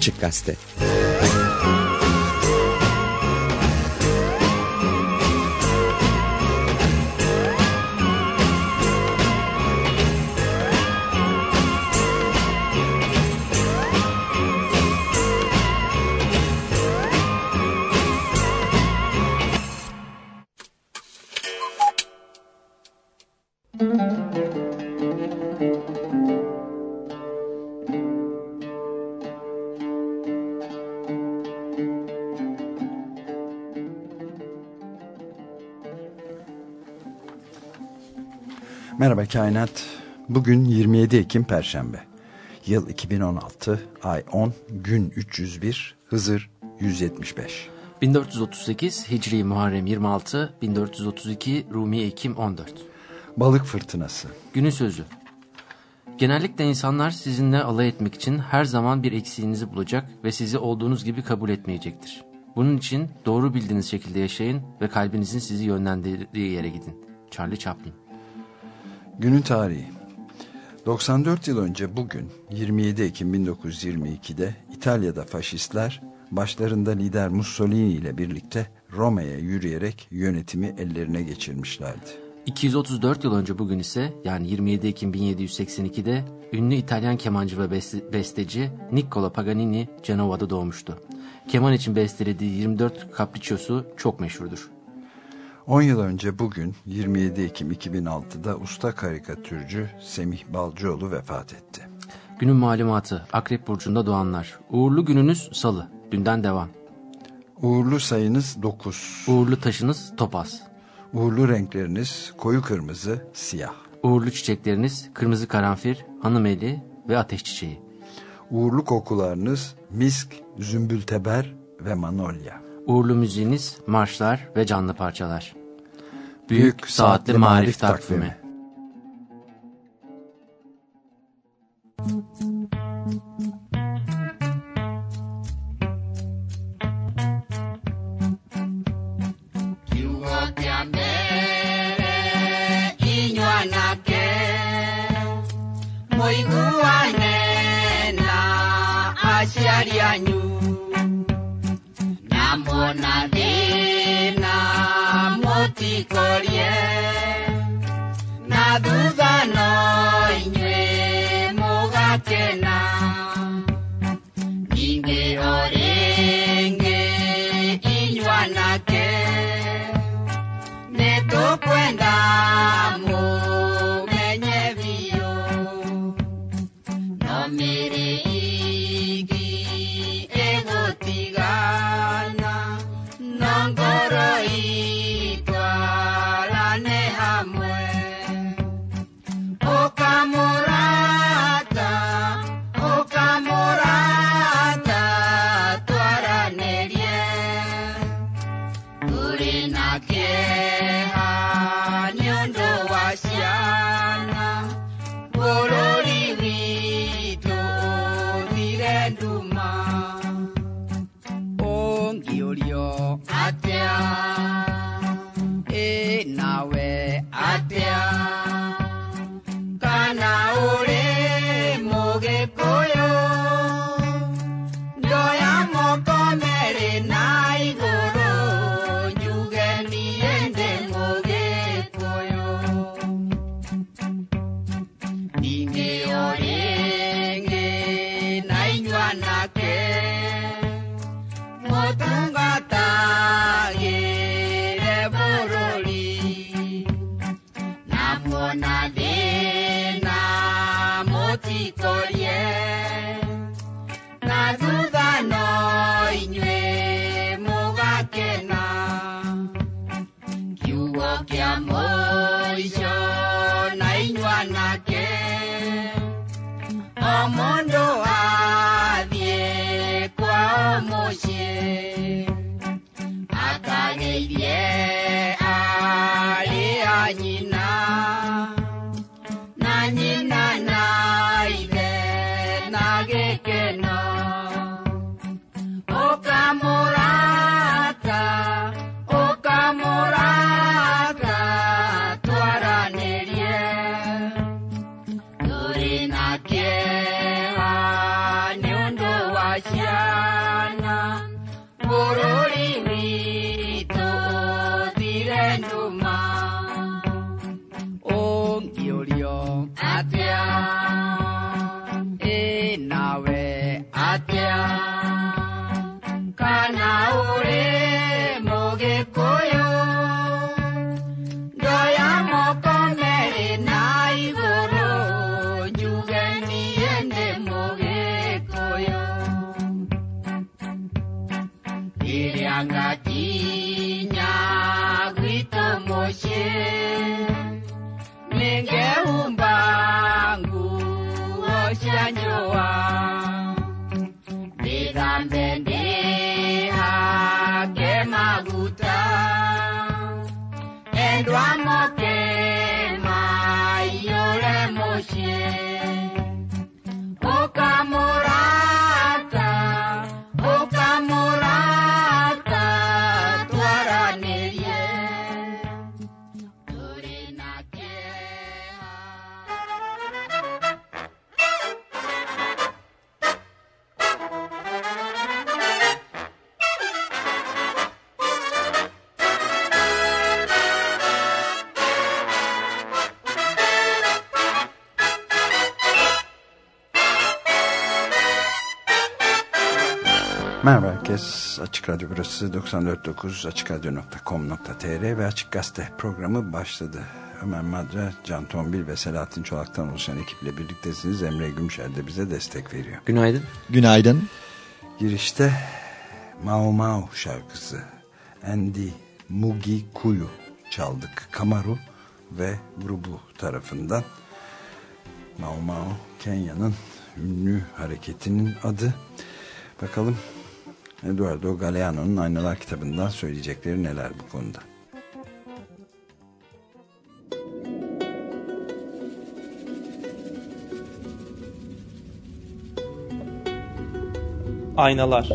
Açık Gazete Merhaba Kainat. Bugün 27 Ekim Perşembe. Yıl 2016, ay 10, gün 301, Hızır 175. 1438 Hicri Muharrem 26, 1432 Rumi Ekim 14. Balık fırtınası. Günün sözü. Genellikle insanlar sizinle alay etmek için her zaman bir eksiğinizi bulacak ve sizi olduğunuz gibi kabul etmeyecektir. Bunun için doğru bildiğiniz şekilde yaşayın ve kalbinizin sizi yönlendirdiği yere gidin. Charlie Chaplin. Günün tarihi. 94 yıl önce bugün 27 Ekim 1922'de İtalya'da faşistler başlarında lider Mussolini ile birlikte Roma'ya yürüyerek yönetimi ellerine geçirmişlerdi. 234 yıl önce bugün ise yani 27 Ekim 1782'de ünlü İtalyan kemancı ve besteci Niccolo Paganini Cenova'da doğmuştu. Keman için bestelediği 24 kapriçosu çok meşhurdur. 10 yıl önce bugün 27 Ekim 2006'da usta karikatürcü Semih Balcıoğlu vefat etti. Günün malumatı Akrep Burcu'nda doğanlar. Uğurlu gününüz salı. Dünden devam. Uğurlu sayınız 9. Uğurlu taşınız topaz. Uğurlu renkleriniz koyu kırmızı, siyah. Uğurlu çiçekleriniz kırmızı karanfil, hanımeli ve ateş çiçeği. Uğurlu kokularınız misk, zümbülteber ve manolya. Uğurlu müziğiniz marşlar ve canlı parçalar. Büyük Saatli Marif Takvimi. Namona dina motikorie Na duda no burası 94.9 AçıkRadyo.com.tr ve Açık Gazete programı başladı. Ömer Madra, Can Tombil ve Selahattin Çolak'tan oluşan ekiple birliktesiniz. Emre Gümşer de bize destek veriyor. Günaydın. Günaydın. Girişte Mao Mao şarkısı Andy Mugi Kuyu çaldık. Kamaru ve grubu tarafından. Mao Mao Kenya'nın ünlü hareketinin adı. Bakalım Eduardo Galeano'nun Aynalar kitabından söyleyecekleri neler bu konuda. Aynalar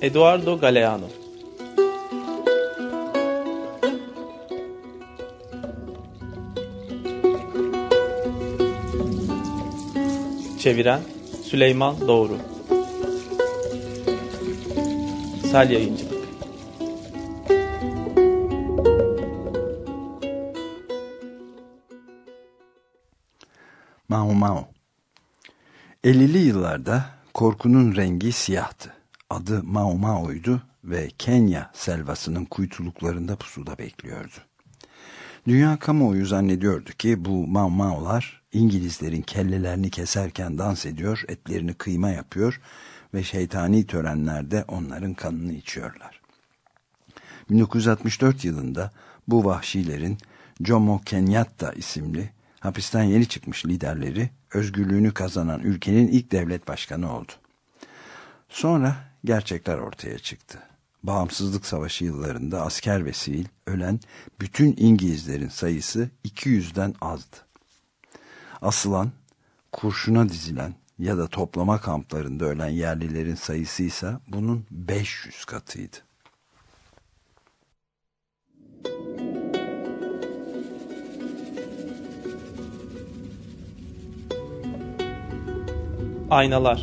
Eduardo Galeano Çeviren Süleyman Doğru Sel Yayıncılık Mao Mao 50'li yıllarda korkunun rengi siyahtı. Adı Mao Mao'ydu ve Kenya selvasının kuytuluklarında pusuda bekliyordu. Dünya kamuoyu zannediyordu ki bu Mao İngilizlerin kellelerini keserken dans ediyor, etlerini kıyma yapıyor ve şeytani törenlerde onların kanını içiyorlar. 1964 yılında bu vahşilerin Jomo Kenyatta isimli hapisten yeni çıkmış liderleri özgürlüğünü kazanan ülkenin ilk devlet başkanı oldu. Sonra gerçekler ortaya çıktı. Bağımsızlık Savaşı yıllarında asker ve sivil ölen bütün İngilizlerin sayısı 200'den azdı. Asılan, kurşuna dizilen ya da toplama kamplarında ölen yerlilerin sayısı ise bunun 500 katıydı. Aynalar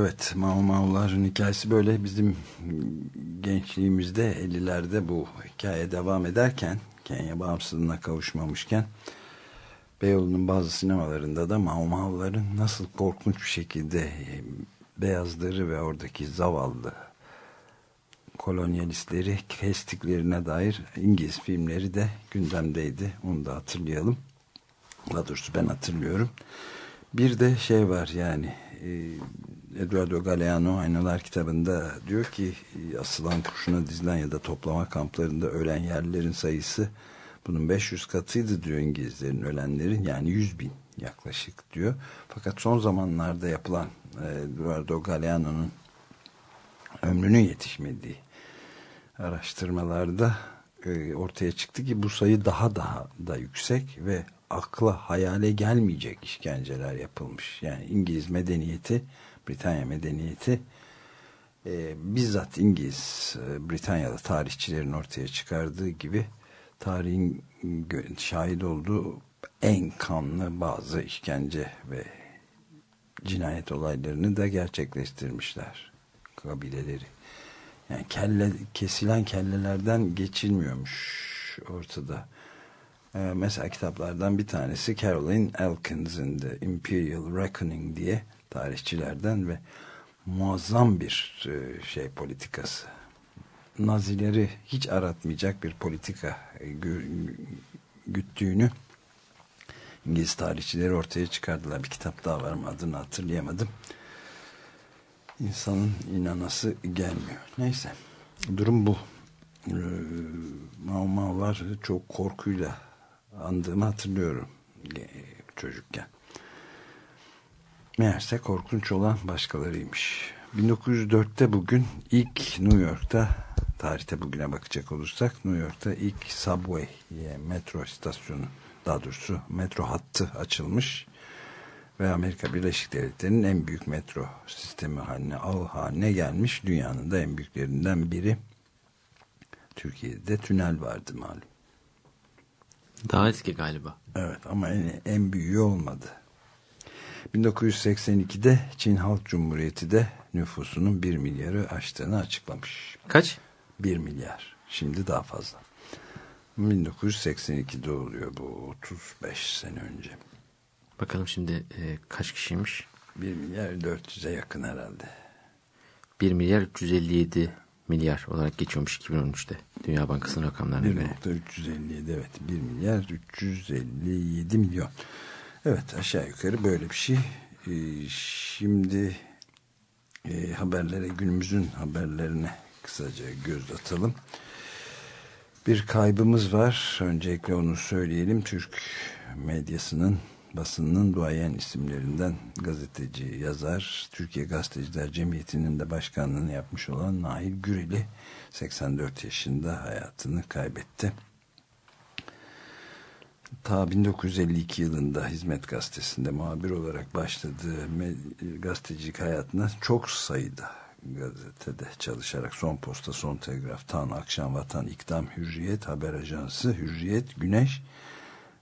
Evet, Mao Mao'ların hikayesi böyle bizim gençliğimizde 50'lerde bu hikaye devam ederken Kenya bağımsızlığına kavuşmamışken Beyoğlu'nun bazı sinemalarında da Mao Mao'ların nasıl korkunç bir şekilde e, beyazları ve oradaki zavallı kolonyalistleri kestiklerine dair İngiliz filmleri de gündemdeydi. Onu da hatırlayalım. Daha doğrusu ben hatırlıyorum. Bir de şey var yani e, Eduardo Galeano Aynalar kitabında diyor ki asılan kurşuna dizilen ya da toplama kamplarında ölen yerlilerin sayısı bunun 500 katıydı diyor İngilizlerin ölenlerin yani 100 bin yaklaşık diyor. Fakat son zamanlarda yapılan e, Eduardo Galeano'nun ömrünün yetişmediği araştırmalarda e, ortaya çıktı ki bu sayı daha daha da yüksek ve akla hayale gelmeyecek işkenceler yapılmış. Yani İngiliz medeniyeti, Britanya medeniyeti e, bizzat İngiliz, e, Britanyalı tarihçilerin ortaya çıkardığı gibi tarihin şahit olduğu en kanlı bazı işkence ve cinayet olaylarını da gerçekleştirmişler kabileleri. Yani kelle, kesilen kellelerden geçilmiyormuş ortada. Ee, mesela kitaplardan bir tanesi Caroline Elkins'in The Imperial Reckoning diye tarihçilerden ve muazzam bir e, şey politikası. Nazileri hiç aratmayacak bir politika e, gü- güttüğünü İngiliz tarihçileri ortaya çıkardılar. Bir kitap daha var mı adını hatırlayamadım. İnsanın inanası gelmiyor. Neyse. Durum bu. Ee, Mao Mao'lar çok korkuyla andığımı hatırlıyorum e, çocukken. Meğerse korkunç olan başkalarıymış. 1904'te bugün ilk New York'ta tarihte bugüne bakacak olursak New York'ta ilk subway yani metro istasyonu daha doğrusu metro hattı açılmış ve Amerika Birleşik Devletleri'nin en büyük metro sistemi haline ağı haline gelmiş. Dünyanın da en büyüklerinden biri. Türkiye'de tünel vardı malum. Daha eski galiba. Evet ama en, en büyüğü olmadı. 1982'de Çin Halk Cumhuriyeti de nüfusunun 1 milyarı aştığını açıklamış. Kaç? 1 milyar. Şimdi daha fazla. 1982'de oluyor bu 35 sene önce. Bakalım şimdi e, kaç kişiymiş? 1 milyar 400'e yakın herhalde. 1 milyar 357 milyar olarak geçiyormuş 2013'te. Dünya Bankası'nın rakamlarına göre. 1.357 evet 1 milyar 357 milyon. Evet aşağı yukarı böyle bir şey. Ee, şimdi e, haberlere günümüzün haberlerine kısaca göz atalım. Bir kaybımız var. Öncelikle onu söyleyelim. Türk medyasının basınının duayen isimlerinden gazeteci, yazar, Türkiye Gazeteciler Cemiyeti'nin de başkanlığını yapmış olan Nail Güreli 84 yaşında hayatını kaybetti. Ta 1952 yılında Hizmet Gazetesi'nde muhabir olarak başladığı gazetecilik hayatına çok sayıda gazetede çalışarak Son Posta, Son Telgraf, Tan, Akşam Vatan, İktam, Hürriyet, Haber Ajansı, Hürriyet, Güneş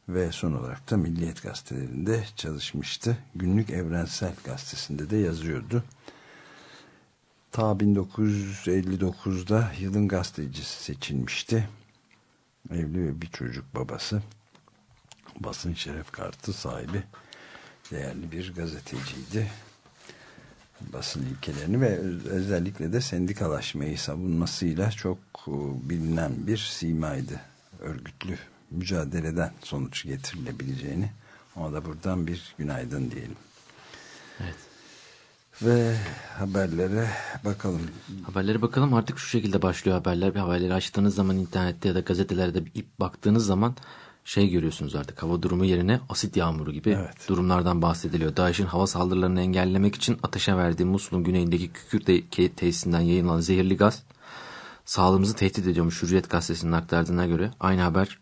ve son olarak da Milliyet gazetelerinde çalışmıştı. Günlük Evrensel gazetesinde de yazıyordu. Ta 1959'da yılın gazetecisi seçilmişti. Evli ve bir çocuk babası. Basın şeref kartı sahibi değerli bir gazeteciydi. Basın ilkelerini ve özellikle de sendikalaşmayı savunmasıyla çok bilinen bir simaydı. Örgütlü mücadeleden sonuç getirilebileceğini ona da buradan bir günaydın diyelim. Evet. Ve haberlere bakalım. Haberlere bakalım artık şu şekilde başlıyor haberler. Bir haberleri açtığınız zaman internette ya da gazetelerde bir ip baktığınız zaman şey görüyorsunuz artık hava durumu yerine asit yağmuru gibi Evet. durumlardan bahsediliyor. DAEŞ'in hava saldırılarını engellemek için ateşe verdiği Musul'un güneyindeki kükürt tesisinden yayınlanan zehirli gaz sağlığımızı tehdit ediyormuş Hürriyet gazetesinin aktardığına göre. Aynı haber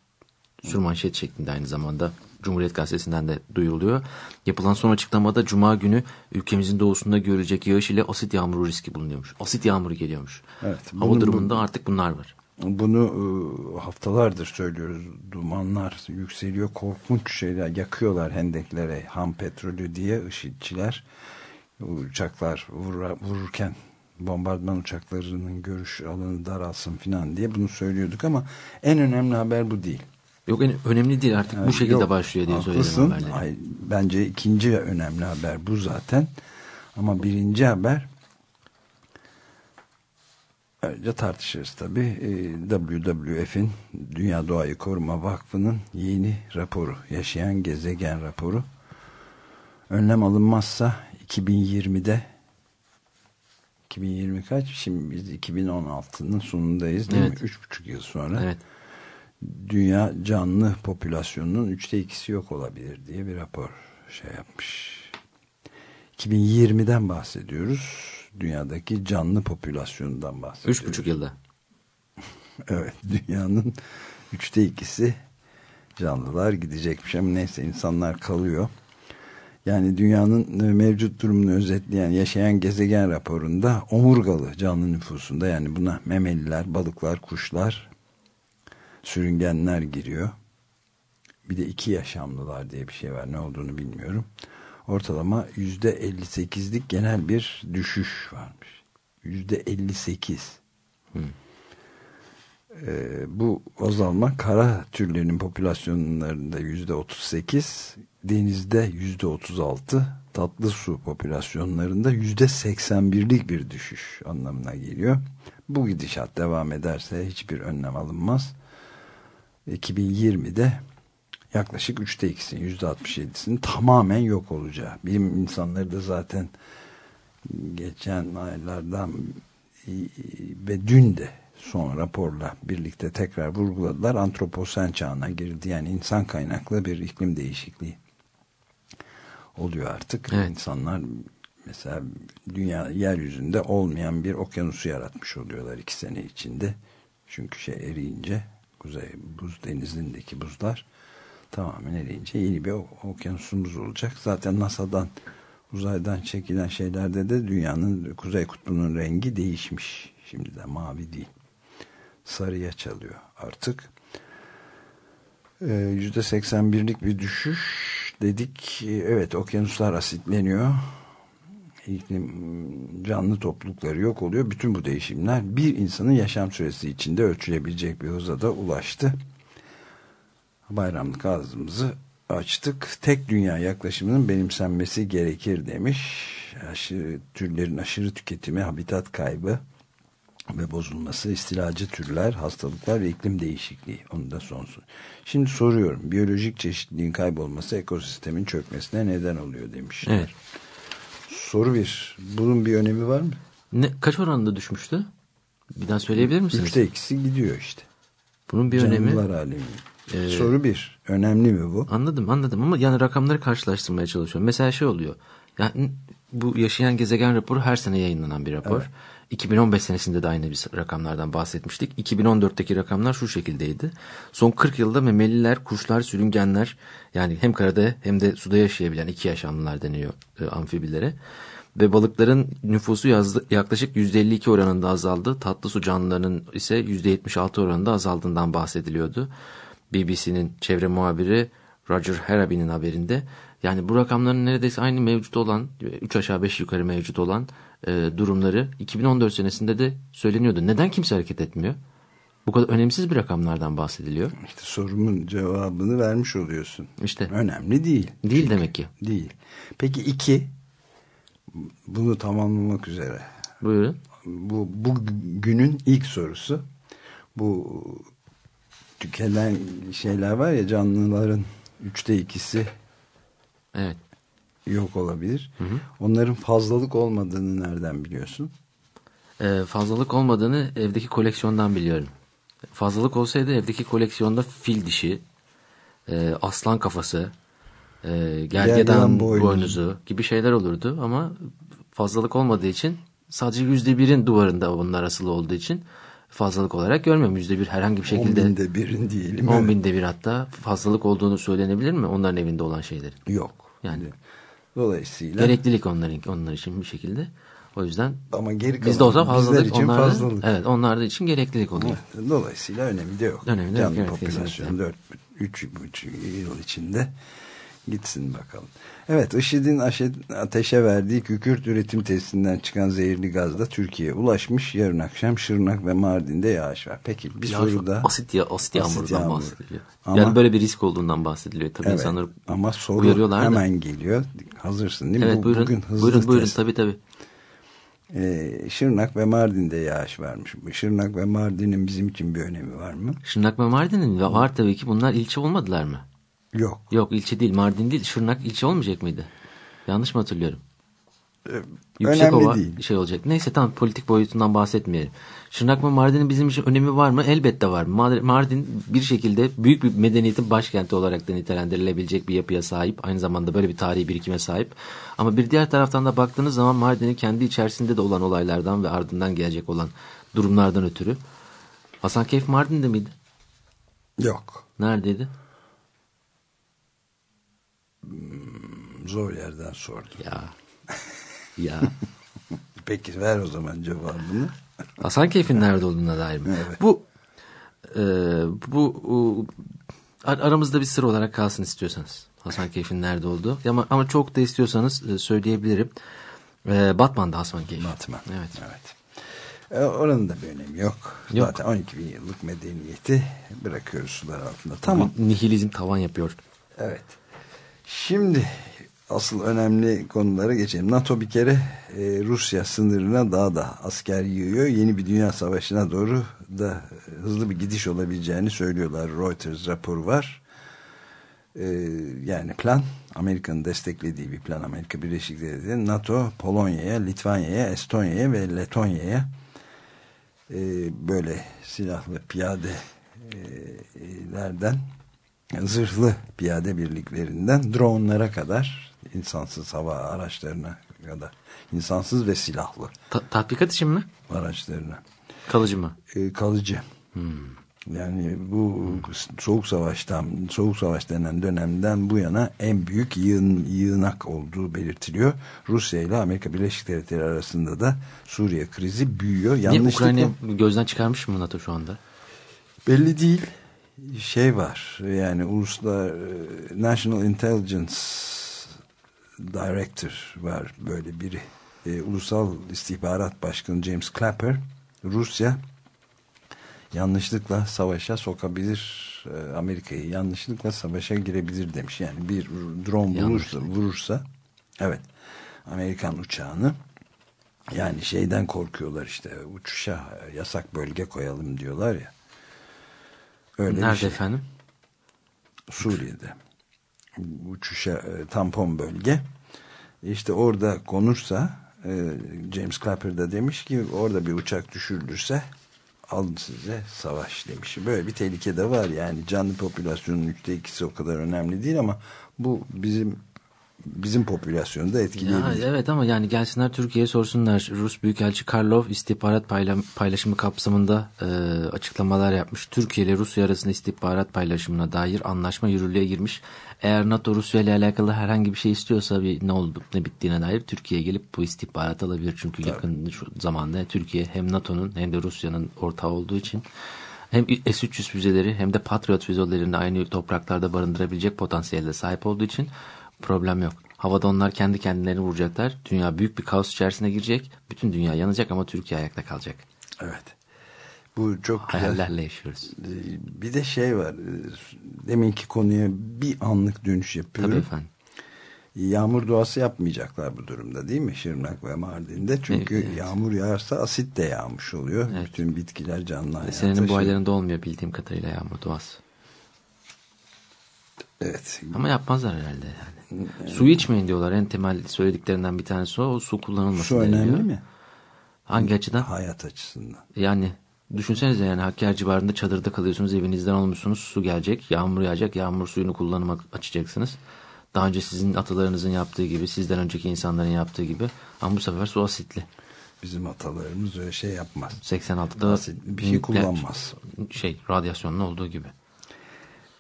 sürmanşet şeklinde aynı zamanda Cumhuriyet Gazetesi'nden de duyuruluyor. Yapılan son açıklamada Cuma günü ülkemizin doğusunda görülecek yağış ile asit yağmuru riski bulunuyormuş. Asit yağmuru geliyormuş. Evet, Hava durumunda artık bunlar var. Bunu e, haftalardır söylüyoruz. Dumanlar yükseliyor. Korkunç şeyler yakıyorlar hendeklere ham petrolü diye IŞİD'çiler. Uçaklar vururken bombardıman uçaklarının görüş alanı daralsın filan diye bunu söylüyorduk ama en önemli haber bu değil. Yok en önemli değil artık Yani bu şekilde yok, başlıyor diye söyledim haklısın. haberleri. Ay, bence ikinci önemli haber bu zaten. Ama birinci haber Ayrıca tartışırız tabii. Ee, WWF'in Dünya Doğayı Koruma Vakfı'nın yeni raporu, yaşayan gezegen raporu. Önlem alınmazsa 2020'de 2020 kaç? Şimdi biz 2016'nın sonundayız değil Evet. mi? Üç buçuk yıl sonra. Evet. Dünya canlı popülasyonunun üçte ikisi yok olabilir diye bir rapor şey yapmış. 2020'den bahsediyoruz. Dünyadaki canlı popülasyonundan bahsediyoruz. Üç buçuk yılda. Evet dünyanın üçte ikisi canlılar gidecekmiş ama neyse insanlar kalıyor. Yani dünyanın e, mevcut durumunu özetleyen yaşayan gezegen raporunda omurgalı canlı nüfusunda yani buna memeliler, balıklar, kuşlar, sürüngenler giriyor. bir de iki yaşamlılar diye bir şey var. Ne olduğunu bilmiyorum. Ortalama yüzde 58'lik genel bir düşüş varmış. Yüzde 58. Ee, bu azalma kara türlerinin popülasyonlarında yüzde 38, denizde yüzde 36, tatlı su popülasyonlarında yüzde 81'lik bir düşüş anlamına geliyor. Bu gidişat devam ederse hiçbir önlem alınmaz. 2020'de yaklaşık üçte ikisinin yüzde 67'sinin tamamen yok olacağı. Bilim insanları da zaten geçen aylardan ve dün de son raporla birlikte tekrar vurguladılar. Antroposen çağına girdi. Yani insan kaynaklı bir iklim değişikliği oluyor artık. Evet. İnsanlar mesela dünya yeryüzünde olmayan bir okyanusu yaratmış oluyorlar iki sene içinde. Çünkü şey eriyince kuzey buz denizindeki buzlar tamamen eriyince yeni bir okyanusumuz olacak. Zaten NASA'dan uzaydan çekilen şeylerde de dünyanın kuzey kutbunun rengi değişmiş. Şimdi de mavi değil. Sarıya çalıyor artık. Ee, %81'lik bir düşüş dedik. Ee, Evet okyanuslar asitleniyor. İklim canlı toplulukları yok oluyor. Bütün bu değişimler bir insanın yaşam süresi içinde ölçülebilecek bir hıza da ulaştı. Bayramlık ağzımızı açtık. Tek dünya yaklaşımının benimsenmesi gerekir demiş. Aşırı, türlerin aşırı tüketimi, habitat kaybı ve bozulması, istilacı türler, hastalıklar ve iklim değişikliği. Onu da sonsu. Şimdi soruyorum. Biyolojik çeşitliliğin kaybolması ekosistemin çökmesine neden oluyor demişler. Evet. Soru bir. Bunun bir önemi var mı? Ne, kaç oranında düşmüştü? Bir daha söyleyebilir misiniz? Üçte ikisi gidiyor işte. Bunun bir önemi. Canlılar alemi. Ee, Soru bir. Önemli mi bu? Anladım anladım ama yani rakamları karşılaştırmaya çalışıyorum. Mesela şey oluyor. Yani bu yaşayan gezegen raporu her sene yayınlanan bir rapor. 2015 senesinde de aynı bir rakamlardan bahsetmiştik. 2014'teki rakamlar şu şekildeydi. Son 40 yılda memeliler, kuşlar, sürüngenler yani hem karada hem de suda yaşayabilen iki yaşamlılar deniyor e, amfibilere. Ve balıkların nüfusu yazdı, yaklaşık %52 oranında azaldı. Tatlı su canlılarının ise %76 oranında azaldığından bahsediliyordu. BBC'nin çevre muhabiri Roger Harabin'in haberinde. Yani bu rakamların neredeyse aynı mevcut olan, 3 aşağı 5 yukarı mevcut olan e, durumları 2014 senesinde de söyleniyordu. Neden kimse hareket etmiyor? Bu kadar önemsiz bir rakamlardan bahsediliyor. İşte sorumun cevabını vermiş oluyorsun. İşte Önemli değil. değil demek ki. Değil. Peki iki, bunu tamamlamak üzere. Buyurun. Bu, bu günün ilk sorusu. Bu tükenen şeyler var ya canlıların üçte ikisi Evet. yok olabilir. Onların fazlalık olmadığını nereden biliyorsun? E, fazlalık olmadığını evdeki koleksiyondan biliyorum. Fazlalık olsaydı evdeki koleksiyonda fil dişi, e, aslan kafası, e, Gergedan gergedan boynuzu. boynuzu gibi şeyler olurdu ama fazlalık olmadığı için sadece yüzde birin duvarında bunlar asılı olduğu için fazlalık olarak görmüyorum. Yüzde bir herhangi bir On şekilde binde birin diyelim. 10 binde bir hatta fazlalık olduğunu söylenebilir mi onların evinde olan şeylerin? Yok. Yani Dolayısıyla gereklilik onların onlar için bir şekilde. O yüzden ama geri kalan bizde olsa fazlalık için onlarda, fazlalık. evet onlar da için gereklilik oluyor. Evet, Dolayısıyla önemi de yok. Önemi de yok, Canlı evet, popülasyon 4 3 yıl içinde gitsin bakalım. Evet IŞİD'in ateşe verdiği kükürt üretim testinden çıkan zehirli gaz da Türkiye'ye ulaşmış. Yarın akşam Şırnak ve Mardin'de yağış var. Peki bir Ya soru da asit ya asit yağmurundan yağmuru. bahsediliyor. Ama- yani böyle bir risk olduğundan bahsediliyor. Tabii evet, insanlar ama soru uyarıyorlar da. hemen geliyor. Hazırsın değil mi? Evet Bu- buyurun. Bugün hızlı buyurun buyurun test. tabii tabii. Ee, Şırnak ve Mardin'de yağış varmış. Şırnak ve Mardin'in bizim için bir önemi var mı? Şırnak ve Mardin'in var tabii ki bunlar ilçe olmadılar mı? Yok. Yok ilçe değil Mardin değil Şırnak ilçe olmayacak mıydı? Yanlış mı hatırlıyorum? önemli Yüksekova değil. şey olacak. Neyse tamam politik boyutundan bahsetmeyelim. Şırnak ve Mardin'in bizim için önemi var mı? Elbette var. Mar- Mardin bir şekilde büyük bir medeniyetin başkenti olarak da nitelendirilebilecek bir yapıya sahip. Aynı zamanda böyle bir tarihi birikime sahip. Ama bir diğer taraftan da baktığınız zaman Mardin'in kendi içerisinde de olan olaylardan ve ardından gelecek olan durumlardan ötürü. Hasankeyf Mardin'de miydi? Yok. Neredeydi? Zor yerden sordum. Ya. Ya. Peki ver o zaman cevabını. Hasankeyf'in nerede olduğuna dair mi? Evet. Bu e, bu e, Ar- aramızda bir sır olarak kalsın istiyorsanız. Hasan Keyf'in nerede olduğu. Ama, ama çok da istiyorsanız e, söyleyebilirim. E, Batman'da Hasan Keyf. Batman. Evet. evet. E, oranın da bir önemi yok. Yok. Zaten 12 bin yıllık medeniyeti bırakıyoruz sular altında. Tamam. Nihilizm tavan yapıyor. Evet. Şimdi asıl önemli konulara geçelim. NATO bir kere e, Rusya sınırına daha da asker yığıyor. Yeni bir dünya savaşına doğru da e, hızlı bir gidiş olabileceğini söylüyorlar. Reuters raporu var. E, yani plan Amerika'nın desteklediği bir plan. Amerika Birleşik Devletleri NATO Polonya'ya, Litvanya'ya, Estonya'ya ve Letonya'ya e, böyle silahlı piyadelerden zırhlı piyade birliklerinden dronlara kadar insansız hava araçlarına kadar insansız ve silahlı Ta- tatbikat için mi? araçlarına Kalıcı mı? e, kalıcı. Yani bu soğuk savaştan soğuk savaş denen dönemden bu yana en büyük yığın, yığınak olduğu belirtiliyor. Rusya ile Amerika Birleşik Devletleri arasında da Suriye krizi büyüyor. Niye Yanlışlıkla Ukrayna gözden çıkarmış mı NATO şu anda? belli değil. Şey var yani uluslar National Intelligence Director var böyle biri. E, Ulusal İstihbarat Başkanı James Clapper Rusya yanlışlıkla savaşa sokabilir e, Amerika'yı yanlışlıkla savaşa girebilir demiş. Yani bir drone vurursa, vurursa evet Amerikan uçağını yani şeyden korkuyorlar işte uçuşa yasak bölge koyalım diyorlar ya. Öyle Nerede şey. efendim? Suriye'de uçuşa e, tampon bölge işte orada konursa e, James Clapper da demiş ki orada bir uçak düşürülürse alın size savaş demiş. Böyle bir tehlike de var yani canlı popülasyonun üçte ikisi o kadar önemli değil ama bu bizim bizim popülasyonu da Ya, etkileyebilir. evet ama yani gelsinler Türkiye'ye sorsunlar. Rus Büyükelçi Karlov istihbarat payla- paylaşımı kapsamında e, açıklamalar yapmış. Türkiye ile Rusya arasında istihbarat paylaşımına dair anlaşma yürürlüğe girmiş. Eğer NATO Rusya ile alakalı herhangi bir şey istiyorsa bir ne oldu ne bittiğine dair Türkiye'ye gelip bu istihbarat alabilir. Çünkü yakın şu zamanda Türkiye hem NATO'nun hem de Rusya'nın ortağı olduğu için hem S-300 füzeleri hem de Patriot füzelerini aynı topraklarda barındırabilecek potansiyelde sahip olduğu için problem yok. Havada onlar kendi kendilerini vuracaklar. Dünya büyük bir kaos içerisine girecek. Bütün dünya yanacak ama Türkiye ayakta kalacak. Evet. Bu çok güzel. Hayallerle yaşıyoruz. Ee, Bir de şey var. e, Deminki konuya bir anlık dönüş yapıyorum. Tabii efendim. Yağmur duası yapmayacaklar bu durumda değil mi? Şırnak ve Mardin'de. Çünkü Evet. yağmur yağarsa asit de yağmış oluyor. Evet. Bütün bitkiler canlı hayata. Senenin bu şey- aylarında olmuyor bildiğim kadarıyla yağmur duası. Evet. Ama yapmazlar herhalde yani. Suyu içmeyin diyorlar. En temel söylediklerinden bir tanesi o. O su kullanılmasın. Su önemli deniliyor. mi? Hangi açıdan? Hayat açısından. Yani düşünsenize yani Hakkari civarında çadırda kalıyorsunuz evinizden olmuşsunuz su gelecek yağmur yağacak yağmur suyunu kullanıma açacaksınız. Daha önce sizin atalarınızın yaptığı gibi sizden önceki insanların yaptığı gibi ama bu sefer su asitli. Bizim atalarımız öyle şey yapmaz. 86'da Asit bir şey kullanmaz. Şey radyasyonun olduğu gibi.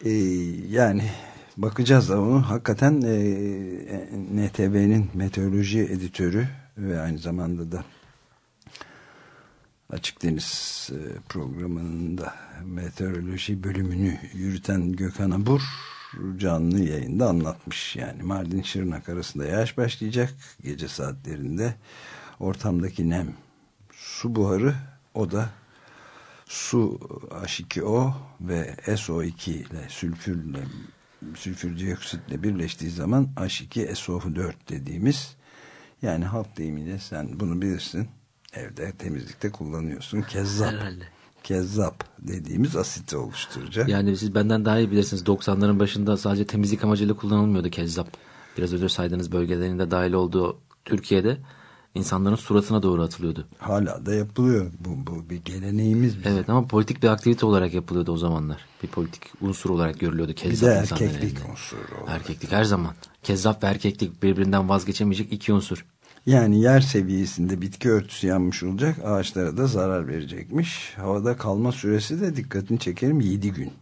Ee, yani bakacağız da onu. Hakikaten e, NTV'nin meteoroloji editörü ve aynı zamanda da Açık Deniz e, programının da meteoroloji bölümünü yürüten Gökhan Abur canlı yayında anlatmış. Yani Mardin Şırnak arasında yağış başlayacak gece saatlerinde. Ortamdaki nem su buharı o da su H2O ve SO2 ile sülfürle sülfür dioksitle birleştiği zaman H2SO4 dediğimiz yani halk deyimiyle sen bunu bilirsin evde temizlikte kullanıyorsun kezzap Herhalde. kezzap dediğimiz asiti oluşturacak. Yani siz benden daha iyi bilirsiniz 90'ların başında sadece temizlik amacıyla kullanılmıyordu kezzap. Biraz önce saydığınız bölgelerin de dahil olduğu Türkiye'de insanların suratına doğru atılıyordu. Hala da yapılıyor. Bu, bu bir geleneğimiz bizim. Evet ama politik bir aktivite olarak yapılıyordu o zamanlar. Bir politik unsur olarak görülüyordu Bir kezzap de insanların erkeklik elinde. unsuru. olarak. Erkeklik her zaman. Kezzap ve erkeklik birbirinden vazgeçemeyecek iki unsur. Yani yer seviyesinde bitki örtüsü yanmış olacak. Ağaçlara da zarar verecekmiş. Havada kalma süresi de dikkatini çekerim 7 gün.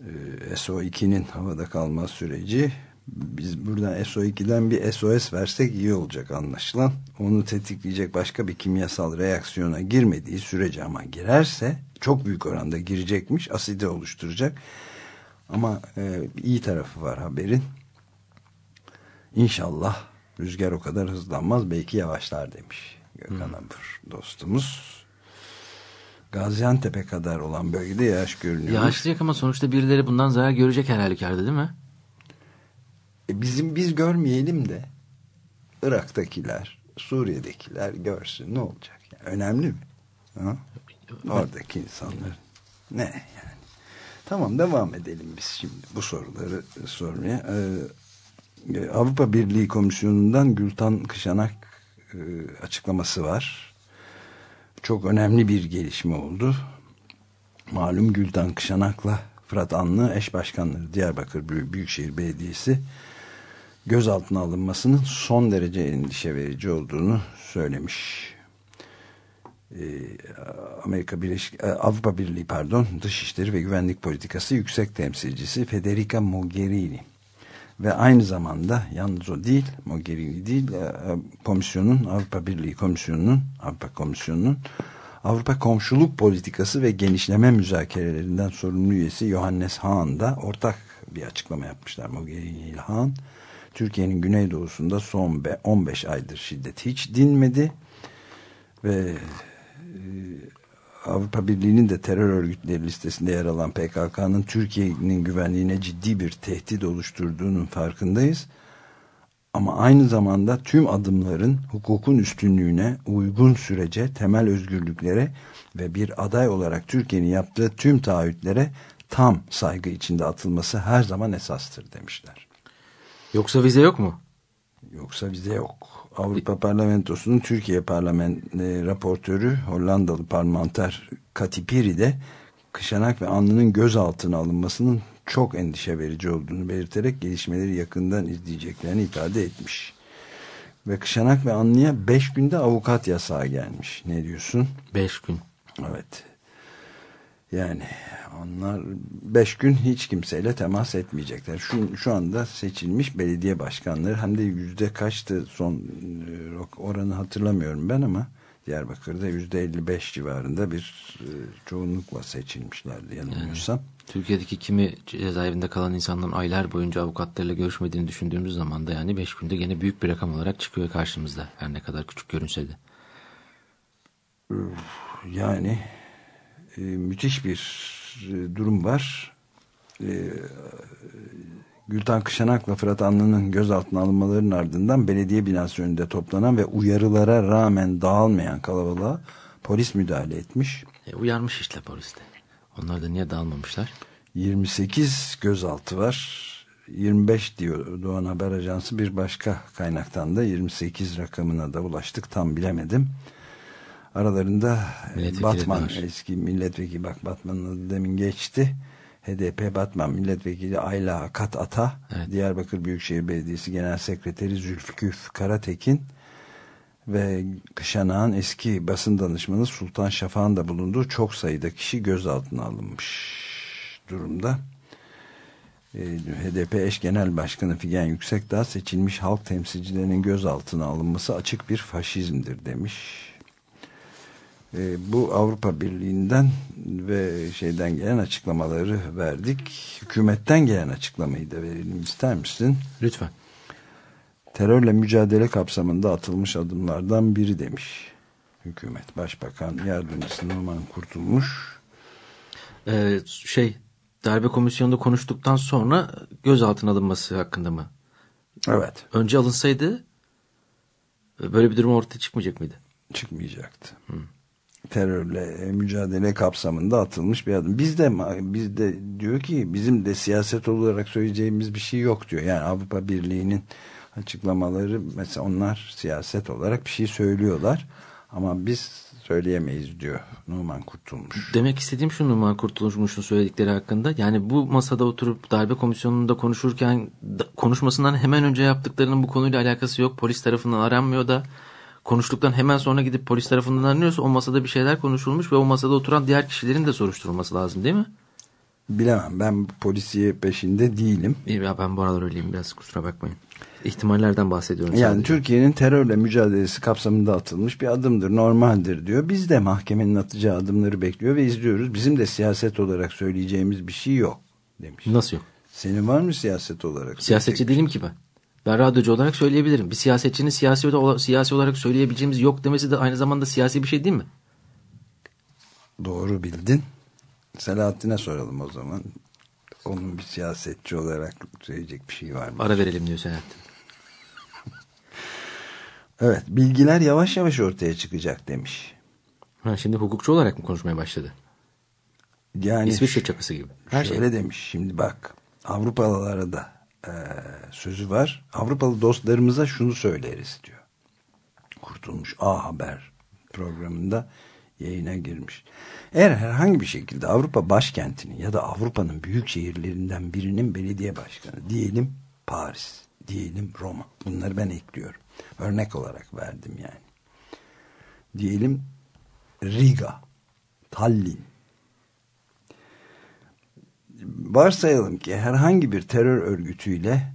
Ee, SO2'nin havada kalma süreci biz buradan SO2'den bir SOS versek iyi olacak anlaşılan. Onu tetikleyecek başka bir kimyasal reaksiyona girmediği sürece ama girerse çok büyük oranda girecekmiş. Asidi oluşturacak. Ama e, iyi tarafı var haberin. İnşallah rüzgar o kadar hızlanmaz belki yavaşlar demiş Gökhan Abur dostumuz. Gaziantep'e kadar olan bölgede yağış görünüyor. Yağışlayacak ama sonuçta birileri bundan zarar görecek her halükarda değil mi? E, bizim biz görmeyelim de Irak'takiler, Suriye'dekiler görsün ne olacak? Yani önemli mi? Ha? Oradaki insanlar ne yani? Tamam devam edelim biz şimdi bu soruları sormaya. Ee, Avrupa Birliği Komisyonu'ndan Gültan Kışanak e, açıklaması var. Çok önemli bir gelişme oldu. Malum Gültan Kışanak'la Fırat Anlı eş başkanları Diyarbakır Büyük- Büyükşehir Belediyesi gözaltına alınmasının son derece endişe verici olduğunu söylemiş. Ee, Amerika Birleşik e, Avrupa Birliği pardon Dışişleri ve Güvenlik Politikası Yüksek Temsilcisi Federica Mogherini ve aynı zamanda yalnız o değil Mogherini değil e, e, komisyonun Avrupa Birliği Komisyonu'nun Avrupa Komisyonu'nun Avrupa Komşuluk Politikası ve Genişleme Müzakerelerinden sorumlu üyesi Johannes Hahn da ortak bir açıklama yapmışlar Mogherini ile Hahn. Türkiye'nin güneydoğusunda son be- 15 aydır şiddet hiç dinmedi ve e, Avrupa Birliği'nin de terör örgütleri listesinde yer alan PKK'nın Türkiye'nin güvenliğine ciddi bir tehdit oluşturduğunun farkındayız. Ama aynı zamanda tüm adımların hukukun üstünlüğüne, uygun sürece, temel özgürlüklere ve bir aday olarak Türkiye'nin yaptığı tüm taahhütlere tam saygı içinde atılması her zaman esastır demişler. Yoksa vize yok mu? Yoksa bize yok. Avrupa Parlamentosu'nun Türkiye Parlament e, raportörü Hollandalı parlamenter Katipiri de Kışanak ve Anlı'nın gözaltına alınmasının çok endişe verici olduğunu belirterek gelişmeleri yakından izleyeceklerini ifade etmiş. Ve Kışanak ve Anlı'ya 5 günde avukat yasağı gelmiş. Ne diyorsun? Beş gün. Evet. Yani onlar beş gün hiç kimseyle temas etmeyecekler. Şu, şu anda seçilmiş belediye başkanları hem de yüzde kaçtı son e, oranı hatırlamıyorum ben ama Diyarbakır'da yüzde 55 civarında bir e, çoğunlukla seçilmişlerdi yanılmıyorsam. Türkiye'deki kimi cezaevinde kalan insanların aylar boyunca avukatlarıyla görüşmediğini düşündüğümüz zaman da yani 5 günde gene büyük bir rakam olarak çıkıyor karşımızda. Her ne kadar küçük görünse de. Yani e, müthiş bir e, durum var. E, Gültan Kışanak'la Fırat Anlı'nın gözaltına alınmalarının ardından belediye binası önünde toplanan ve uyarılara rağmen dağılmayan kalabalığa polis müdahale etmiş. E, uyarmış işte polis de. Onlar da niye dağılmamışlar? 28 gözaltı var. 25 diyor Doğan Haber Ajansı bir başka kaynaktan da 28 rakamına da ulaştık tam bilemedim. Aralarında Milletvekili Batman var. eski milletvekili bak Batman'ın demin geçti. HDP Batman milletvekili Ayla Akat Ata, Evet. Diyarbakır Büyükşehir Belediyesi Genel Sekreteri Zülfikü Karatekin ve Kışanağ'ın eski basın danışmanı Sultan Şafak'ın da bulunduğu çok sayıda kişi gözaltına alınmış durumda. E, HDP eş genel başkanı Figen Yüksekdağ seçilmiş halk temsilcilerinin gözaltına alınması açık bir faşizmdir demiş. E, bu Avrupa Birliği'nden ve şeyden gelen açıklamaları verdik. Hükümetten gelen açıklamayı da verelim ister misin? Lütfen. Terörle mücadele kapsamında atılmış adımlardan biri demiş. Hükümet Başbakan Yardımcısı Numan Kurtulmuş. Ee, şey darbe komisyonunda konuştuktan sonra gözaltına alınması hakkında mı? Evet Önce alınsaydı e, böyle bir durum ortaya çıkmayacak mıydı? çıkmayacaktı. Terörle e, mücadele kapsamında atılmış bir adım. Biz de biz de diyor ki bizim de siyaset olarak söyleyeceğimiz bir şey yok diyor. Yani Avrupa Birliği'nin açıklamaları mesela onlar siyaset olarak bir şey söylüyorlar ama biz söyleyemeyiz diyor Numan Kurtulmuş. Demek istediğim şu Numan Kurtulmuş'un söyledikleri hakkında. Yani bu masada oturup darbe komisyonunda konuşurken da- konuşmasından hemen önce yaptıklarının bu konuyla alakası yok. Polis tarafından aranmıyor da konuştuktan hemen sonra gidip polis tarafından aranıyorsa o masada bir şeyler konuşulmuş ve o masada oturan diğer kişilerin de soruşturulması lazım değil mi? Bilemem ben polisiye peşinde değilim. İyi ya ben bu aralar öyleyim biraz kusura bakmayın. İhtimallerden bahsediyorum Yani. Türkiye'nin terörle mücadelesi kapsamında atılmış bir adımdır, normaldir diyor. Biz de mahkemenin atacağı adımları bekliyor ve izliyoruz. Bizim de siyaset olarak söyleyeceğimiz bir şey yok demiş. Nasıl yok? Senin var mı siyaset olarak? Siyasetçi değilim ki ben. Ben radyocu olarak söyleyebilirim. Bir siyasetçinin siyasi, siyasi olarak söyleyebileceğimiz yok demesi de aynı zamanda siyasi bir şey değil mi? Doğru bildin. Selahattin'e soralım o zaman. Onun bir siyasetçi olarak söyleyecek bir şey var mı? Ara verelim diyor Selahattin. Evet, bilgiler yavaş yavaş ortaya çıkacak demiş. Ha, şimdi hukukçu olarak mı konuşmaya başladı? Yani İsviçre çakısı gibi. Her şey. şöyle demiş. Şimdi bak, Avrupalılara da e, sözü var. Avrupalı dostlarımıza şunu söyleriz diyor. Kurtulmuş A Haber programında yayına girmiş. Eğer herhangi bir şekilde Avrupa başkentinin ya da Avrupa'nın büyük şehirlerinden birinin belediye başkanı diyelim Paris, diyelim Roma. Bunları ben ekliyorum. Örnek olarak verdim yani. Diyelim Riga, Tallinn. Varsayalım ki herhangi bir terör örgütüyle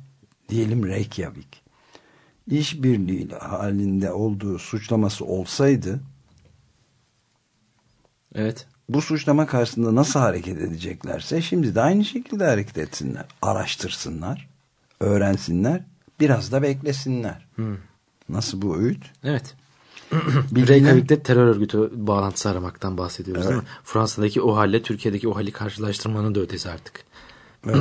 diyelim Reykjavik işbirliği halinde olduğu suçlaması olsaydı Evet. bu suçlama karşısında nasıl hareket edeceklerse şimdi de aynı şekilde hareket etsinler. Araştırsınlar, öğrensinler, biraz da beklesinler. Nasıl bu öğüt? Evet. Bilgiler- Reykjavik'te terör örgütü bağlantısı aramaktan bahsediyoruz değil mi? Fransa'daki o halle Türkiye'deki o hali karşılaştırmanın da ötesi artık.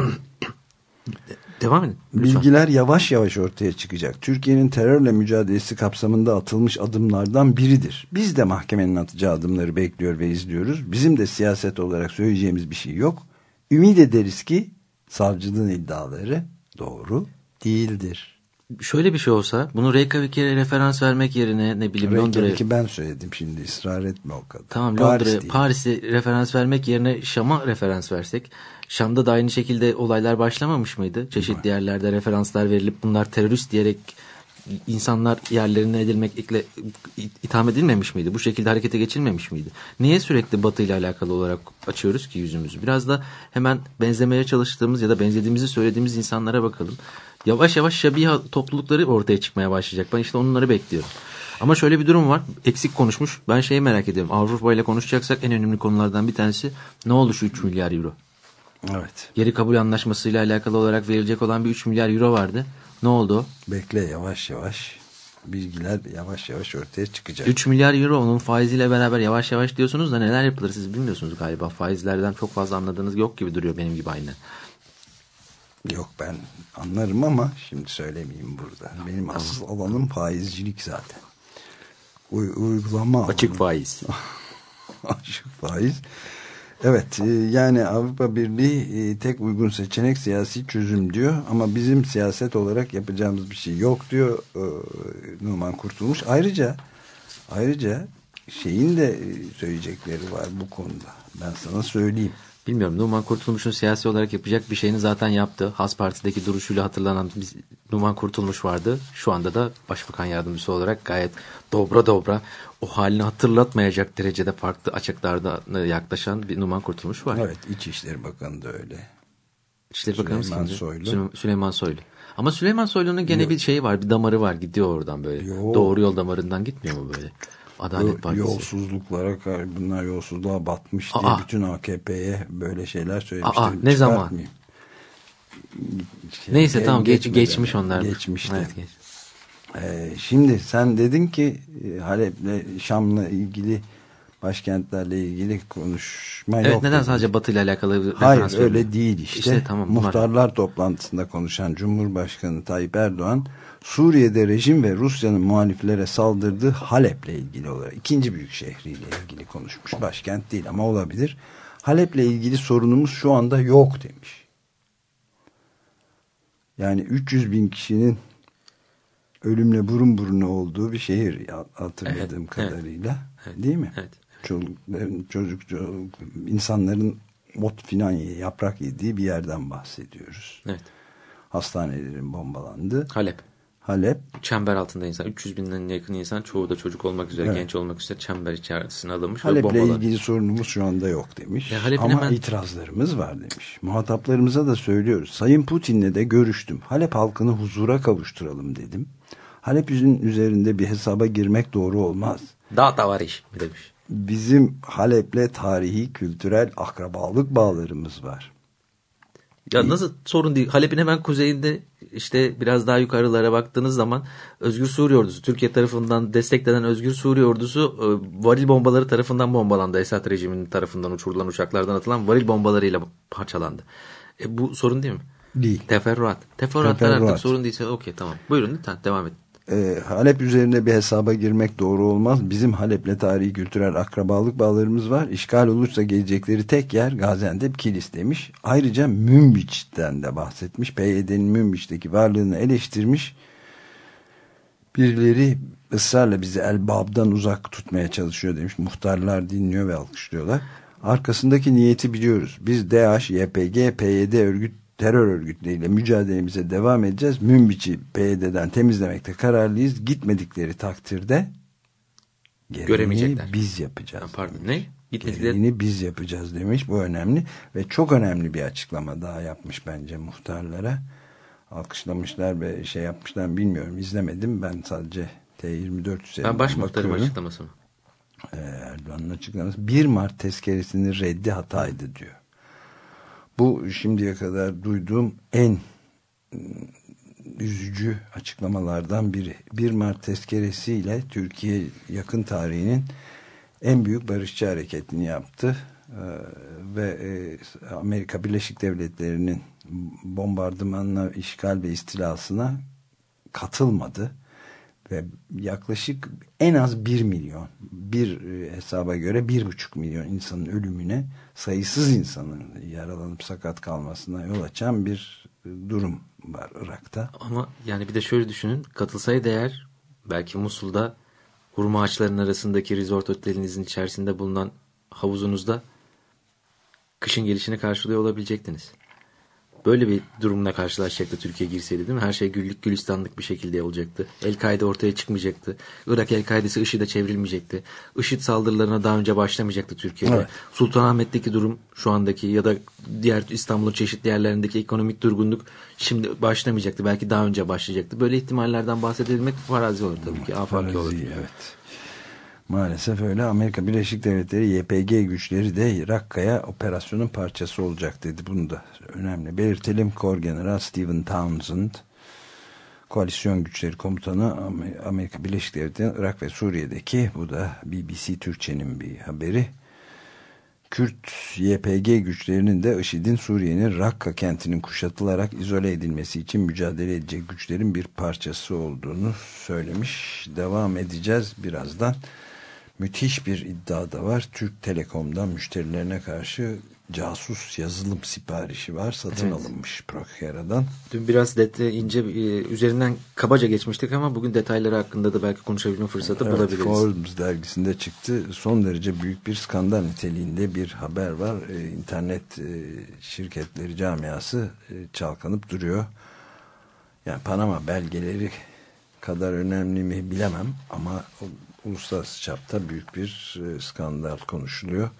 Devam edin. lütfen. Bilgiler yavaş yavaş ortaya çıkacak. Türkiye'nin terörle mücadelesi kapsamında atılmış adımlardan biridir. Biz de mahkemenin atacağı adımları bekliyor ve izliyoruz. Bizim de siyaset olarak söyleyeceğimiz bir şey yok. Ümit ederiz ki savcılığın iddiaları doğru değildir. Şöyle bir şey olsa bunu Reykjavik'e referans vermek yerine ne bileyim Londra'ya Reykjavik'i ben söyledim şimdi ısrar etme o kadar. Tamam Paris Londra'ya. Paris'e referans vermek yerine Şam'a referans versek. Şam'da da aynı şekilde olaylar başlamamış mıydı? Çeşitli yerlerde referanslar verilip bunlar terörist diyerek insanlar yerlerine edilmekle itham edilmemiş miydi? Bu şekilde harekete geçilmemiş miydi? Niye sürekli Batı ile alakalı olarak açıyoruz ki yüzümüzü? Biraz da hemen benzemeye çalıştığımız ya da benzediğimizi söylediğimiz insanlara bakalım. Yavaş yavaş şabiha toplulukları ortaya çıkmaya başlayacak. Ben işte onları bekliyorum. Ama şöyle bir durum var. Eksik konuşmuş. Ben şeyi merak ediyorum. Avrupa ile konuşacaksak en önemli konulardan bir tanesi ne oldu şu 3 milyar euro? Evet. Geri kabul anlaşmasıyla alakalı olarak verilecek olan bir 3 milyar euro vardı. Ne oldu? Bekle yavaş yavaş. Bilgiler yavaş yavaş ortaya çıkacak. 3 milyar euro onun faiziyle beraber yavaş yavaş diyorsunuz da neler yapılır siz bilmiyorsunuz galiba. Faizlerden çok fazla anladığınız yok gibi duruyor benim gibi aynı. Yok ben anlarım ama şimdi söylemeyeyim burada. Benim asıl alanım faizcilik zaten. Uy- uygulama Açık alanı. faiz. Açık faiz. Evet e, yani Avrupa Birliği e, tek uygun seçenek siyasi çözüm diyor ama bizim siyaset olarak yapacağımız bir şey yok diyor e, Numan Kurtulmuş. Ayrıca ayrıca şeyin de söyleyecekleri var bu konuda. Ben sana söyleyeyim. Bilmiyorum Numan Kurtulmuş'un siyasi olarak yapacak bir şeyini zaten yaptı. Has Parti'deki duruşuyla hatırlanan Numan Kurtulmuş vardı. Şu anda da Başbakan Yardımcısı olarak gayet dobra dobra o halini hatırlatmayacak derecede farklı açıklarda yaklaşan bir Numan Kurtulmuş var. Evet İçişleri Bakanı da öyle. İçişleri Bakanı Süleyman kimdi? Soylu. Süleyman- Soylu. Ama Süleyman Soylu'nun gene bir şeyi var. Bir damarı var. Gidiyor oradan böyle. Yo. Doğru yol damarından gitmiyor mu böyle? Adalet Partisi. Yolsuzluklara kar- bunlar yolsuzluğa batmış diye Aa. bütün AKP'ye böyle şeyler söylemiştim. Aa, ne zaman? Şey, Neyse tamam geç, geçmiş onlar. Geçmişti. Evet, geç. Ee, şimdi sen dedin ki e, Halep'le Şam'la ilgili başkentlerle ilgili konuşma Evet yok. neden dedin. sadece Batı ile alakalı Hayır öyle veriliyor? değil işte. İşte tamam, Muhtarlar toplantısında konuşan Cumhurbaşkanı Tayyip Erdoğan Suriye'de rejim ve Rusya'nın muhaliflere saldırdığı Halep'le ilgili olarak ikinci büyük şehriyle ilgili konuşmuş. Başkent değil ama olabilir. Halep'le ilgili sorunumuz şu anda yok demiş. Yani 300 bin kişinin ölümle burun buruna olduğu bir şehir hatırladığım Evet, kadarıyla. Değil mi? Evet. Çocukların, çocuk, çocuk, insanların ot filan yaprak yediği bir yerden bahsediyoruz. Evet. Hastanelerin bombalandı. Halep. Halep Çember altında insan. 300 binden yakın insan çoğu da çocuk olmak üzere Evet. genç olmak üzere çember içerisine alınmış Halep'le bombalar. ilgili sorunumuz şu anda yok demiş. Ya Halep'in Ama hemen- itirazlarımız var demiş. Muhataplarımıza da söylüyoruz. Sayın Putin'le de görüştüm. Halep halkını huzura kavuşturalım dedim. Halep'in üzerinde bir hesaba girmek doğru olmaz. Daha da var iş mi demiş. Bizim Halep'le tarihi, kültürel akrabalık bağlarımız var. Ya nasıl sorun değil. Halep'in hemen kuzeyinde işte biraz daha yukarılara baktığınız zaman Özgür Suriye Ordusu, Türkiye tarafından desteklenen Özgür Suriye Ordusu e, varil bombaları tarafından bombalandı. Esad rejiminin tarafından uçurulan uçaklardan atılan varil bombalarıyla parçalandı. E, bu sorun değil mi? Değil. Teferruat. Teferruatlar Teferruat. artık sorun değilse okey tamam. Buyurun lütfen devam edin. E, Halep üzerinde bir hesaba girmek doğru olmaz. Bizim Halep'le tarihi kültürel akrabalık bağlarımız var. İşgal olursa gelecekleri tek yer Gaziantep Kilis demiş. Ayrıca Münbiç'ten de bahsetmiş. PYD'nin Münbiç'teki varlığını eleştirmiş. Birileri ısrarla bizi Elbab'dan uzak tutmaya çalışıyor demiş. Muhtarlar dinliyor ve alkışlıyorlar. Arkasındaki niyeti biliyoruz. Biz DH, YPG, PYD örgüt terör örgütleriyle mücadelemize devam edeceğiz. Münbiç'i PYD'den temizlemekte kararlıyız. Gitmedikleri takdirde Göremeyecekler. biz yapacağız. Ha, Pardon ne? Gitmedikleri Gereğini biz yapacağız demiş. Bu önemli ve çok önemli bir açıklama daha yapmış bence muhtarlara. Alkışlamışlar ve şey yapmışlar mı bilmiyorum. İzlemedim. Ben sadece T24 üzerinden Ben baş muhtarım bakıyorum. açıklaması mı? Ee, Erdoğan'ın açıklaması 1 Mart tezkeresinin reddi hataydı diyor. Bu şimdiye kadar duyduğum en üzücü açıklamalardan biri. 1 Mart tezkeresiyle Türkiye yakın tarihinin en büyük barışçı hareketini yaptı. Ee, ve e, Amerika Birleşik Devletleri'nin bombardımanına, işgal ve istilasına katılmadı ve yaklaşık en az 1 milyon bir e, hesaba göre bir buçuk milyon insanın ölümüne sayısız insanın yaralanıp sakat kalmasına yol açan bir e, durum var Irak'ta. Ama yani bir de şöyle düşünün. Katılsaydı eğer belki Musul'da hurma ağaçlarının arasındaki resort otelinizin içerisinde bulunan havuzunuzda kışın gelişini karşılıyor olabilecektiniz. Böyle bir durumla karşılaşacaktı Türkiye girseydi değil mi? Her şey güllük gülistanlık bir şekilde olacaktı. El-Kaide ortaya çıkmayacaktı. Irak El-Kaide'si IŞİD'e çevrilmeyecekti. IŞİD saldırılarına daha önce başlamayacaktı Türkiye'de. Evet. Sultanahmet'teki durum şu andaki ya da diğer İstanbul'un çeşitli yerlerindeki ekonomik durgunluk şimdi başlamayacaktı. Belki daha önce başlayacaktı. Böyle ihtimallerden bahsedebilmek farazi olur tabii ki. Afaki olur. Evet. Maalesef öyle. Amerika Birleşik Devletleri YPG güçleri de Rakka'ya operasyonun parçası olacak dedi. Bunu da önemli. Belirtelim Kor General Stephen Townsend koalisyon güçleri komutanı Amer- Amerika Birleşik Devletleri'nin Irak ve Suriye'deki bu da BBC Türkçe'nin bir haberi. Kürt YPG güçlerinin de IŞİD'in Suriye'nin Rakka kentinin kuşatılarak izole edilmesi için mücadele edecek güçlerin bir parçası olduğunu söylemiş. Devam edeceğiz birazdan. Müthiş bir iddia da var. Türk Telekom'dan müşterilerine karşı casus yazılım siparişi var. Satın Evet. alınmış Prokera'dan. Dün biraz detay ince e, üzerinden kabaca geçmiştik ama bugün detayları hakkında da belki konuşabilme fırsatı Evet, bulabiliriz. Forbes dergisinde çıktı. Son derece büyük bir skandal niteliğinde bir haber var. Ee, internet e, şirketleri camiası e, çalkanıp duruyor. Yani Panama belgeleri kadar önemli mi bilemem ama uluslararası çapta büyük bir e, skandal konuşuluyor.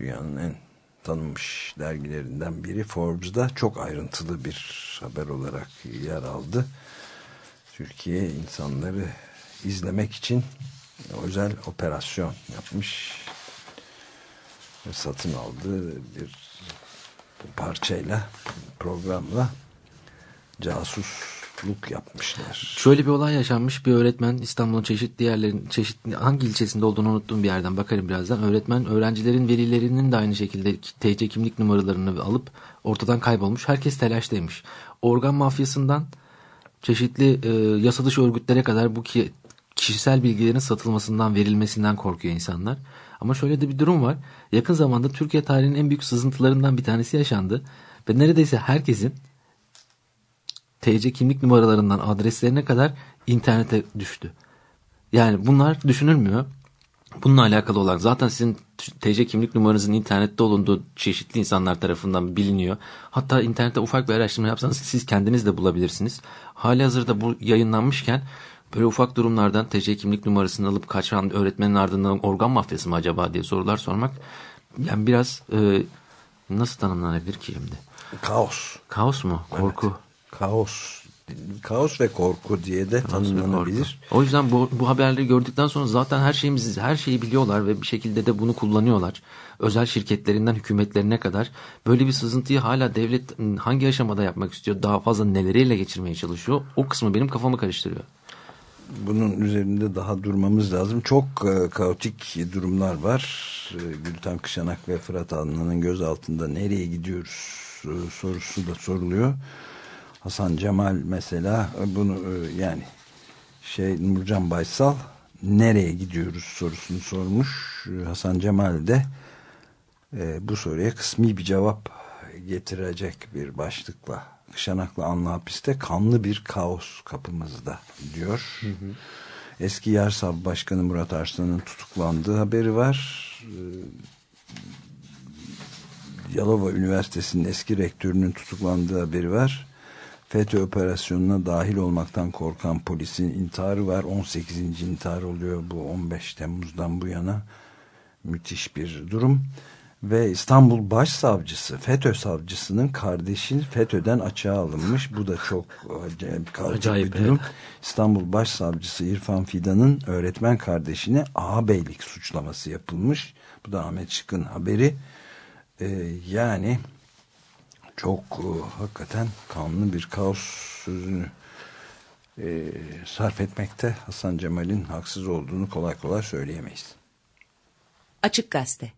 Dünyanın en tanınmış dergilerinden biri Forbes'da çok ayrıntılı bir haber olarak yer aldı. Türkiye insanları izlemek için özel operasyon yapmış ve satın aldığı bir parçayla programla casusluk yapmışlar. Şöyle bir olay yaşanmış. Bir öğretmen İstanbul'un çeşitli yerlerin çeşitli hangi ilçesinde olduğunu unuttuğum bir yerden bakarım birazdan. Öğretmen öğrencilerin velilerinin de aynı şekilde TC kimlik numaralarını alıp ortadan kaybolmuş. Herkes telaştaymış. Organ mafyasından çeşitli e, yasa dışı örgütlere kadar bu ki, kişisel bilgilerin satılmasından verilmesinden korkuyor insanlar. Ama şöyle de bir durum var. Yakın zamanda Türkiye tarihinin en büyük sızıntılarından bir tanesi yaşandı. Ve neredeyse herkesin TC kimlik numaralarından adreslerine kadar internete düştü. Yani bunlar düşünülmüyor. Bununla alakalı olarak zaten sizin TC kimlik numaranızın internette olunduğu çeşitli insanlar tarafından biliniyor. Hatta internette ufak bir araştırma yapsanız siz kendiniz de bulabilirsiniz. Hali hazırda bu yayınlanmışken böyle ufak durumlardan TC kimlik numarasını alıp kaçan öğretmenin ardından organ mafyası mı acaba diye sorular sormak yani biraz e, nasıl tanımlanabilir ki şimdi? Kaos. Kaos mu? Korku. Kaos kaos ve korku diye de tanımlanabilir. O yüzden bu, bu haberleri gördükten sonra zaten her şeyimiz her şeyi biliyorlar ve bir şekilde de bunu kullanıyorlar. Özel şirketlerinden hükümetlerine kadar böyle bir sızıntıyı hala devlet hangi aşamada yapmak istiyor? Daha fazla neleriyle geçirmeye çalışıyor? O kısmı benim kafamı karıştırıyor. Bunun üzerinde daha durmamız lazım. Çok e, kaotik durumlar var. E, Gülten Kışanak ve Fırat Adnan'ın gözaltında nereye gidiyoruz e, sorusu da soruluyor. Hasan Cemal mesela e, bunu e, yani şey Nurcan Baysal nereye gidiyoruz sorusunu sormuş. E, Hasan Cemal de e, bu soruya kısmi bir cevap getirecek bir başlıkla Kışanaklı Anlı hapiste kanlı bir kaos kapımızda diyor. Eski Yarsab Başkanı Murat Arslan'ın tutuklandığı haberi var. Yalova Üniversitesi'nin eski rektörünün tutuklandığı haberi var. FETÖ operasyonuna dahil olmaktan korkan polisin intiharı var. 18. intihar oluyor bu 15 Temmuz'dan bu yana. Müthiş bir durum ve İstanbul Başsavcısı FETÖ savcısının kardeşi FETÖ'den açığa alınmış. Bu da çok acayip, acayip bir durum. Evet. İstanbul Başsavcısı İrfan Fidan'ın öğretmen kardeşine ağabeylik suçlaması yapılmış. Bu da Ahmet Şık'ın haberi. Ee, yani çok e, hakikaten kanlı bir kaos sözünü e, sarf etmekte Hasan Cemal'in haksız olduğunu kolay kolay söyleyemeyiz. Açık Gazete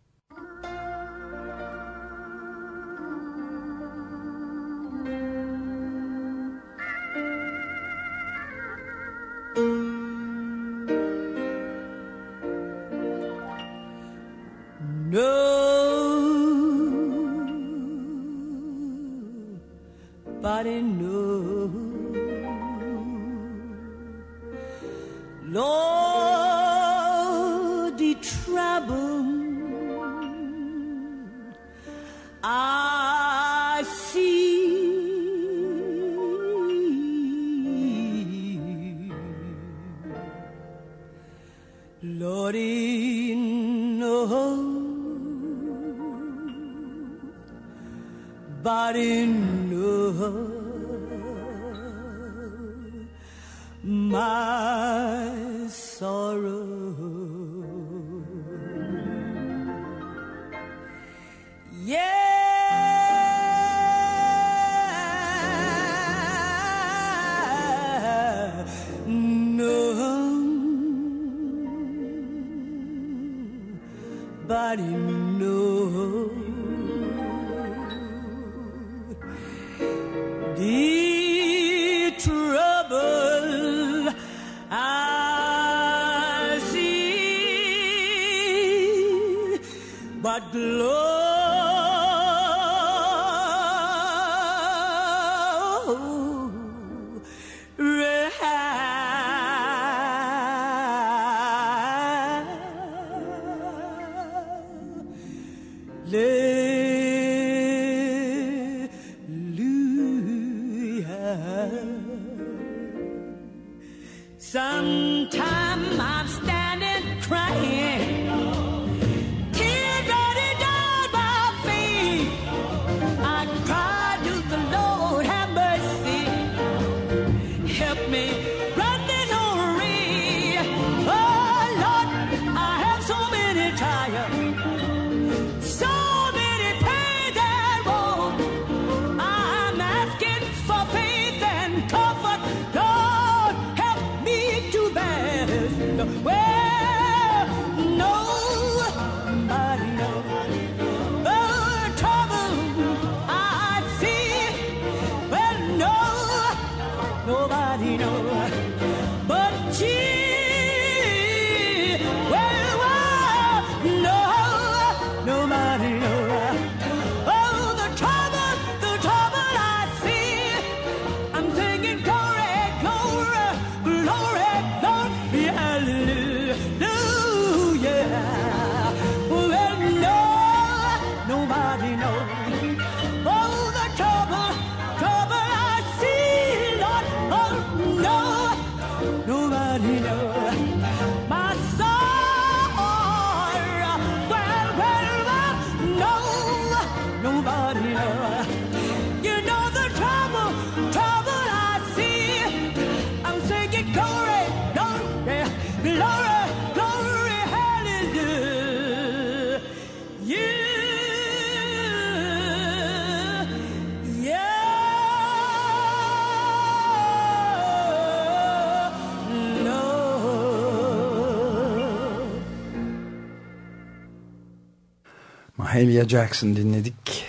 Mahalia Jackson dinledik.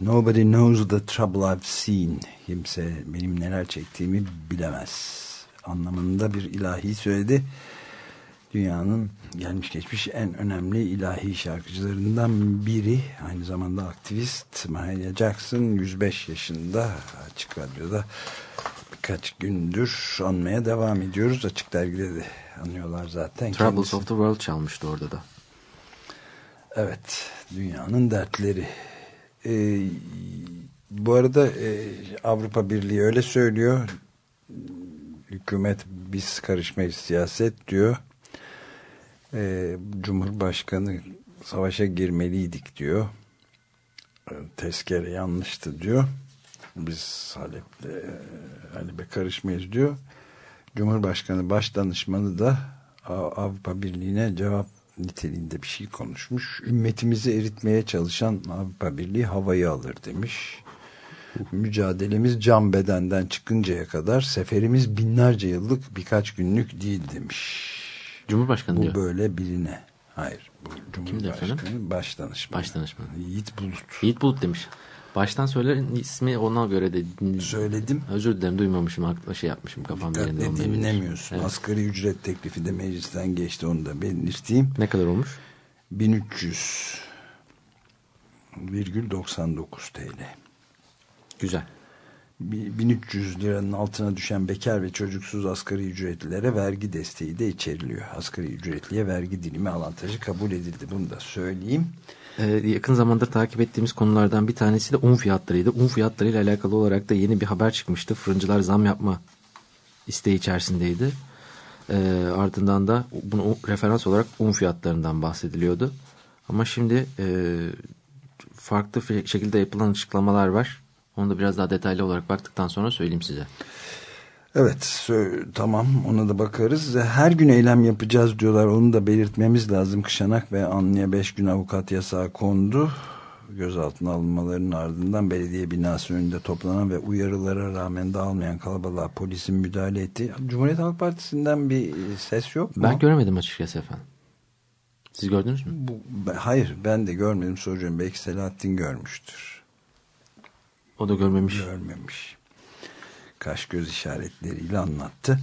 Nobody knows the trouble I've seen. Kimse benim neler çektiğimi bilemez. Anlamında bir ilahi söyledi. Dünyanın gelmiş geçmiş en önemli ilahi şarkıcılarından biri. Aynı zamanda aktivist Mahalia Jackson 105 yaşında Açık Radyo'da birkaç gündür anmaya devam ediyoruz. Açık Dergi'de de anıyorlar zaten. Troubles Kendisi- of the World çalmıştı orada da. Evet, dünyanın dertleri. Ee, bu arada e, Avrupa Birliği öyle söylüyor. Hükümet biz karışmayız siyaset diyor. Ee, Cumhurbaşkanı savaşa girmeliydik diyor. Ee, Tezkere yanlıştı diyor. Biz Halep'le e, Halep'e karışmayız diyor. Cumhurbaşkanı Başdanışmanı da Avrupa Birliği'ne cevap niteliğinde bir şey konuşmuş. Ümmetimizi eritmeye çalışan Avrupa Birliği havayı alır demiş. Mücadelemiz can bedenden çıkıncaya kadar seferimiz binlerce yıllık birkaç günlük değil demiş. Cumhurbaşkanı Bu diyor. böyle birine. Hayır. Bu Kimdi efendim? Cumhurbaşkanı Başdanışmanı. Başdanışmanı. Yiğit Bulut. Yiğit Bulut demiş. Baştan söylerin ismi ona göre de Söyledim. Özür dilerim duymamışım. Aklı şey yapmışım kafam yerinde dinlemiyorsun. Evet. Asgari ücret teklifi de meclisten geçti onu da belirteyim. Ne kadar olmuş? 1300,99 TL. Güzel. Bi- 1300 liranın altına düşen bekar ve çocuksuz asgari ücretlilere vergi desteği de içeriliyor. Asgari ücretliye vergi dilimi avantajı kabul edildi. Bunu da söyleyeyim. Ee, yakın zamanda takip ettiğimiz konulardan bir tanesi de un fiyatlarıydı. Un fiyatlarıyla alakalı olarak da yeni bir haber çıkmıştı. Fırıncılar zam yapma isteği içerisindeydi. Ee, ardından da bunu referans olarak un fiyatlarından bahsediliyordu. Ama şimdi e, farklı şekilde yapılan açıklamalar var. Onu da biraz daha detaylı olarak baktıktan sonra söyleyeyim size. Evet tamam ona da bakarız. Her gün eylem yapacağız diyorlar. Onu da belirtmemiz lazım. Kışanak ve Anlı'ya 5 gün avukat yasağı kondu. Gözaltına alınmalarının ardından belediye binası önünde toplanan ve uyarılara rağmen dağılmayan kalabalığa polisin müdahale etti. Cumhuriyet Halk Partisi'nden bir ses yok mu? Ben göremedim açıkçası efendim. Siz gördünüz mü? Bu, hayır ben de görmedim soruyorum. Belki Selahattin görmüştür. O da görmemiş. Görmemiş. Kaş göz işaretleriyle anlattı.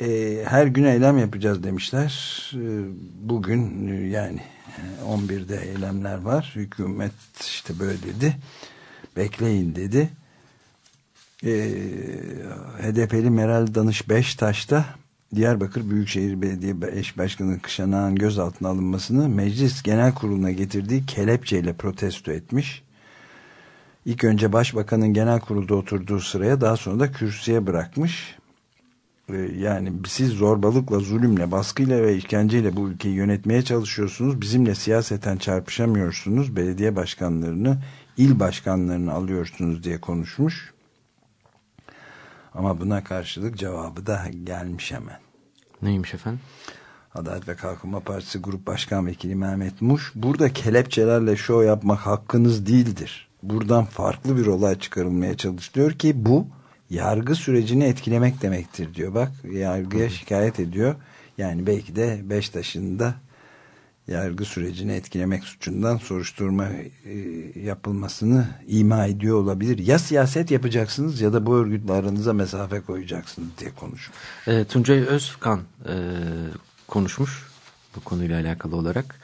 Ee, her gün eylem yapacağız demişler. Ee, bugün e, yani e, 11'de eylemler var. Hükümet işte böyle dedi. Bekleyin dedi. Ee, HDP'li Meral Danış Beştaş'ta Diyarbakır Büyükşehir Belediye Eş Başkanı Kışanağ'ın gözaltına alınmasını Meclis Genel Kurulu'na getirdiği kelepçeyle protesto etmiş. İlk önce başbakanın genel kurulda oturduğu sıraya daha sonra da kürsüye bırakmış. Ee, Yani siz zorbalıkla, zulümle, baskıyla ve işkenceyle bu ülkeyi yönetmeye çalışıyorsunuz. Bizimle siyaseten çarpışamıyorsunuz. Belediye başkanlarını, il başkanlarını alıyorsunuz diye konuşmuş. Ama buna karşılık cevabı da gelmiş hemen. Neymiş efendim? Adalet ve Kalkınma Partisi Grup Başkan Vekili Mehmet Muş burada kelepçelerle şov yapmak hakkınız değildir. Buradan farklı bir olay çıkarılmaya çalışılıyor ki bu yargı sürecini etkilemek demektir diyor. Bak yargıya şikayet ediyor. Yani belki de Beştaş'ın yargı sürecini etkilemek suçundan soruşturma e, yapılmasını ima ediyor olabilir. Ya siyaset yapacaksınız ya da bu örgütle aranıza mesafe koyacaksınız diye konuşmuş. E, Tuncay Özkan e, konuşmuş bu konuyla alakalı olarak.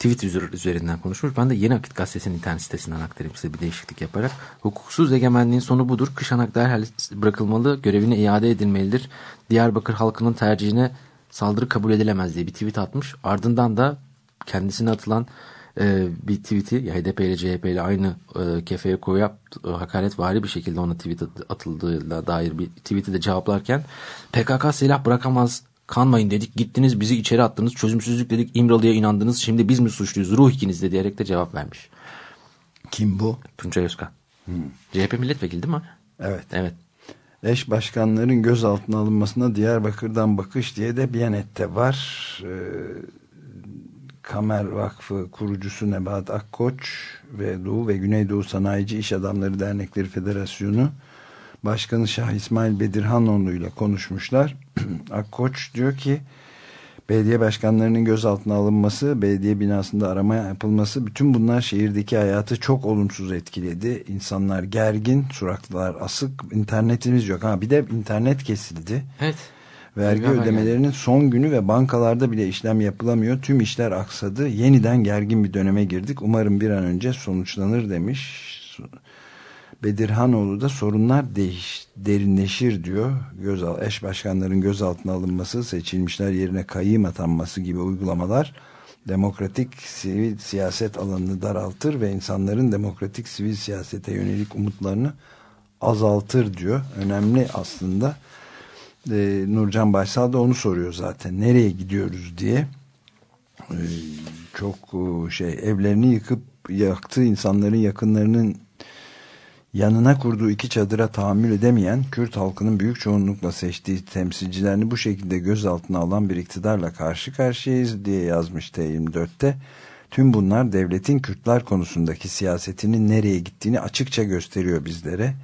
Tweet üzeri- üzerinden konuşmuş. Ben de Yeni Akit Gazetesi'nin internet sitesinden aktarayım size bir değişiklik yaparak. Hukuksuz egemenliğin sonu budur. Kışanak derhal bırakılmalı, görevine iade edilmelidir. Diyarbakır halkının tercihine saldırı kabul edilemez diye bir tweet atmış. Ardından da kendisine atılan e, bir tweet'i HDP ile CHP ile aynı e, kefeye koyup e, hakaretvari bir şekilde ona tweet at- atıldığına dair bir tweet'i de cevaplarken PKK silah bırakamaz kanmayın dedik gittiniz bizi içeri attınız çözümsüzlük dedik İmralı'ya inandınız şimdi biz mi suçluyuz ruh ikiniz de diyerek de cevap vermiş. Kim bu? Tuncay Özkan. CHP milletvekili değil mi? Evet. Evet. Eş başkanların gözaltına alınmasına Diyarbakır'dan bakış diye de Biyanet'te var. Ee, Kamer Vakfı kurucusu Nebahat Akkoç ve Doğu ve Güneydoğu Sanayici İş Adamları Dernekleri Federasyonu Başkanı Şah İsmail Bedirhanoğlu ile konuşmuşlar. Akkoç diyor ki Belediye başkanlarının gözaltına alınması, belediye binasında arama yapılması bütün bunlar şehirdeki hayatı çok olumsuz etkiledi. İnsanlar gergin, suratlar asık, internetimiz yok. Ha bir de internet kesildi. Evet. Vergi haber ödemelerinin son günü ve bankalarda bile işlem yapılamıyor. Tüm işler aksadı. Yeniden gergin bir döneme girdik. Umarım bir an önce sonuçlanır demiş. Bedirhanoğlu da sorunlar değiş, derinleşir diyor. Gözal, eş başkanların gözaltına alınması, seçilmişler yerine kayyım atanması gibi uygulamalar demokratik sivil siyaset alanını daraltır ve insanların demokratik sivil siyasete yönelik umutlarını azaltır diyor. Önemli aslında. Ee, Nurcan Baysal da onu soruyor zaten. Nereye gidiyoruz diye. Ee, çok e, şey evlerini yıkıp yaktı insanların yakınlarının yanına kurduğu iki çadıra tahammül edemeyen Kürt halkının büyük çoğunlukla seçtiği temsilcilerini bu şekilde gözaltına alan bir iktidarla karşı karşıyayız diye yazmış T24'te. Tüm bunlar devletin Kürtler konusundaki siyasetinin nereye gittiğini açıkça gösteriyor bizlere.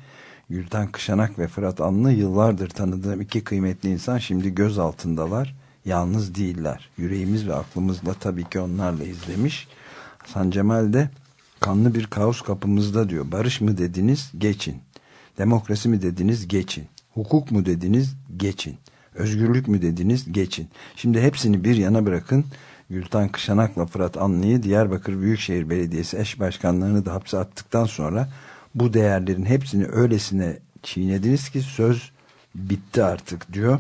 Gülten Kışanak ve Fırat Anlı yıllardır tanıdığım iki kıymetli insan şimdi göz altındalar. Yalnız değiller. Yüreğimiz ve aklımızla tabii ki onlarla izlemiş. Hasan Cemal de kanlı bir kaos kapımızda diyor. Barış mı dediniz? Geçin. Demokrasi mi dediniz? Geçin. Hukuk mu dediniz? Geçin. Özgürlük mü dediniz? Geçin. Şimdi hepsini bir yana bırakın. Gülten Kışanak'la Fırat Anlı'yı Diyarbakır Büyükşehir Belediyesi eş başkanlarını da hapse attıktan sonra bu değerlerin hepsini öylesine çiğnediniz ki söz bitti artık diyor.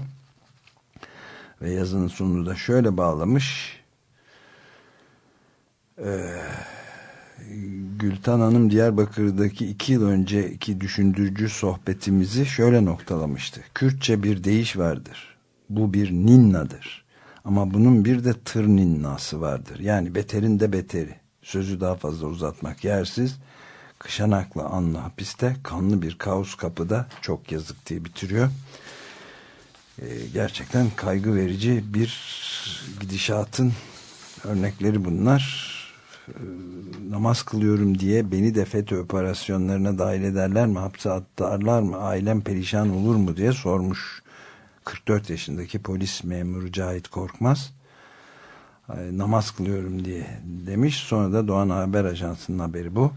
Ve yazının sonunu da şöyle bağlamış. Ee, Gülten Hanım Diyarbakır'daki iki yıl önceki düşündürücü sohbetimizi şöyle noktalamıştı. Kürtçe bir deyiş vardır. Bu bir ninnadır. Ama bunun bir de tır ninnası vardır. Yani beterin de beteri. Sözü daha fazla uzatmak yersiz. Kışanaklı anlı hapiste kanlı bir kaos kapıda çok yazık diye bitiriyor. Ee, gerçekten kaygı verici bir gidişatın örnekleri bunlar. Ee, namaz kılıyorum diye beni de FETÖ operasyonlarına dahil ederler mi? Hapse atarlar mı? Ailem perişan olur mu diye sormuş. 44 yaşındaki polis memuru Cahit Korkmaz. Namaz kılıyorum diye demiş. Sonra da Doğan Haber Ajansı'nın haberi bu.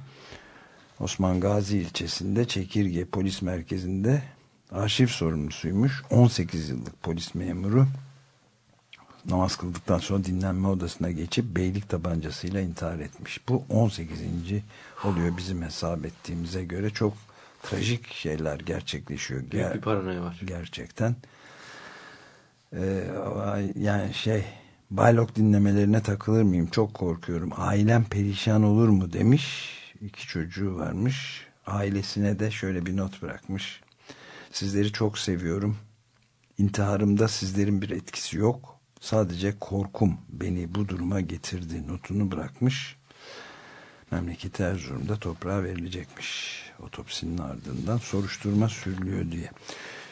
Osman Gazi ilçesinde Çekirge Polis Merkezi'nde arşiv sorumlusuymuş. 18 yıllık polis memuru namaz kıldıktan sonra dinlenme odasına geçip beylik tabancasıyla intihar etmiş. Bu 18. oluyor bizim hesap ettiğimize göre çok trajik şeyler gerçekleşiyor. Büyük Ger- bir paranoya var. Gerçekten. Ee, yani şey Baylok dinlemelerine takılır mıyım? Çok korkuyorum. Ailem perişan olur mu demiş. İki çocuğu varmış. Ailesine de şöyle bir not bırakmış. Sizleri çok seviyorum. İntiharımda sizlerin bir etkisi yok. Sadece korkum beni bu duruma getirdi. Notunu bırakmış. Memleketi Erzurum'da toprağa verilecekmiş. Otopsinin ardından soruşturma sürülüyor diye.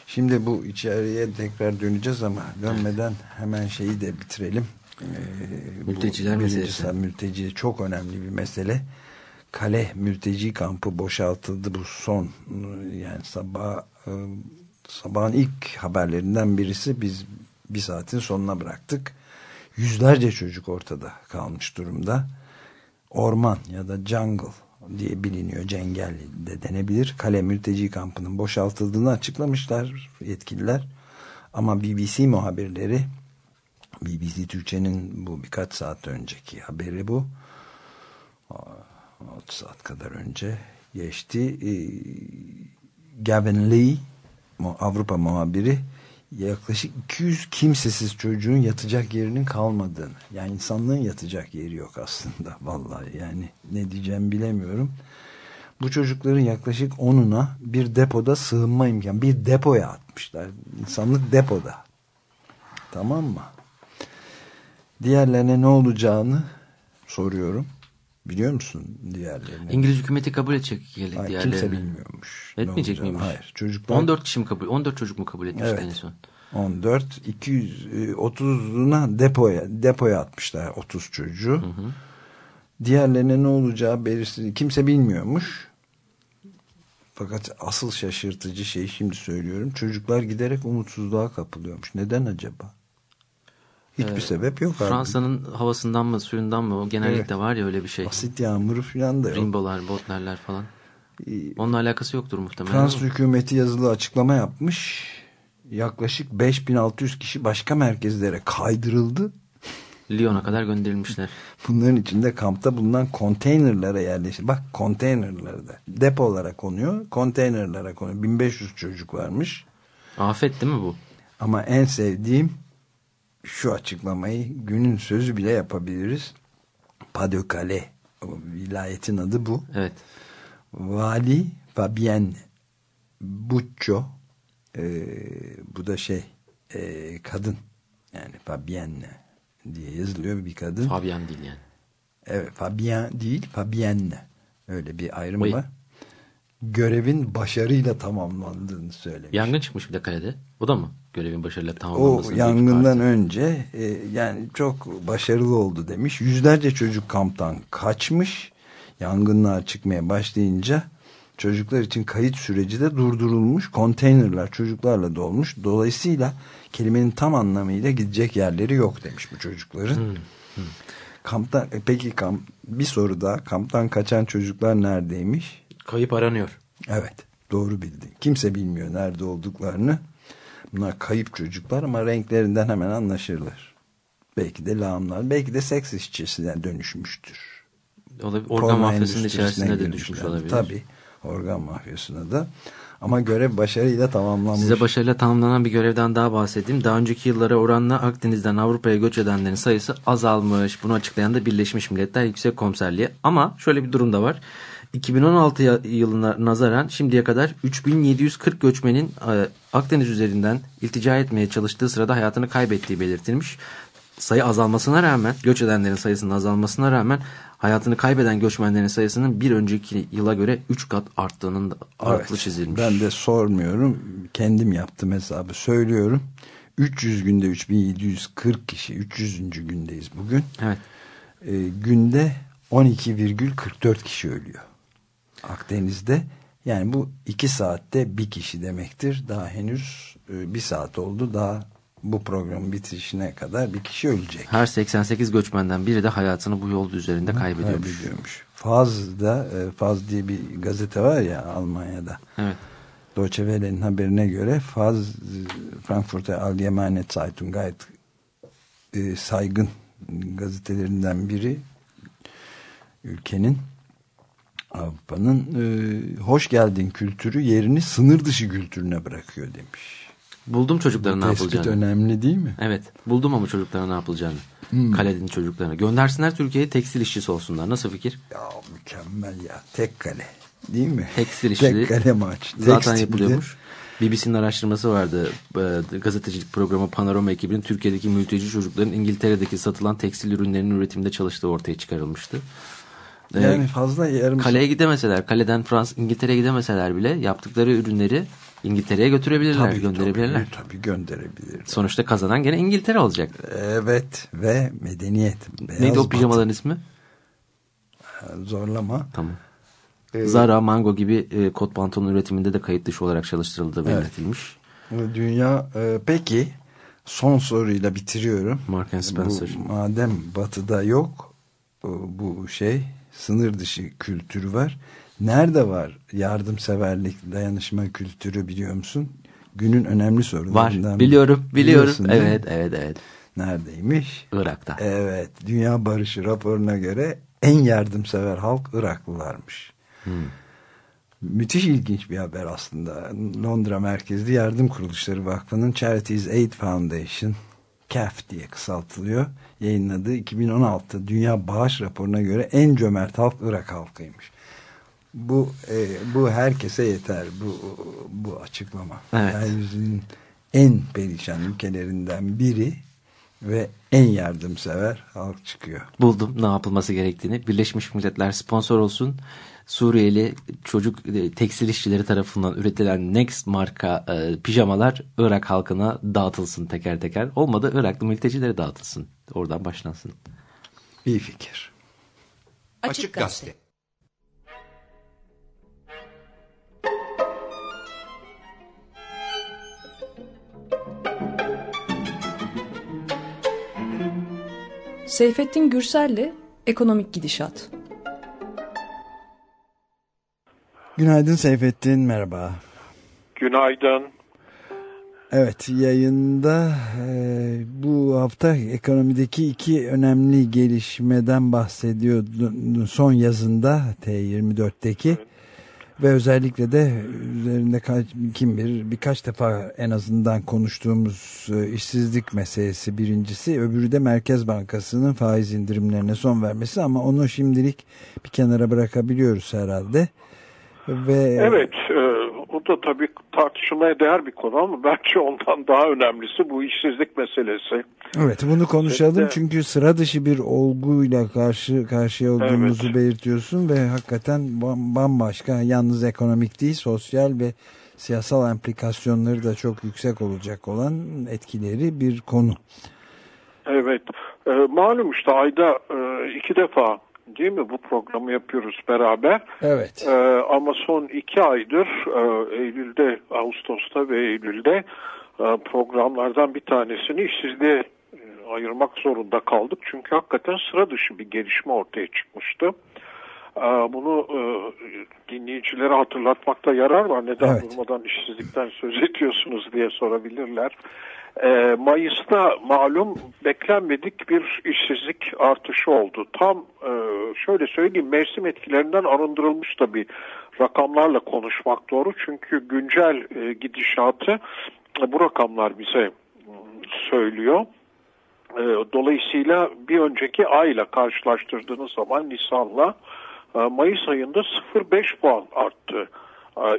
Şimdi bu içeriye tekrar döneceğiz ama dönmeden hemen şeyi de bitirelim. Ee, Mülteciler meselesi. Mülteci çok önemli bir mesele. Kale mülteci kampı boşaltıldı bu son yani sabah e, sabahın ilk haberlerinden birisi biz bir saatin sonuna bıraktık. Yüzlerce çocuk ortada kalmış durumda. Orman ya da jungle diye biliniyor. Cengel de denebilir. Kale mülteci kampının boşaltıldığını açıklamışlar yetkililer. Ama BBC muhabirleri BBC Türkçe'nin bu birkaç saat önceki haberi bu. 6 saat kadar önce geçti. Ee, Gavin Lee Avrupa muhabiri yaklaşık 200 kimsesiz çocuğun yatacak yerinin kalmadığını yani insanlığın yatacak yeri yok aslında vallahi yani ne diyeceğim bilemiyorum. Bu çocukların yaklaşık 10'una bir depoda sığınma imkanı bir depoya atmışlar. İnsanlık depoda. Tamam mı? Diğerlerine ne olacağını soruyorum. Biliyor musun diğerlerine? İngiliz hükümeti kabul edecek Hayır, diğerlerini. kimse bilmiyormuş. Etmeyecek miymiş? Hayır. Çocuklar 14 kişi mi kabul 14 çocuk mu kabul etmişti Evet. en son? 14 230'una depoya depoya atmışlar 30 çocuğu. Diğerlerine ne olacağı belirsiz. Kimse bilmiyormuş. Fakat asıl şaşırtıcı şey şimdi söylüyorum. Çocuklar giderek umutsuzluğa kapılıyormuş. Neden acaba? Hiçbir sebep yok. Fransa'nın havasından mı suyundan mı o genellikle var ya öyle bir şey. Asit yağmuru falan da yok. Rimbolar, botnerler falan. Onunla alakası yoktur muhtemelen. Fransız hükümeti yazılı açıklama yapmış. Yaklaşık 5600 kişi başka merkezlere kaydırıldı. Lyon'a kadar gönderilmişler. Bunların içinde kampta bulunan konteynerlara yerleşti. Bak konteynerlerde. Depolara konuyor. Konteynerlara konuyor. 1500 çocuk varmış. Afet değil mi bu? Ama en sevdiğim şu açıklamayı günün sözü bile yapabiliriz. O Vilayetin adı bu. Evet. Vali Fabien Bucco e, bu da şey e, kadın yani Fabienne diye yazılıyor bir kadın. Fabian değil yani. Evet Fabien değil Fabienne öyle bir ayrım Vay. var. Görevin başarıyla tamamlandığını söylemiş. Yangın çıkmış bir de kalede. Bu da mı? Görevin başarıyla O tamamlanmasının büyük yangından önce e, yani çok başarılı oldu demiş. Yüzlerce çocuk kamptan kaçmış. Yangınlar çıkmaya başlayınca çocuklar için kayıt süreci de durdurulmuş. Konteynerler çocuklarla dolmuş. Dolayısıyla kelimenin tam anlamıyla gidecek yerleri yok demiş bu çocukların. Hmm, Kamptan e, peki kamp bir soru daha. Kamptan kaçan çocuklar neredeymiş? Kayıp aranıyor. Evet doğru bildin. Kimse bilmiyor nerede olduklarını. Bunlar kayıp çocuklar ama renklerinden hemen anlaşılır. Belki de lağımlar, belki de seks işçisine dönüşmüştür. Olabilir. Organ mafyasının içerisine de düşmüş olabilir. Tabii organ mafyasına da. Ama görev başarıyla tamamlanmış. Size başarıyla tamamlanan bir görevden daha bahsedeyim. Daha önceki yıllara oranla Akdeniz'den Avrupa'ya göç edenlerin sayısı azalmış. Bunu açıklayan da Birleşmiş Milletler Yüksek Komiserliği. Ama şöyle bir durum da var. 2016 ya- yılına nazaran şimdiye kadar 3740 göçmenin e, Akdeniz üzerinden iltica etmeye çalıştığı sırada hayatını kaybettiği belirtilmiş. Sayı azalmasına rağmen, göç edenlerin sayısının azalmasına rağmen hayatını kaybeden göçmenlerin sayısının bir önceki yıla göre 3 kat arttığının altı Evet, çizilmiş. Ben de sormuyorum. Kendim yaptım hesabı söylüyorum. 300 günde 3740 kişi. 300. gündeyiz bugün. Evet. e, günde 12,44 kişi ölüyor. Akdeniz'de. Yani bu iki saatte bir kişi demektir. Daha henüz e, bir saat oldu. Daha bu programın bitirişine kadar bir kişi ölecek. Her 88 göçmenden biri de hayatını bu yol üzerinde kaybediyormuş. Kaybediyormuş. Faz'da, e, Faz diye bir gazete var ya Almanya'da. Evet. Deutsche Welle'nin haberine göre Faz, Frankfurter Allgemeine Zeitung gayet e, saygın gazetelerinden biri. Ülkenin Avrupa'nın e, hoş geldin kültürü yerini sınır dışı kültürüne bırakıyor demiş. Buldum çocukların ne Bu tespit yapılacağını. önemli değil mi? Evet. Buldum ama çocukların ne yapılacağını. Hmm. Kalenin çocuklarına. Göndersinler Türkiye'ye tekstil işçisi olsunlar. Nasıl fikir? Ya mükemmel ya. Tek kale. Değil mi? Tekstil işçiliği. Tek kale maç. Zaten Tekstilde- yapılıyormuş. BBC'nin araştırması vardı. Ee, Gazetecilik programı Panorama ekibinin Türkiye'deki mülteci çocukların İngiltere'deki satılan tekstil ürünlerinin üretiminde çalıştığı ortaya çıkarılmıştı. Ee, Yani fazla yarım kaleye gidemeseler, kaleden Fransız İngiltere'ye gidemeseler bile yaptıkları ürünleri İngiltere'ye götürebilirler, Tabii, gönderebilirler. Tabii, tabii gönderebilir. Sonuçta kazanan gene İngiltere olacak. Evet ve medeniyet. Beyaz Neydi o pijamaların ismi? Zorlama. Tamam. Ee, Zara, Mango gibi e, kot pantolon üretiminde de kayıt dışı olarak çalıştırıldığı belirtilmiş. Dünya e, peki son soruyla bitiriyorum. Mark and Spencer. Bu, madem batıda yok e, bu şey sınır dışı kültürü var. Nerede var yardımseverlik, dayanışma kültürü biliyor musun? Günün önemli sorularından. Var. Biliyorum. Biliyorum. Evet, evet, evet. Neredeymiş? Irak'ta. Evet. Dünya Barışı raporuna göre en yardımsever halk Iraklılarmış. Hmm. Müthiş ilginç bir haber aslında. Londra merkezli yardım kuruluşları vakfının Charities Aid Foundation CAF diye kısaltılıyor. Yayınladığı 2016 Dünya Bağış raporuna göre en cömert halk Irak halkıymış. Bu e, bu herkese yeter bu bu açıklama. Evet. Yeryüzünün en perişan ülkelerinden biri ve en yardımsever halk çıkıyor. Buldum ne yapılması gerektiğini. Birleşmiş Milletler sponsor olsun. Suriyeli çocuk e, tekstil işçileri tarafından üretilen Next marka e, pijamalar Irak halkına dağıtılsın teker teker. Olmadı Iraklı mültecilere dağıtılsın. Oradan başlansın. İyi fikir. Açık Gazete. Seyfettin Gürsel'le Ekonomik Gidişat. Günaydın Seyfettin, merhaba. Günaydın. Evet, yayında e, bu hafta ekonomideki iki önemli gelişmeden bahsediyordun son yazında T24'teki. Ve özellikle de üzerinde kaç, kim bilir birkaç defa en azından konuştuğumuz e, işsizlik meselesi birincisi. Öbürü de Merkez Bankası'nın faiz indirimlerine son vermesi ama onu şimdilik bir kenara bırakabiliyoruz herhalde. Ve Evet, e, o da tabii tartışılmaya değer bir konu ama bence ondan daha önemlisi bu işsizlik meselesi. Evet bunu konuşalım Evet. çünkü sıra dışı bir olguyla karşı karşıya olduğumuzu belirtiyorsun ve hakikaten bam- bambaşka yalnız ekonomik değil sosyal ve siyasal implikasyonları da çok yüksek olacak olan etkileri bir konu. Evet, e, malum işte ayda e, iki defa değil mi bu programı yapıyoruz beraber. Evet. E, ama son iki aydır e, Eylül'de, Ağustos'ta ve Eylül'de e, programlardan bir tanesini işsizliğe e, ayırmak zorunda kaldık. Çünkü hakikaten sıra dışı bir gelişme ortaya çıkmıştı. E, bunu e, dinleyicilere hatırlatmakta yarar var. Neden Evet. durmadan işsizlikten söz ediyorsunuz diye sorabilirler. E, Mayıs'ta malum beklenmedik bir işsizlik artışı oldu. Tam e, şöyle söyleyeyim mevsim etkilerinden arındırılmış tabii rakamlarla konuşmak doğru. Çünkü güncel e, gidişatı e, bu rakamlar bize söylüyor. Dolayısıyla bir önceki ayla karşılaştırdığınız zaman Nisan'la Mayıs ayında 0.5 puan arttı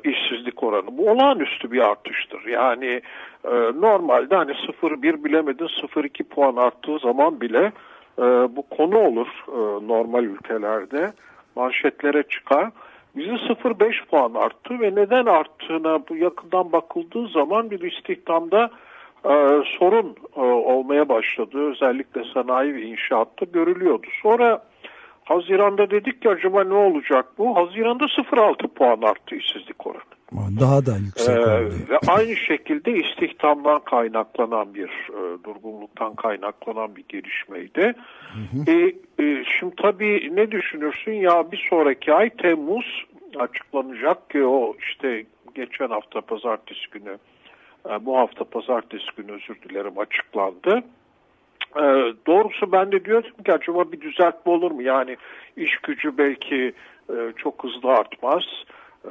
işsizlik oranı. Bu olağanüstü bir artıştır. Yani e, normalde hani 0.1 bilemedin 0.2 puan arttığı zaman bile e, bu konu olur e, normal ülkelerde. Manşetlere çıkar. Bizde 0.5 puan arttı ve neden arttığına bu yakından bakıldığı zaman bir istihdamda e, sorun e, olmaya başladı. Özellikle sanayi ve inşaatta görülüyordu. Sonra Haziran'da dedik ki acaba ne olacak bu? Haziran'da 0.6 puan arttı işsizlik oranı. Daha da yüksek Ee, oldu. ve aynı şekilde istihdamdan kaynaklanan bir e, durgunluktan kaynaklanan bir gelişmeydi. E, e, şimdi tabii ne düşünürsün ya bir sonraki ay Temmuz açıklanacak ki o işte geçen hafta pazartesi günü e, bu hafta pazartesi günü özür dilerim açıklandı. E, doğrusu ben de diyordum ki acaba bir düzeltme olur mu? Yani iş gücü belki e, çok hızlı artmaz.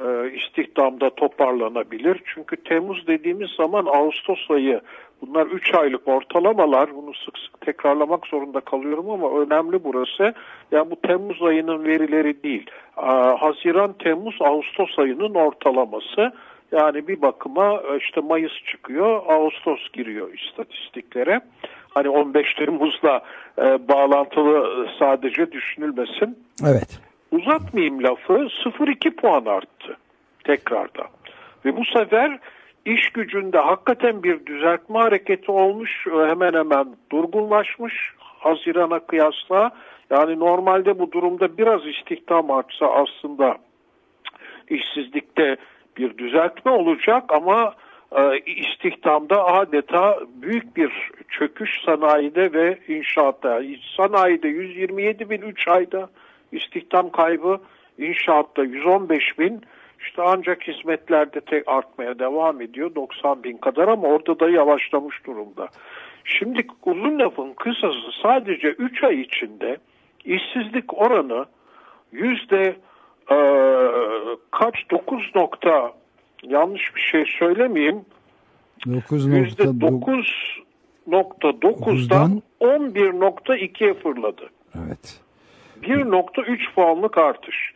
E, istihdamda toparlanabilir. Çünkü Temmuz dediğimiz zaman Ağustos ayı bunlar 3 aylık ortalamalar. Bunu sık sık tekrarlamak zorunda kalıyorum ama önemli burası. Yani bu Temmuz ayının verileri değil. E, Haziran, Temmuz, Ağustos ayının ortalaması. Yani bir bakıma e, işte Mayıs çıkıyor, Ağustos giriyor istatistiklere. Hani 15 Temmuz'la e, bağlantılı sadece düşünülmesin. Evet. Uzatmayayım lafı 0.2 puan arttı tekrardan. Ve bu sefer iş gücünde hakikaten bir düzeltme hareketi olmuş hemen hemen durgunlaşmış Haziran'a kıyasla. Yani normalde bu durumda biraz istihdam artsa aslında işsizlikte bir düzeltme olacak ama istihdamda adeta büyük bir çöküş sanayide ve inşaatta. Sanayide 127 bin 3 ayda istihdam kaybı, inşaatta 115 bin, işte ancak hizmetlerde tek artmaya devam ediyor 90 bin kadar ama orada da yavaşlamış durumda. Şimdi uzun lafın kısası sadece 3 ay içinde işsizlik oranı yüzde e, kaç 9 nokta yanlış bir şey söylemeyeyim yüzde 9.9 9.9'dan 11.2'ye fırladı. Evet. 1.3 puanlık artış.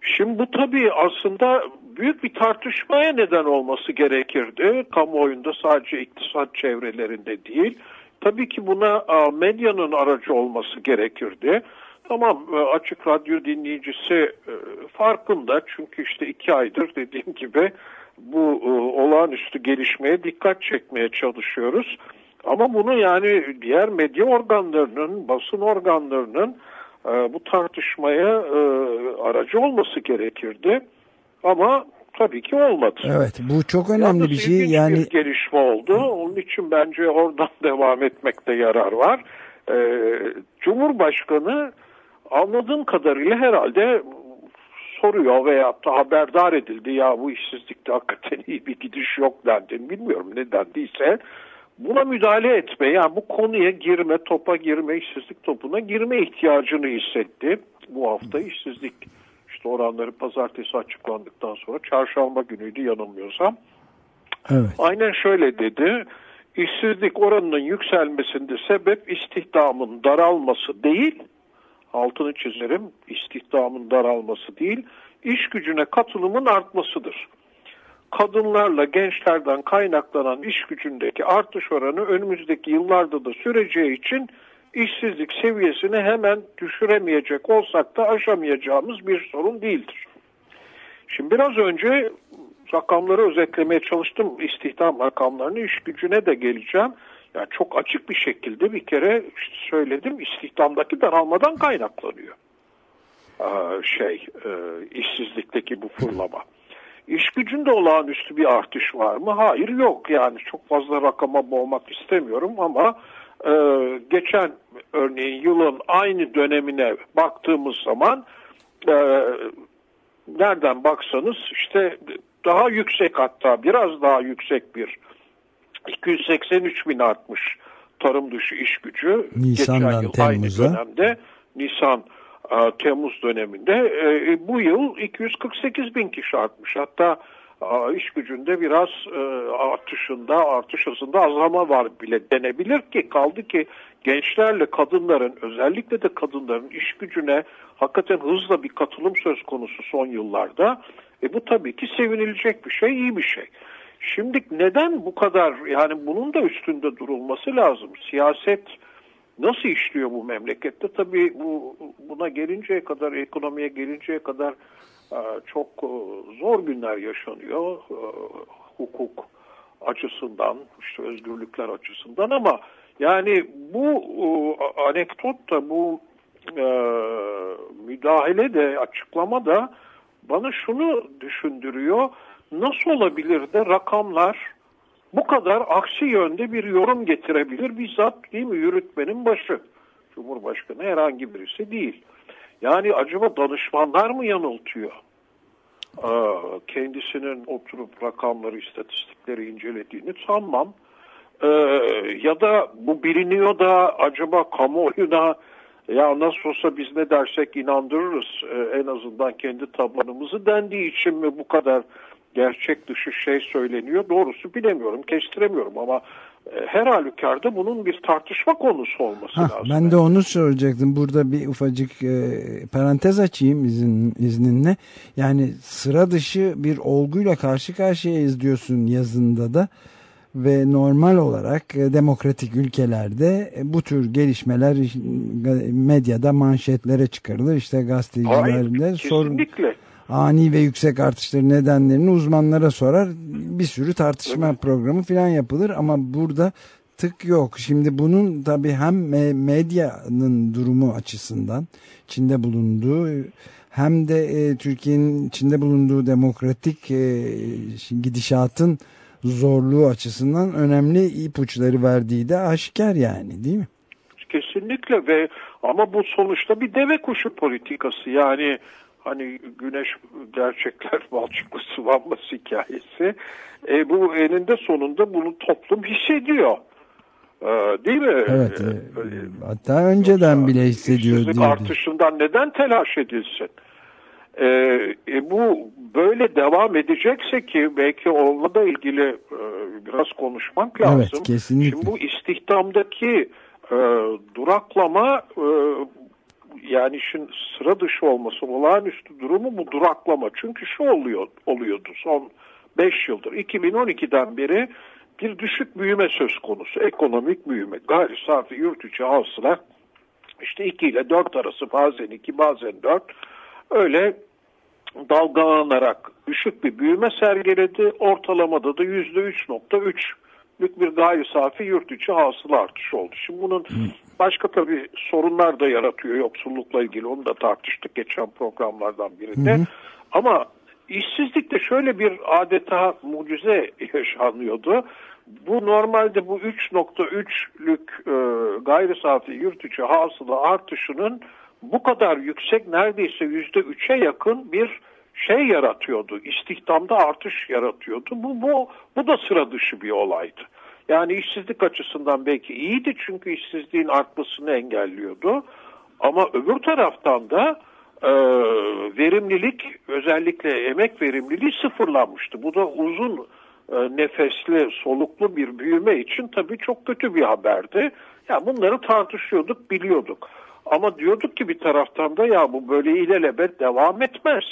Şimdi bu tabii aslında büyük bir tartışmaya neden olması gerekirdi. Kamuoyunda sadece iktisat çevrelerinde değil. Tabii ki buna a, medyanın aracı olması gerekirdi. Tamam e, açık radyo dinleyicisi e, farkında çünkü işte iki aydır dediğim gibi bu e, olağanüstü gelişmeye dikkat çekmeye çalışıyoruz. Ama bunu yani diğer medya organlarının, basın organlarının e, bu tartışmaya e, aracı olması gerekirdi. Ama tabii ki olmadı. Evet bu çok önemli Yalnız bir şey. Yani bir gelişme oldu. Onun için bence oradan devam etmekte yarar var. e, Cumhurbaşkanı anladığım kadarıyla herhalde soruyor veya da haberdar edildi ya bu işsizlikte hakikaten iyi bir gidiş yok dendi. Bilmiyorum ne dendiyse buna müdahale etme yani bu konuya girme topa girme işsizlik topuna girme ihtiyacını hissetti. Bu hafta işsizlik işte oranları pazartesi açıklandıktan sonra çarşamba günüydü yanılmıyorsam. Evet. Aynen şöyle dedi. İşsizlik oranının yükselmesinde sebep istihdamın daralması değil, altını çizerim, istihdamın daralması değil, iş gücüne katılımın artmasıdır. Kadınlarla gençlerden kaynaklanan iş gücündeki artış oranı önümüzdeki yıllarda da süreceği için işsizlik seviyesini hemen düşüremeyecek olsak da aşamayacağımız bir sorun değildir. Şimdi biraz önce rakamları özetlemeye çalıştım. İstihdam rakamlarını iş gücüne de geleceğim. Yani çok açık bir şekilde bir kere söyledim istihdamdaki daralmadan kaynaklanıyor. Ee, şey e, işsizlikteki bu fırlama. İş gücünde olağanüstü bir artış var mı? Hayır yok. Yani çok fazla rakama boğmak istemiyorum ama e, geçen örneğin yılın aynı dönemine baktığımız zaman e, nereden baksanız işte daha yüksek hatta biraz daha yüksek bir 283 bin artmış tarım dışı iş gücü. Nisan'dan Geçen yıl Temmuz'a. aynı dönemde Nisan e, Temmuz döneminde e, bu yıl 248 bin kişi artmış. Hatta e, iş gücünde biraz e, artışında artış hızında azalma var bile denebilir ki kaldı ki gençlerle kadınların özellikle de kadınların iş gücüne hakikaten hızla bir katılım söz konusu son yıllarda. E bu tabii ki sevinilecek bir şey, iyi bir şey. Şimdi neden bu kadar yani bunun da üstünde durulması lazım. Siyaset nasıl işliyor bu memlekette? Tabii bu buna gelinceye kadar, ekonomiye gelinceye kadar e, çok e, zor günler yaşanıyor. E, Hukuk açısından, işte özgürlükler açısından ama yani bu anekdot da bu müdahale de açıklama da bana şunu düşündürüyor. Nasıl olabilir de rakamlar bu kadar aksi yönde bir yorum getirebilir bizzat değil mi yürütmenin başı. Cumhurbaşkanı herhangi birisi değil. Yani acaba danışmanlar mı yanıltıyor? Aa, kendisinin oturup rakamları, istatistikleri incelediğini sanmam. Ee, ya da bu biliniyor da acaba kamuoyuna ya nasıl olsa biz ne dersek inandırırız ee, en azından kendi tabanımızı dendiği için mi bu kadar gerçek dışı şey söyleniyor doğrusu bilemiyorum kestiremiyorum ama e, her halükarda bunun bir tartışma konusu olması Hah, lazım. ben de onu soracaktım. Burada bir ufacık e, parantez açayım izin, izninle. Yani sıra dışı bir olguyla karşı karşıyayız diyorsun yazında da. Ve normal olarak e, demokratik ülkelerde e, bu tür gelişmeler e, medyada manşetlere çıkarılır. İşte gazeteciler de sorun kesinlikle. Ani ve yüksek artışların nedenlerini uzmanlara sorar. Bir sürü tartışma programı falan yapılır ama burada tık yok. Şimdi bunun tabii hem me- medyanın durumu açısından içinde bulunduğu hem de e, Türkiye'nin içinde bulunduğu demokratik e, gidişatın zorluğu açısından önemli ipuçları verdiği de aşikar yani değil mi? Kesinlikle ve ama bu sonuçta bir deve kuşu politikası yani hani güneş gerçekler balçıklı sıvanması hikayesi. E, bu eninde sonunda bunu toplum hissediyor. E, değil mi? Evet. E, e, hatta önceden bile hissediyor diye. artışından neden telaş edilsin? E, e, bu böyle devam edecekse ki belki onunla da ilgili e, biraz konuşmak lazım. Evet, kesinlikle. Şimdi bu istihdamdaki e, duraklama e, yani işin sıra dışı olması olağanüstü durumu bu duraklama. Çünkü şu oluyor oluyordu son 5 yıldır 2012'den beri bir düşük büyüme söz konusu. Ekonomik büyüme. Gayri safi yurt içi hasıla işte 2 ile 4 arası bazen 2 bazen 4 öyle dalgalanarak düşük bir büyüme sergiledi. Ortalamada da %3.3'lük bir gayri safi yurt içi hasıla artışı oldu. Şimdi bunun başka tabii sorunlar da yaratıyor yoksullukla ilgili. Onu da tartıştık geçen programlardan birinde. Ama işsizlikte şöyle bir adeta mucize yaşanıyordu. bu normalde bu 3.3'lük e, gayri safi yurt içi hasıla artışının bu kadar yüksek neredeyse %3'e yakın bir şey yaratıyordu. İstihdamda artış yaratıyordu. Bu, bu, bu da sıra dışı bir olaydı. Yani işsizlik açısından belki iyiydi çünkü işsizliğin artmasını engelliyordu. Ama öbür taraftan da e, verimlilik özellikle emek verimliliği sıfırlanmıştı. Bu da uzun e, nefesli, soluklu bir büyüme için tabii çok kötü bir haberdi. Ya bunları tartışıyorduk, biliyorduk. Ama diyorduk ki bir taraftan da ya bu böyle ilelebet devam etmez.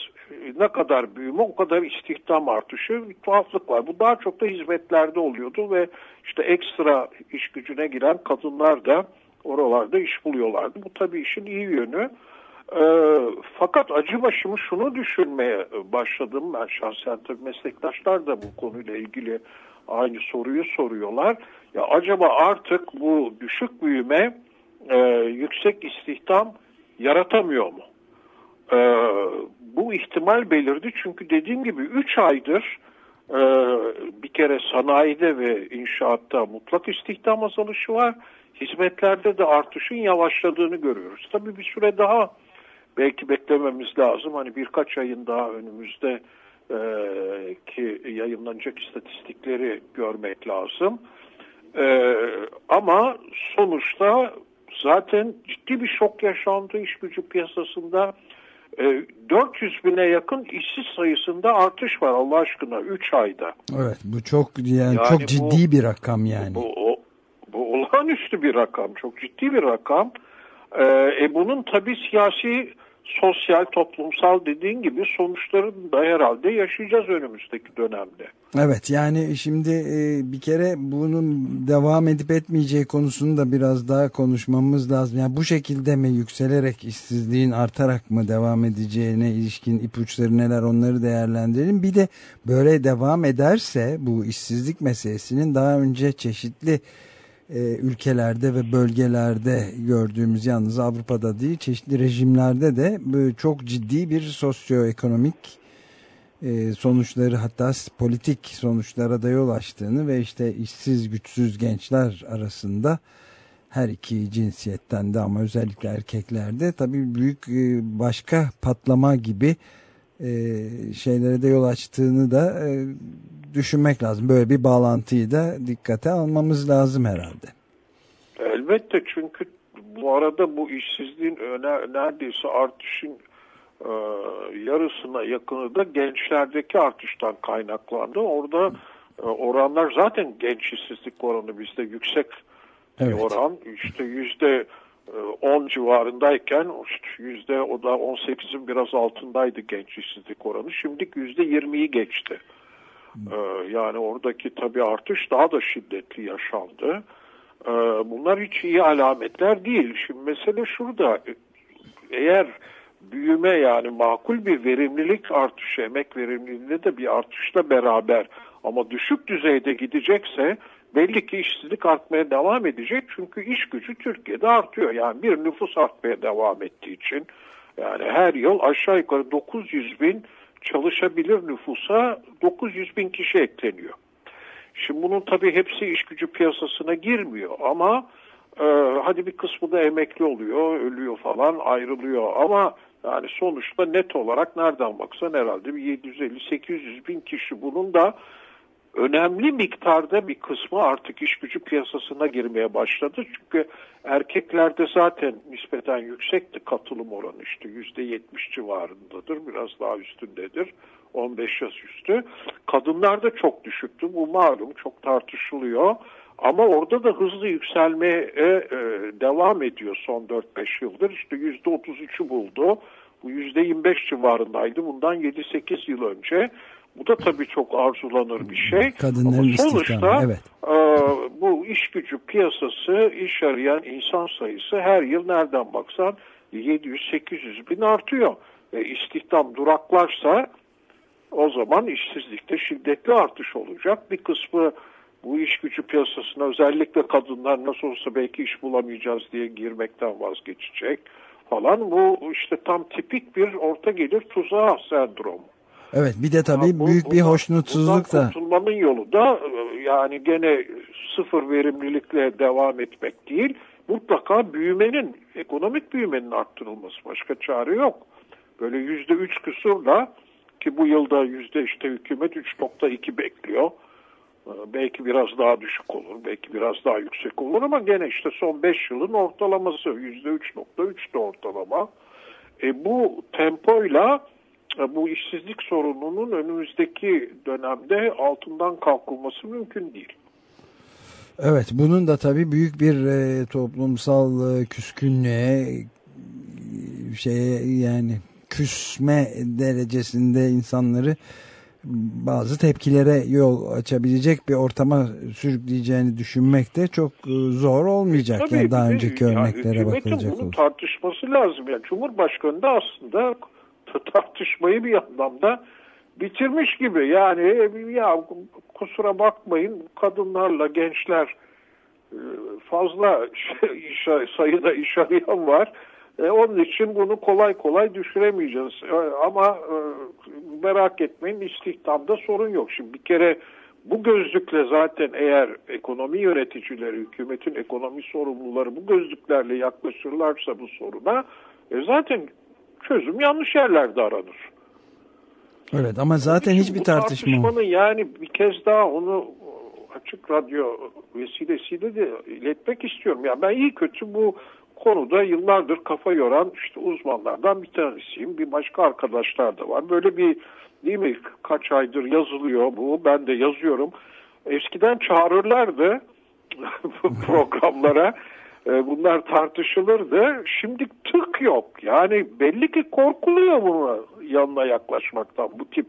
Ne kadar büyüme o kadar istihdam artışı bir tuhaflık var. Bu daha çok da hizmetlerde oluyordu ve işte ekstra iş gücüne giren kadınlar da oralarda iş buluyorlardı. Bu tabii işin iyi yönü. E, fakat acı başımı şunu düşünmeye başladım ben şahsen tabii meslektaşlar da bu konuyla ilgili aynı soruyu soruyorlar. Ya acaba artık bu düşük büyüme e, yüksek istihdam yaratamıyor mu? E, bu ihtimal belirdi çünkü dediğim gibi 3 aydır e, bir kere sanayide ve inşaatta mutlak istihdam azalışı var. Hizmetlerde de artışın yavaşladığını görüyoruz. Tabii bir süre daha belki beklememiz lazım. Hani birkaç ayın daha önümüzde e, ki yayınlanacak istatistikleri görmek lazım. E, ama sonuçta zaten ciddi bir şok yaşandı iş gücü piyasasında. E, 400 bine yakın işsiz sayısında artış var Allah aşkına 3 ayda. Evet bu çok yani, Yani çok bu- ciddi bir rakam yani. Bu, o, bu olağanüstü bir rakam, çok ciddi bir rakam. Ee, e bunun tabii siyasi, sosyal, toplumsal dediğin gibi sonuçlarını da herhalde yaşayacağız önümüzdeki dönemde. Evet yani şimdi e, bir kere bunun devam edip etmeyeceği konusunu da biraz daha konuşmamız lazım. Yani bu şekilde mi yükselerek işsizliğin artarak mı devam edeceğine ilişkin ipuçları neler onları değerlendirelim. Bir de böyle devam ederse bu işsizlik meselesinin daha önce çeşitli e, ülkelerde ve bölgelerde gördüğümüz yalnız Avrupa'da değil çeşitli rejimlerde de bu çok ciddi bir sosyoekonomik e, sonuçları hatta politik sonuçlara da yol açtığını ve işte işsiz güçsüz gençler arasında her iki cinsiyetten de ama özellikle erkeklerde tabii büyük e, başka patlama gibi e, şeylere de yol açtığını da düşünmek lazım. Böyle bir bağlantıyı da dikkate almamız lazım herhalde. Elbette çünkü bu arada bu işsizliğin neredeyse artışın e, yarısına yakını da gençlerdeki artıştan kaynaklandı. Orada e, oranlar zaten genç işsizlik oranı bizde yüksek Evet. bir oran. İşte yüzde e, 10 civarındayken işte yüzde o da 18'in biraz altındaydı genç işsizlik oranı. Şimdi yüzde 20'yi geçti. E, yani oradaki tabii artış daha da şiddetli yaşandı. E, bunlar hiç iyi alametler değil. Şimdi mesele şurada. Eğer büyüme yani makul bir verimlilik artışı, emek verimliliğinde de bir artışla beraber ama düşük düzeyde gidecekse belli ki işsizlik artmaya devam edecek. Çünkü iş gücü Türkiye'de artıyor. Yani bir nüfus artmaya devam ettiği için yani her yıl aşağı yukarı 900 bin çalışabilir nüfusa 900 bin kişi ekleniyor. Şimdi bunun tabii hepsi iş gücü piyasasına girmiyor ama e, hadi bir kısmı da emekli oluyor, ölüyor falan, ayrılıyor ama yani sonuçta net olarak nereden baksan herhalde bir 750-800 bin kişi bunun da önemli miktarda bir kısmı artık iş gücü piyasasına girmeye başladı. Çünkü erkeklerde zaten nispeten yüksekti katılım oranı işte %70 civarındadır, biraz daha üstündedir. 15 yaş üstü. Kadınlarda çok düşüktü. Bu malum çok tartışılıyor. Ama orada da hızlı yükselmeye e, devam ediyor son 4-5 yıldır. İşte %33'ü buldu. Bu %25 civarındaydı bundan 7-8 yıl önce. Bu da tabii çok arzulanır bir şey. Kadınların Ama sonuçta evet. e, bu iş gücü piyasası, iş arayan insan sayısı her yıl nereden baksan 700-800 bin artıyor. E, istihdam duraklarsa o zaman işsizlikte şiddetli artış olacak. Bir kısmı bu iş gücü piyasasına özellikle kadınlar nasıl olsa belki iş bulamayacağız diye girmekten vazgeçecek falan. Bu işte tam tipik bir orta gelir tuzağı sendromu. Evet bir de tabii Ha, bu- büyük bir hoşnutsuzluk da. kurtulmanın yolu da e, yani gene sıfır verimlilikle devam etmek değil. Mutlaka büyümenin, ekonomik büyümenin arttırılması. Başka çare yok. Böyle yüzde üç küsurla ki bu yılda yüzde işte hükümet 3.2 bekliyor. Belki biraz daha düşük olur, belki biraz daha yüksek olur ama gene işte son 5 yılın ortalaması yüzde 3.3 de ortalama. E, bu tempoyla e, bu işsizlik sorununun önümüzdeki dönemde altından kalkılması mümkün değil. Evet bunun da tabii büyük bir e, toplumsal e, küskünlüğe şeye yani küsme derecesinde insanları bazı tepkilere yol açabilecek bir ortama sürükleyeceğini düşünmek de çok e, zor olmayacak. Tabii yani daha önceki yani örneklere bakılacak bunu olursa. tartışması lazım. Yani Cumhurbaşkanı da aslında tartışmayı bir anlamda bitirmiş gibi. Yani e, ya kusura bakmayın kadınlarla gençler e, fazla şey- sayıda iş arayan var. E, onun için bunu kolay kolay düşüremeyeceğiz. E, ama e, merak etmeyin istihdamda sorun yok. Şimdi bir kere bu gözlükle zaten eğer ekonomi yöneticileri, hükümetin ekonomi sorumluları bu gözlüklerle yaklaşırlarsa bu soruna e, zaten çözüm yanlış yerlerde aranır. Evet ama zaten hiçbir tartışma tartışmanın yani bir kez daha onu açık radyo vesilesiyle de iletmek istiyorum. Ya ben iyi kötü bu konuda yıllardır kafa yoran işte uzmanlardan bir tanesiyim. Bir başka arkadaşlar da var. Böyle bir değil mi kaç aydır yazılıyor bu. Ben de yazıyorum. Eskiden çağırırlardı programlara. E, Bunlar tartışılırdı. Şimdi tık yok. Yani belli ki korkuluyor buna yanına yaklaşmaktan. Bu tip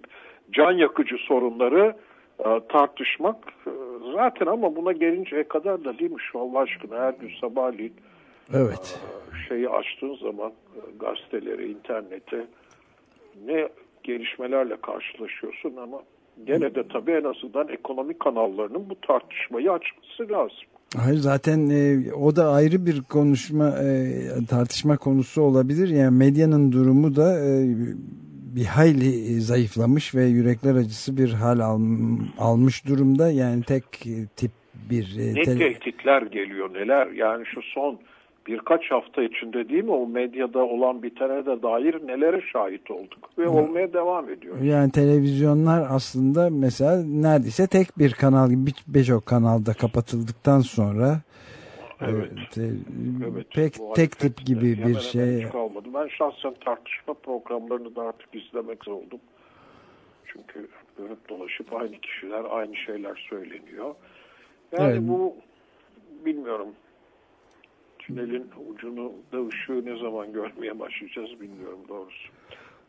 can yakıcı sorunları e, tartışmak e, zaten ama buna gelinceye kadar da değil mi şu Allah aşkına her gün sabahleyin Evet. şeyi açtığın zaman e, gazeteleri, internete ne gelişmelerle karşılaşıyorsun ama gene de tabii en azından ekonomik kanallarının bu tartışmayı açması lazım. Hayır zaten e, o da ayrı bir konuşma e, tartışma konusu olabilir. Yani medyanın durumu da e, bir hayli zayıflamış ve yürekler acısı bir hal al, almış durumda. Yani tek tip bir e, Ne tehditler geliyor neler yani şu son birkaç hafta içinde değil mi o medyada olan bitene de dair nelere şahit olduk ve olmaya devam ediyor. yani televizyonlar aslında mesela neredeyse tek bir kanal gibi bir- birçok kanalda kapatıldıktan sonra Evet. e, e, Evet, pek bu tek tip gibi hemen bir hemen şey kalmadı. Ben şahsen tartışma programlarını da artık izlemek oldum. Çünkü dönüp dolaşıp aynı kişiler aynı şeyler söyleniyor. Yani Evet. bu bilmiyorum tünelin ucunu da ışığı ne zaman görmeye başlayacağız bilmiyorum doğrusu.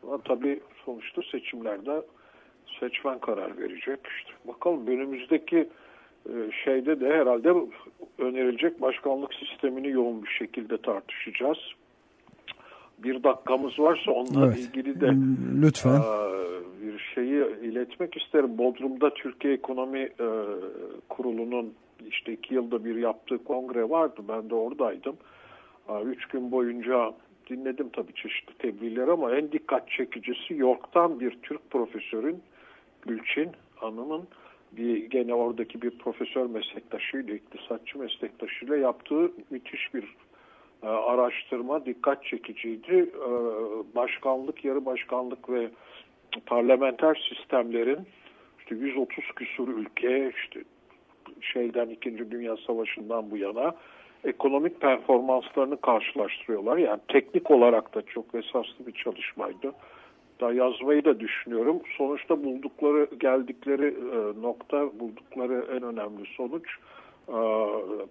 Ama tabii sonuçta seçimlerde seçmen karar verecek. İşte bakalım önümüzdeki e, şeyde de herhalde önerilecek başkanlık sistemini yoğun bir şekilde tartışacağız. Bir dakikamız varsa onunla Evet. ilgili de lütfen aa, bir şeyi iletmek isterim. Bodrum'da Türkiye Ekonomi e, Kurulu'nun işte iki yılda bir yaptığı kongre vardı. Ben de oradaydım. Üç gün boyunca dinledim tabii çeşitli tebliğler ama en dikkat çekicisi York'tan bir Türk profesörün Gülçin Hanım'ın bir gene oradaki bir profesör meslektaşıyla, iktisatçı meslektaşıyla yaptığı müthiş bir e, araştırma dikkat çekiciydi. E, başkanlık, yarı başkanlık ve parlamenter sistemlerin işte 130 küsur ülke işte şeyden 2. Dünya Savaşı'ndan bu yana ekonomik performanslarını karşılaştırıyorlar. Yani teknik olarak da çok esaslı bir çalışmaydı. Daha yazmayı da düşünüyorum. Sonuçta buldukları, geldikleri e, nokta, buldukları en önemli sonuç e,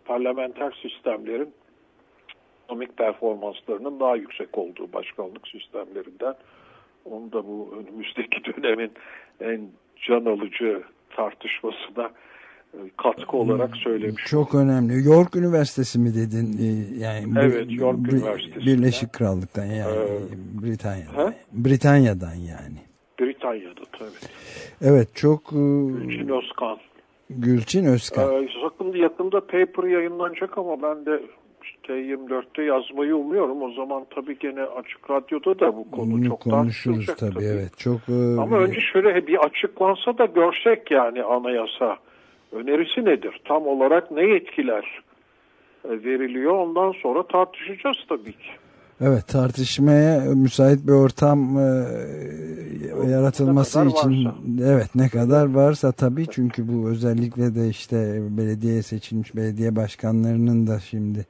parlamenter sistemlerin ekonomik performanslarının daha yüksek olduğu başkanlık sistemlerinden. Onu da bu önümüzdeki dönemin en can alıcı tartışmasına katkı olarak söylemiş. çok önemli. York Üniversitesi mi dedin? Ee, Yani Evet, York Üniversitesi'nden. Birleşik Krallık'tan yani Ee, Britanya'dan. ha? Britanya'dan yani. Britanya'da tabii. Evet çok e, Gülçin Özkan. Gülçin Özkan. Ee, yakın, yakında paper yayınlanacak ama ben de T24'te yazmayı umuyorum. O zaman tabii gene Açık Radyo'da da bu konu Bunu çok konuşuruz tartışılacak tabii, evet. Çok e, Ama önce şöyle bir açıklansa da görsek yani anayasa önerisi nedir? Tam olarak ne yetkiler e, veriliyor? Ondan sonra tartışacağız tabii ki. Evet tartışmaya müsait bir ortam e, yaratılması için varsa. evet ne kadar varsa tabii çünkü bu özellikle de işte belediye seçilmiş belediye başkanlarının da şimdi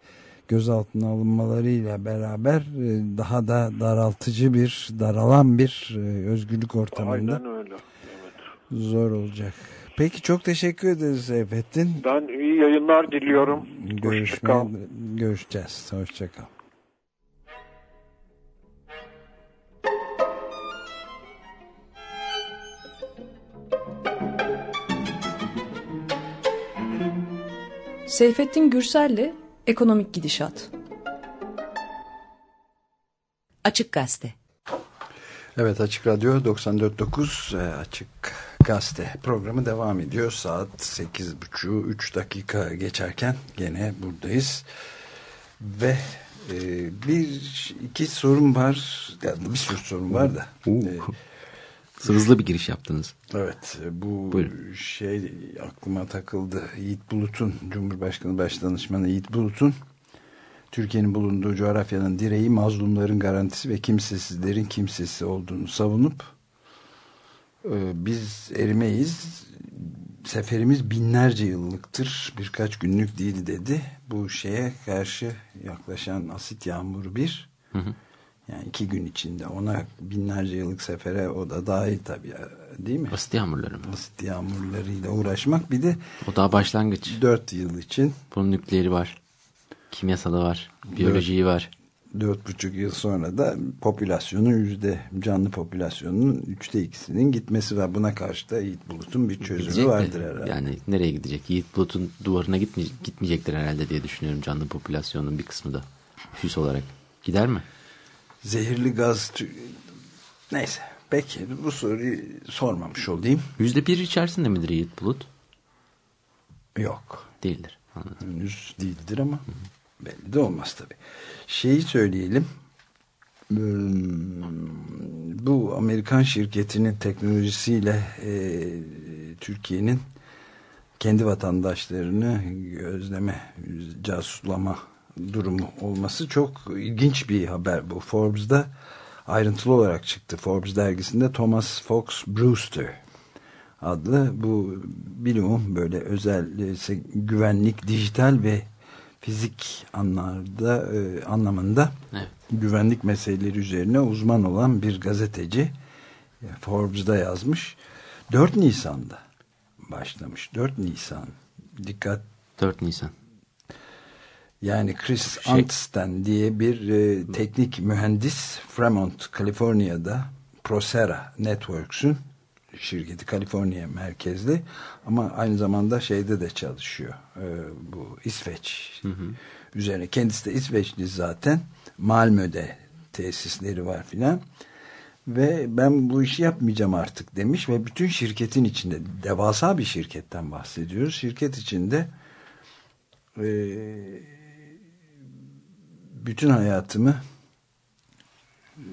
gözaltına alınmalarıyla beraber e, daha da daraltıcı bir daralan bir e, özgürlük ortamında Aynen öyle. Evet. zor olacak. Peki çok teşekkür ederiz Seyfettin. Ben iyi yayınlar diliyorum. Hoşçakal. görüşeceğiz. Hoşçakal. Seyfettin Gürsel'le Ekonomik Gidişat. Açık Gazete. Evet Açık Radyo 94.9 e, Açık Gazete programı devam ediyor. Saat 8.30 3 dakika geçerken gene buradayız. Ve e, bir iki sorun var. Yani bir sürü sorun var da. E, Hızlı bir giriş yaptınız. Evet bu Buyurun. şey aklıma takıldı. Yiğit Bulut'un Cumhurbaşkanı Başdanışmanı Yiğit Bulut'un Türkiye'nin bulunduğu coğrafyanın direği mazlumların garantisi ve kimsesizlerin kimsesi olduğunu savunup e, biz erimeyiz seferimiz binlerce yıllıktır birkaç günlük değil dedi. Bu şeye karşı yaklaşan asit yağmuru bir yani iki gün içinde ona binlerce yıllık sefere o da dahil tabii değil mi? Basit yağmurları mı? Asit yağmurlarıyla uğraşmak bir de O daha başlangıç. dört yıl için Bunun nükleeri var. Kimyasalı var. Biyolojiyi var. dört buçuk yıl sonra da popülasyonun yüzde canlı popülasyonunun üçte ikisinin gitmesi var. Buna karşı da Yiğit Bulut'un bir çözümü Gidecek de, vardır herhalde. Yani nereye gidecek? Yiğit Bulut'un duvarına gitmeyecek, gitmeyecektir herhalde diye düşünüyorum canlı popülasyonun bir kısmı da. Füs olarak. Gider mi? Zehirli gaz neyse peki bu soruyu sormamış olayım. Yüzde bir içerisinde midir Yiğit Bulut? Yok. Değildir. Anladım. henüz değildir ama belli de olmaz tabii. Şeyi söyleyelim. Hmm, Bu Amerikan şirketinin teknolojisiyle e, Türkiye'nin kendi vatandaşlarını gözleme, casuslama durumu olması çok ilginç bir haber bu. Forbes'da ayrıntılı olarak çıktı. Forbes dergisinde Thomas Fox Brewster adlı bu bilimum böyle özel e, güvenlik, dijital ve fizik anlarda e, anlamında Evet. güvenlik meseleleri üzerine uzman olan bir gazeteci e, Forbes'da yazmış. 4 Nisan'da başlamış. 4 Nisan. Dikkat 4 Nisan. yani Chris Şey- Antstan diye bir e, teknik mühendis Fremont, Kaliforniya'da Prosera Networks'ün şirketi Kaliforniya merkezli ama aynı zamanda şeyde de çalışıyor. E, bu İsveç üzerine. Kendisi de İsveçli zaten. Malmö'de tesisleri var filan. Ve ben bu işi yapmayacağım artık demiş ve bütün şirketin içinde devasa bir şirketten bahsediyoruz. Şirket içinde e, bütün hayatımı e,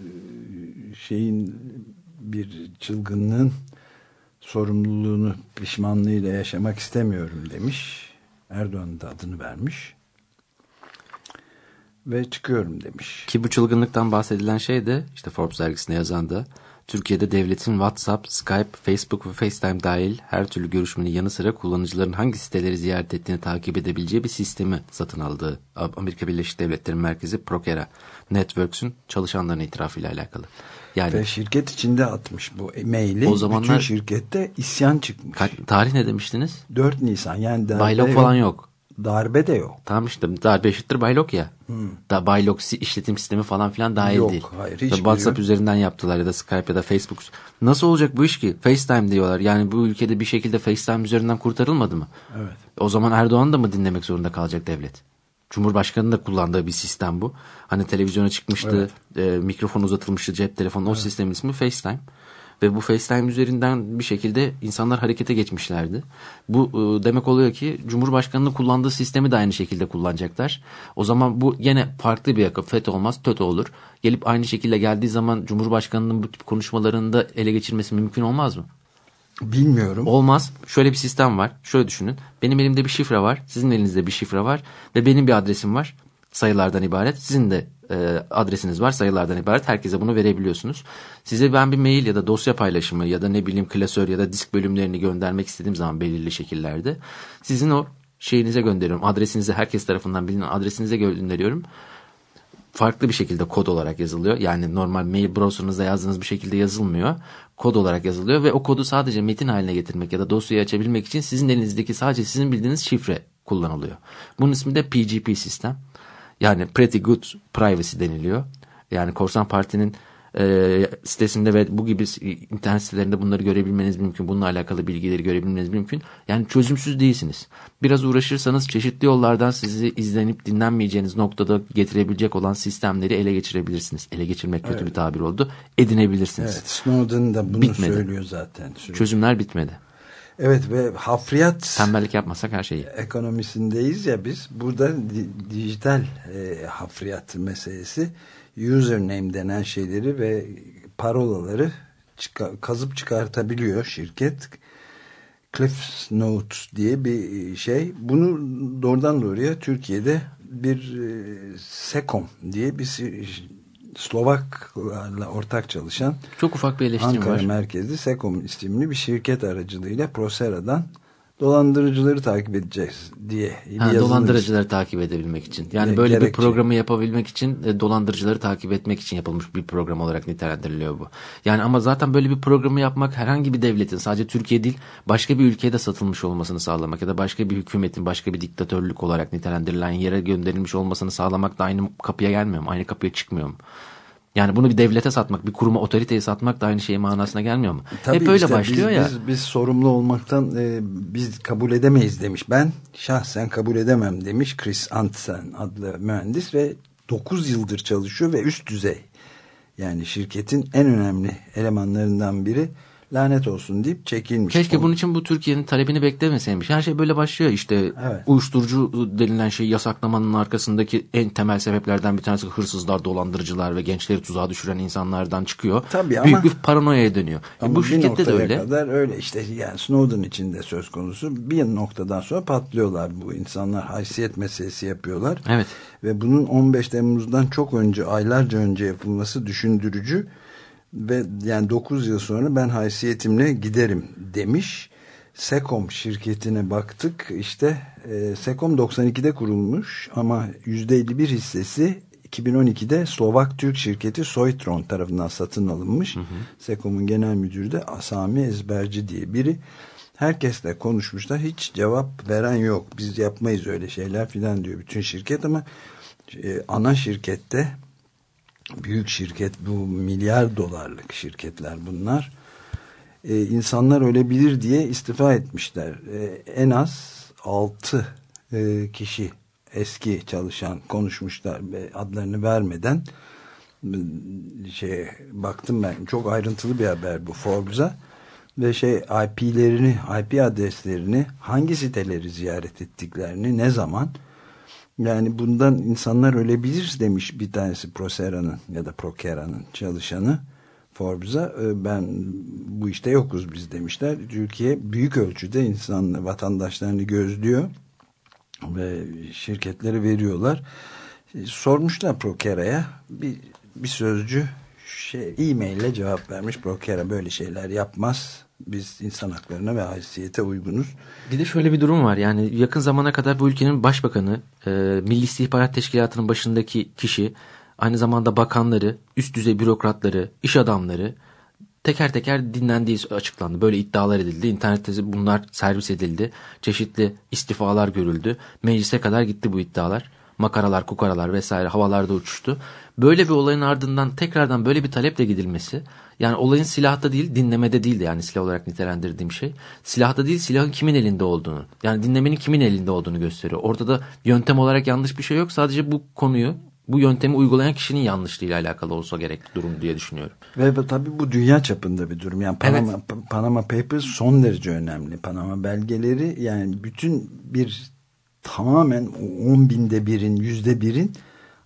şeyin bir çılgınlığın sorumluluğunu pişmanlığıyla yaşamak istemiyorum demiş. Erdoğan da adını vermiş. Ve çıkıyorum demiş. Ki bu çılgınlıktan bahsedilen şey de işte Forbes dergisinde yazan da Türkiye'de devletin WhatsApp, Skype, Facebook ve FaceTime dahil her türlü görüşmenin yanı sıra kullanıcıların hangi siteleri ziyaret ettiğini takip edebileceği bir sistemi satın aldığı Amerika Birleşik Devletleri merkezi Prokera Networks'ün çalışanların itirafıyla alakalı. Yani Ve şirket içinde atmış bu maili. O zamanlar- Bütün şirkette isyan çıkmış. tarih ne demiştiniz? 4 Nisan yani darbe Baylok yok. falan yok. Darbe de yok. Tamam işte darbe eşittir Baylok ya. Da Baylok işletim sistemi falan filan dahil Hmm. Yok, değil. hayır, Ve hiçbiri WhatsApp yok. üzerinden yaptılar ya da Skype ya da Facebook. Nasıl olacak bu iş ki? FaceTime diyorlar. Yani bu ülkede bir şekilde FaceTime üzerinden kurtarılmadı mı? Evet. O zaman Erdoğan da mı dinlemek zorunda kalacak devlet? Cumhurbaşkanının da kullandığı bir sistem bu. Hani televizyona çıkmıştı, e, mikrofon uzatılmıştı, cep telefonu. O sistemin ismi FaceTime. ve bu FaceTime üzerinden bir şekilde insanlar harekete geçmişlerdi. Bu e, demek oluyor ki Cumhurbaşkanı'nın kullandığı sistemi de aynı şekilde kullanacaklar. O zaman bu yine farklı bir yakın. FETÖ olmaz, TÖTÖ olur. Gelip aynı şekilde geldiği zaman Cumhurbaşkanı'nın bu tip konuşmalarında ele geçirmesi mümkün olmaz mı? Bilmiyorum. Olmaz. Şöyle bir sistem var. Şöyle düşünün. Benim elimde bir şifre var. Sizin elinizde bir şifre var. Ve benim bir adresim var. Sayılardan ibaret. Sizin de e, adresiniz var. Sayılardan ibaret. Herkese bunu verebiliyorsunuz. Size ben bir mail ya da dosya paylaşımı ya da ne bileyim klasör ya da disk bölümlerini göndermek istediğim zaman belirli şekillerde sizin o şeyinize gönderiyorum. Adresinize herkes tarafından bilinen adresinize gönderiyorum farklı bir şekilde kod olarak yazılıyor. Yani normal mail browser'ınızda yazdığınız bir şekilde yazılmıyor. Kod olarak yazılıyor ve o kodu sadece metin haline getirmek ya da dosyayı açabilmek için sizin elinizdeki sadece sizin bildiğiniz şifre kullanılıyor. Bunun ismi de PGP sistem. Yani Pretty Good Privacy deniliyor. Yani Korsan Parti'nin e, sitesinde ve bu gibi internet sitelerinde bunları görebilmeniz mümkün. Bununla alakalı bilgileri görebilmeniz mümkün. Yani çözümsüz değilsiniz. Biraz uğraşırsanız çeşitli yollardan sizi izlenip dinlenmeyeceğiniz noktada getirebilecek olan sistemleri ele geçirebilirsiniz. Ele geçirmek kötü bir tabir oldu. Edinebilirsiniz. Evet, Snowden da bunu Bitmedi. söylüyor zaten. sürekli. Çözümler bitmedi. Evet ve hafriyat Tembellik yapmasak her şeyi. ekonomisindeyiz ya biz. Burada di- dijital e, hafriyat meselesi username denen şeyleri ve parolaları çıka- kazıp çıkartabiliyor şirket. Cliff Notes diye bir şey. Bunu doğrudan doğruya Türkiye'de bir e, Sekom diye bir Slovaklarla ortak çalışan Çok ufak bir eleştirim Ankara var. merkezli Sekom isimli bir şirket aracılığıyla Prosera'dan dolandırıcıları takip edeceğiz diye bir Ha, dolandırıcıları takip edebilmek için. Yani böyle bir gerekçe. programı yapabilmek için e, dolandırıcıları takip etmek için yapılmış bir program olarak nitelendiriliyor bu. Yani ama zaten böyle bir programı yapmak herhangi bir devletin sadece Türkiye değil başka bir ülkeye de satılmış olmasını sağlamak ya da başka bir hükümetin başka bir diktatörlük olarak nitelendirilen yere gönderilmiş olmasını sağlamak da aynı kapıya gelmiyor mu? Aynı kapıya çıkmıyor mu? Yani bunu bir devlete satmak, bir kuruma, otoriteye satmak da aynı şey manasına gelmiyor mu? Tabii Hep öyle işte başlıyor biz, ya. Biz, biz sorumlu olmaktan e, biz kabul edemeyiz demiş. Ben şahsen kabul edemem demiş Chris Antsen adlı mühendis ve 9 yıldır çalışıyor ve üst düzey. Yani şirketin en önemli elemanlarından biri lanet olsun deyip çekilmiş. Keşke Onu- bunun için bu Türkiye'nin talebini beklemeseymiş. Her şey böyle başlıyor işte. Evet. Uyuşturucu denilen şeyi yasaklamanın arkasındaki en temel sebeplerden bir tanesi hırsızlar, dolandırıcılar ve gençleri tuzağa düşüren insanlardan çıkıyor. Tabii Büyük ama- bir paranoyaya dönüyor. E, Ama bu bir şirkette de öyle. kadar öyle işte yani Snowden için de söz konusu bir noktadan sonra patlıyorlar bu insanlar haysiyet meselesi yapıyorlar. Evet. Ve bunun 15 Temmuz'dan çok önce aylarca önce yapılması düşündürücü ve yani 9 yıl sonra ben haysiyetimle giderim demiş. Sekom şirketine baktık işte e, Sekom 92'de kurulmuş ama %51 hissesi 2012'de Slovak Türk şirketi Soitron tarafından satın alınmış. Sekom'un genel müdürü de Asami Ezberci diye biri. Herkesle konuşmuşlar. Hiç cevap veren yok. Biz yapmayız öyle şeyler filan diyor bütün şirket ama e, ana şirkette büyük şirket bu milyar dolarlık şirketler bunlar. E, insanlar ölebilir diye istifa etmişler. E, en az 6 e, kişi eski çalışan konuşmuşlar ve adlarını vermeden şey baktım ben çok ayrıntılı bir haber bu Forbes'a ve şey IP'lerini IP adreslerini hangi siteleri ziyaret ettiklerini ne zaman yani bundan insanlar ölebilir demiş bir tanesi Prosera'nın ya da Prokera'nın çalışanı Forbes'a E, ben bu işte yokuz biz demişler. Türkiye büyük ölçüde insan vatandaşlarını gözlüyor ve şirketlere veriyorlar. E, Sormuşlar Prokera'ya bir, bir sözcü şey e-mail ile cevap vermiş. Prokera böyle şeyler yapmaz. Biz insan haklarına ve haysiyete uygunuz. Bir de şöyle bir durum var. Yani yakın zamana kadar bu ülkenin başbakanı, e, Milli İstihbarat Teşkilatı'nın başındaki kişi, aynı zamanda bakanları, üst düzey bürokratları, iş adamları teker teker dinlendiği açıklandı. Böyle iddialar edildi. İnternette bunlar servis edildi. Çeşitli istifalar görüldü. Meclise kadar gitti bu iddialar. Makaralar, kukaralar vesaire havalarda uçuştu. Böyle bir olayın ardından tekrardan böyle bir taleple gidilmesi yani olayın silahta değil dinlemede değildi yani silah olarak nitelendirdiğim şey. Silahta değil silahın kimin elinde olduğunu yani dinlemenin kimin elinde olduğunu gösteriyor. Ortada yöntem olarak yanlış bir şey yok sadece bu konuyu bu yöntemi uygulayan kişinin yanlışlığıyla alakalı olsa gerek durum diye düşünüyorum. Ve tabii bu dünya çapında bir durum. Yani Panama, Pa- Panama Papers son derece önemli. Panama belgeleri yani bütün bir tamamen on binde birin, yüzde birin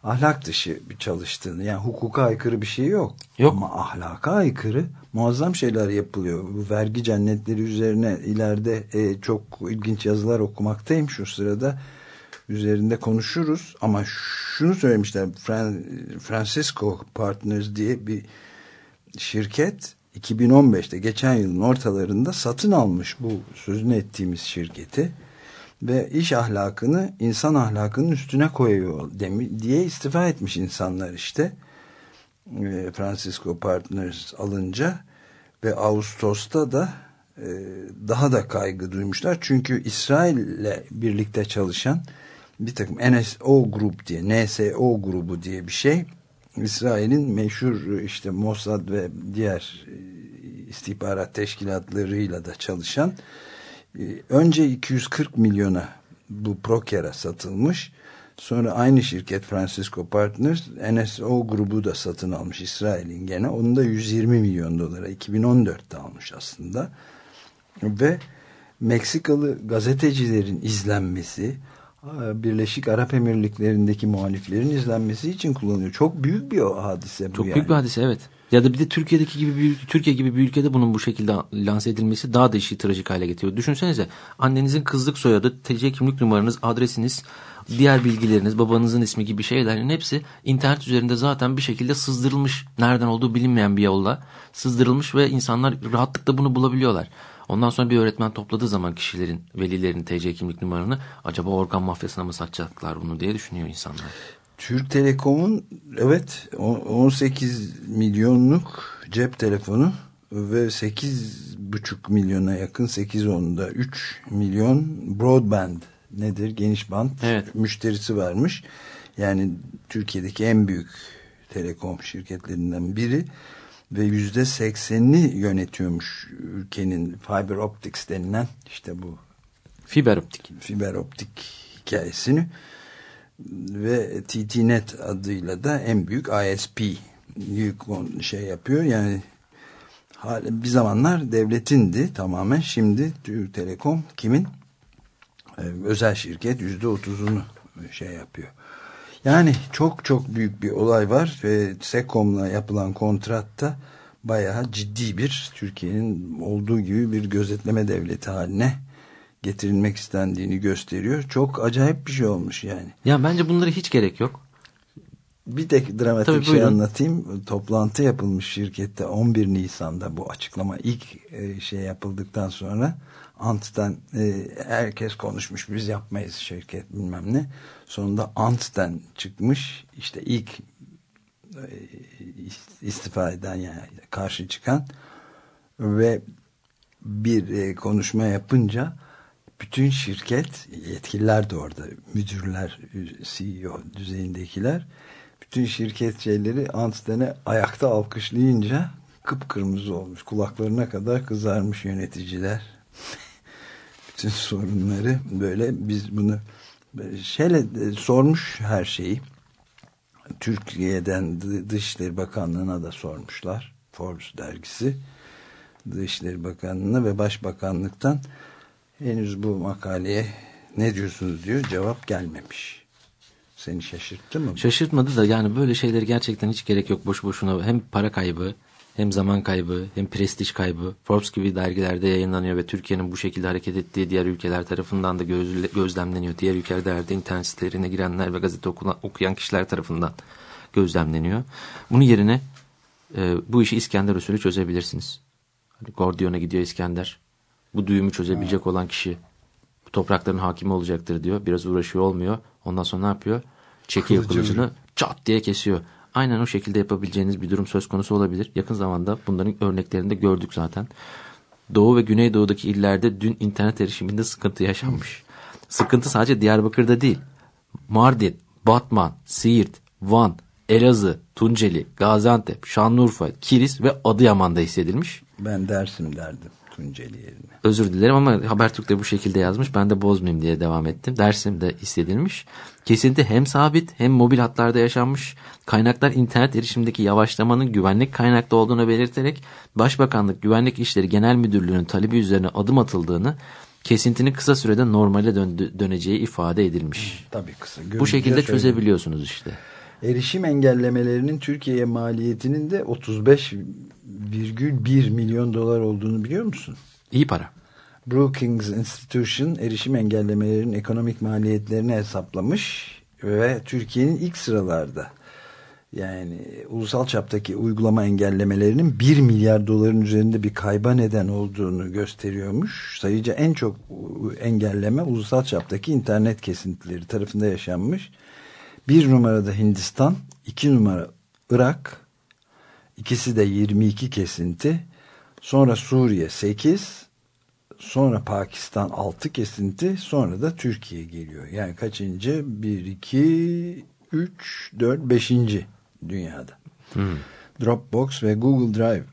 ahlak dışı bir çalıştığını. Yani hukuka aykırı bir şey yok. Yok. Ama ahlaka aykırı muazzam şeyler yapılıyor. Bu vergi cennetleri üzerine ileride e, çok ilginç yazılar okumaktayım şu sırada. Üzerinde konuşuruz ama şunu söylemişler Fran Francisco Partners diye bir şirket 2015'te geçen yılın ortalarında satın almış bu sözünü ettiğimiz şirketi ve iş ahlakını insan ahlakının üstüne koyuyor diye istifa etmiş insanlar işte. E, Francisco Partners alınca ve Ağustos'ta da e, daha da kaygı duymuşlar. Çünkü İsrail'le birlikte çalışan bir takım NSO grup diye NSO grubu diye bir şey İsrail'in meşhur işte Mossad ve diğer e, istihbarat teşkilatlarıyla da çalışan önce 240 milyona bu Proker'a satılmış. Sonra aynı şirket Francisco Partners NSO grubu da satın almış İsrail'in gene. Onu da 120 milyon dolara 2014'te almış aslında. Ve Meksikalı gazetecilerin izlenmesi Birleşik Arap Emirlikleri'ndeki muhaliflerin izlenmesi için kullanıyor. Çok büyük bir o hadise bu Çok yani. büyük bir hadise evet. Ya da bir de Türkiye'deki gibi bir Türkiye gibi bir ülkede bunun bu şekilde lanse edilmesi daha da işi trajik hale getiriyor. Düşünsenize annenizin kızlık soyadı, TC kimlik numaranız, adresiniz, diğer bilgileriniz, babanızın ismi gibi şeylerin hepsi internet üzerinde zaten bir şekilde sızdırılmış. Nereden olduğu bilinmeyen bir yolla sızdırılmış ve insanlar rahatlıkla bunu bulabiliyorlar. Ondan sonra bir öğretmen topladığı zaman kişilerin, velilerin TC kimlik numaranı acaba organ mafyasına mı satacaklar bunu diye düşünüyor insanlar. Türk Telekom'un evet o- 18 milyonluk cep telefonu ve 8,5 milyona yakın 8.10'da 3 milyon broadband nedir geniş band Evet. müşterisi varmış. Yani Türkiye'deki en büyük telekom şirketlerinden biri ve yüzde seksenini yönetiyormuş ülkenin fiber optics denilen işte bu Fiber optik. fiber optik hikayesini ve TTNet adıyla da en büyük ISP büyük şey yapıyor. Yani bir zamanlar devletindi tamamen. Şimdi Türk Telekom kimin? Ee, özel şirket yüzde otuzunu şey yapıyor. Yani çok çok büyük bir olay var ve Sekom'la yapılan kontratta bayağı ciddi bir Türkiye'nin olduğu gibi bir gözetleme devleti haline getirilmek istendiğini gösteriyor. Çok acayip bir şey olmuş yani. Ya bence bunlara hiç gerek yok. Bir de dramatik Tabii, şey buyurun. anlatayım. Toplantı yapılmış şirkette 11 Nisan'da bu açıklama ilk e, şey yapıldıktan sonra Ant'ten e, herkes konuşmuş biz yapmayız şirket bilmem ne. Sonunda Ant'ten çıkmış işte ilk e, istifa eden yani karşı çıkan ve bir konuşma yapınca bütün şirket yetkililer de orada müdürler CEO düzeyindekiler bütün şirket şeyleri Antsten'e ayakta alkışlayınca kıpkırmızı olmuş kulaklarına kadar kızarmış yöneticiler. Bütün sorunları böyle biz bunu şöyle e, sormuş her şeyi. Türkiye'den Dı- Dışişleri Bakanlığı'na da sormuşlar Forbes dergisi Dışişleri Bakanlığı'na ve Başbakanlıktan henüz bu makaleye ne diyorsunuz diyor cevap gelmemiş. Seni şaşırttı mı? Şaşırtmadı da yani böyle şeyleri gerçekten hiç gerek yok boş boşuna. Hem para kaybı hem zaman kaybı hem prestij kaybı. Forbes gibi dergilerde yayınlanıyor ve Türkiye'nin bu şekilde hareket ettiği diğer ülkeler tarafından da gözle- gözlemleniyor. Diğer ülkelerde internet sitelerine girenler ve gazete okuyan kişiler tarafından gözlemleniyor. Bunun yerine e, bu işi İskender usulü çözebilirsiniz. Hani Gordion'a gidiyor İskender. Bu düğümü çözebilecek olan kişi bu toprakların hakimi olacaktır diyor. Biraz uğraşıyor olmuyor. Ondan sonra ne yapıyor? Çekiyor Kılıcı kılıcını çat diye kesiyor. Aynen o şekilde yapabileceğiniz bir durum söz konusu olabilir. Yakın zamanda bunların örneklerini de gördük zaten. Doğu ve Güneydoğu'daki illerde dün internet erişiminde sıkıntı yaşanmış. Sıkıntı sadece Diyarbakır'da değil. Mardin, Batman, Siirt, Van, Elazığ, Tunceli, Gaziantep, Şanlıurfa, Kilis ve Adıyaman'da hissedilmiş. Ben dersim derdim. Tunceli yerine. Özür dilerim ama Habertürk'te bu şekilde yazmış. Ben de bozmayayım diye devam ettim. Dersimde hissedilmiş. Kesinti hem sabit hem mobil hatlarda yaşanmış. Kaynaklar internet erişimdeki yavaşlamanın güvenlik kaynaklı olduğunu belirterek Başbakanlık Güvenlik İşleri Genel Müdürlüğü'nün talebi üzerine adım atıldığını kesintinin kısa sürede normale döndü- döneceği ifade edilmiş. Tabii kısa. Bu şekilde çözebiliyorsunuz işte. Erişim engellemelerinin Türkiye'ye maliyetinin de 35,1 milyon dolar olduğunu biliyor musun? İyi para. Brookings Institution erişim engellemelerinin ekonomik maliyetlerini hesaplamış ve Türkiye'nin ilk sıralarda yani ulusal çaptaki uygulama engellemelerinin 1 milyar doların üzerinde bir kayba neden olduğunu gösteriyormuş. Sayıca en çok engelleme ulusal çaptaki internet kesintileri tarafında yaşanmış. Bir numarada Hindistan, iki numara Irak, ikisi de 22 kesinti. Sonra Suriye 8, sonra Pakistan 6 kesinti, sonra da Türkiye geliyor. Yani kaçıncı? 1, 2, 3, 4, 5. dünyada. Dropbox ve Google Drive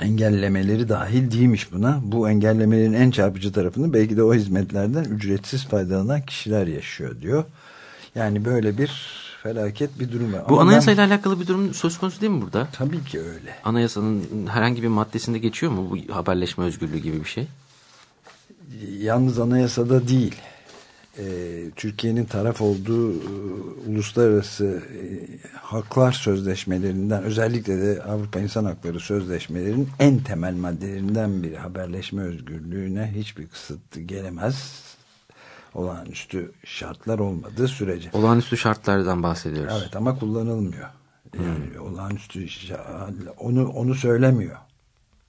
engellemeleri dahil değilmiş buna. Bu engellemelerin en çarpıcı tarafını belki de o hizmetlerden ücretsiz faydalanan kişiler yaşıyor diyor. Yani böyle bir felaket bir durum var. Bu Ama ben- anayasayla alakalı bir durum söz konusu değil mi burada? Tabii ki öyle. Anayasanın herhangi bir maddesinde geçiyor mu bu haberleşme özgürlüğü gibi bir şey? Yalnız anayasada değil. Ee, Türkiye'nin taraf olduğu e, uluslararası e, haklar sözleşmelerinden özellikle de Avrupa İnsan Hakları Sözleşmelerinin en temel maddelerinden biri haberleşme özgürlüğüne hiçbir kısıt gelemez. Olağanüstü şartlar olmadığı sürece. Olağanüstü şartlardan bahsediyoruz. Evet ama kullanılmıyor. Yani olağanüstü şa- onu onu söylemiyor.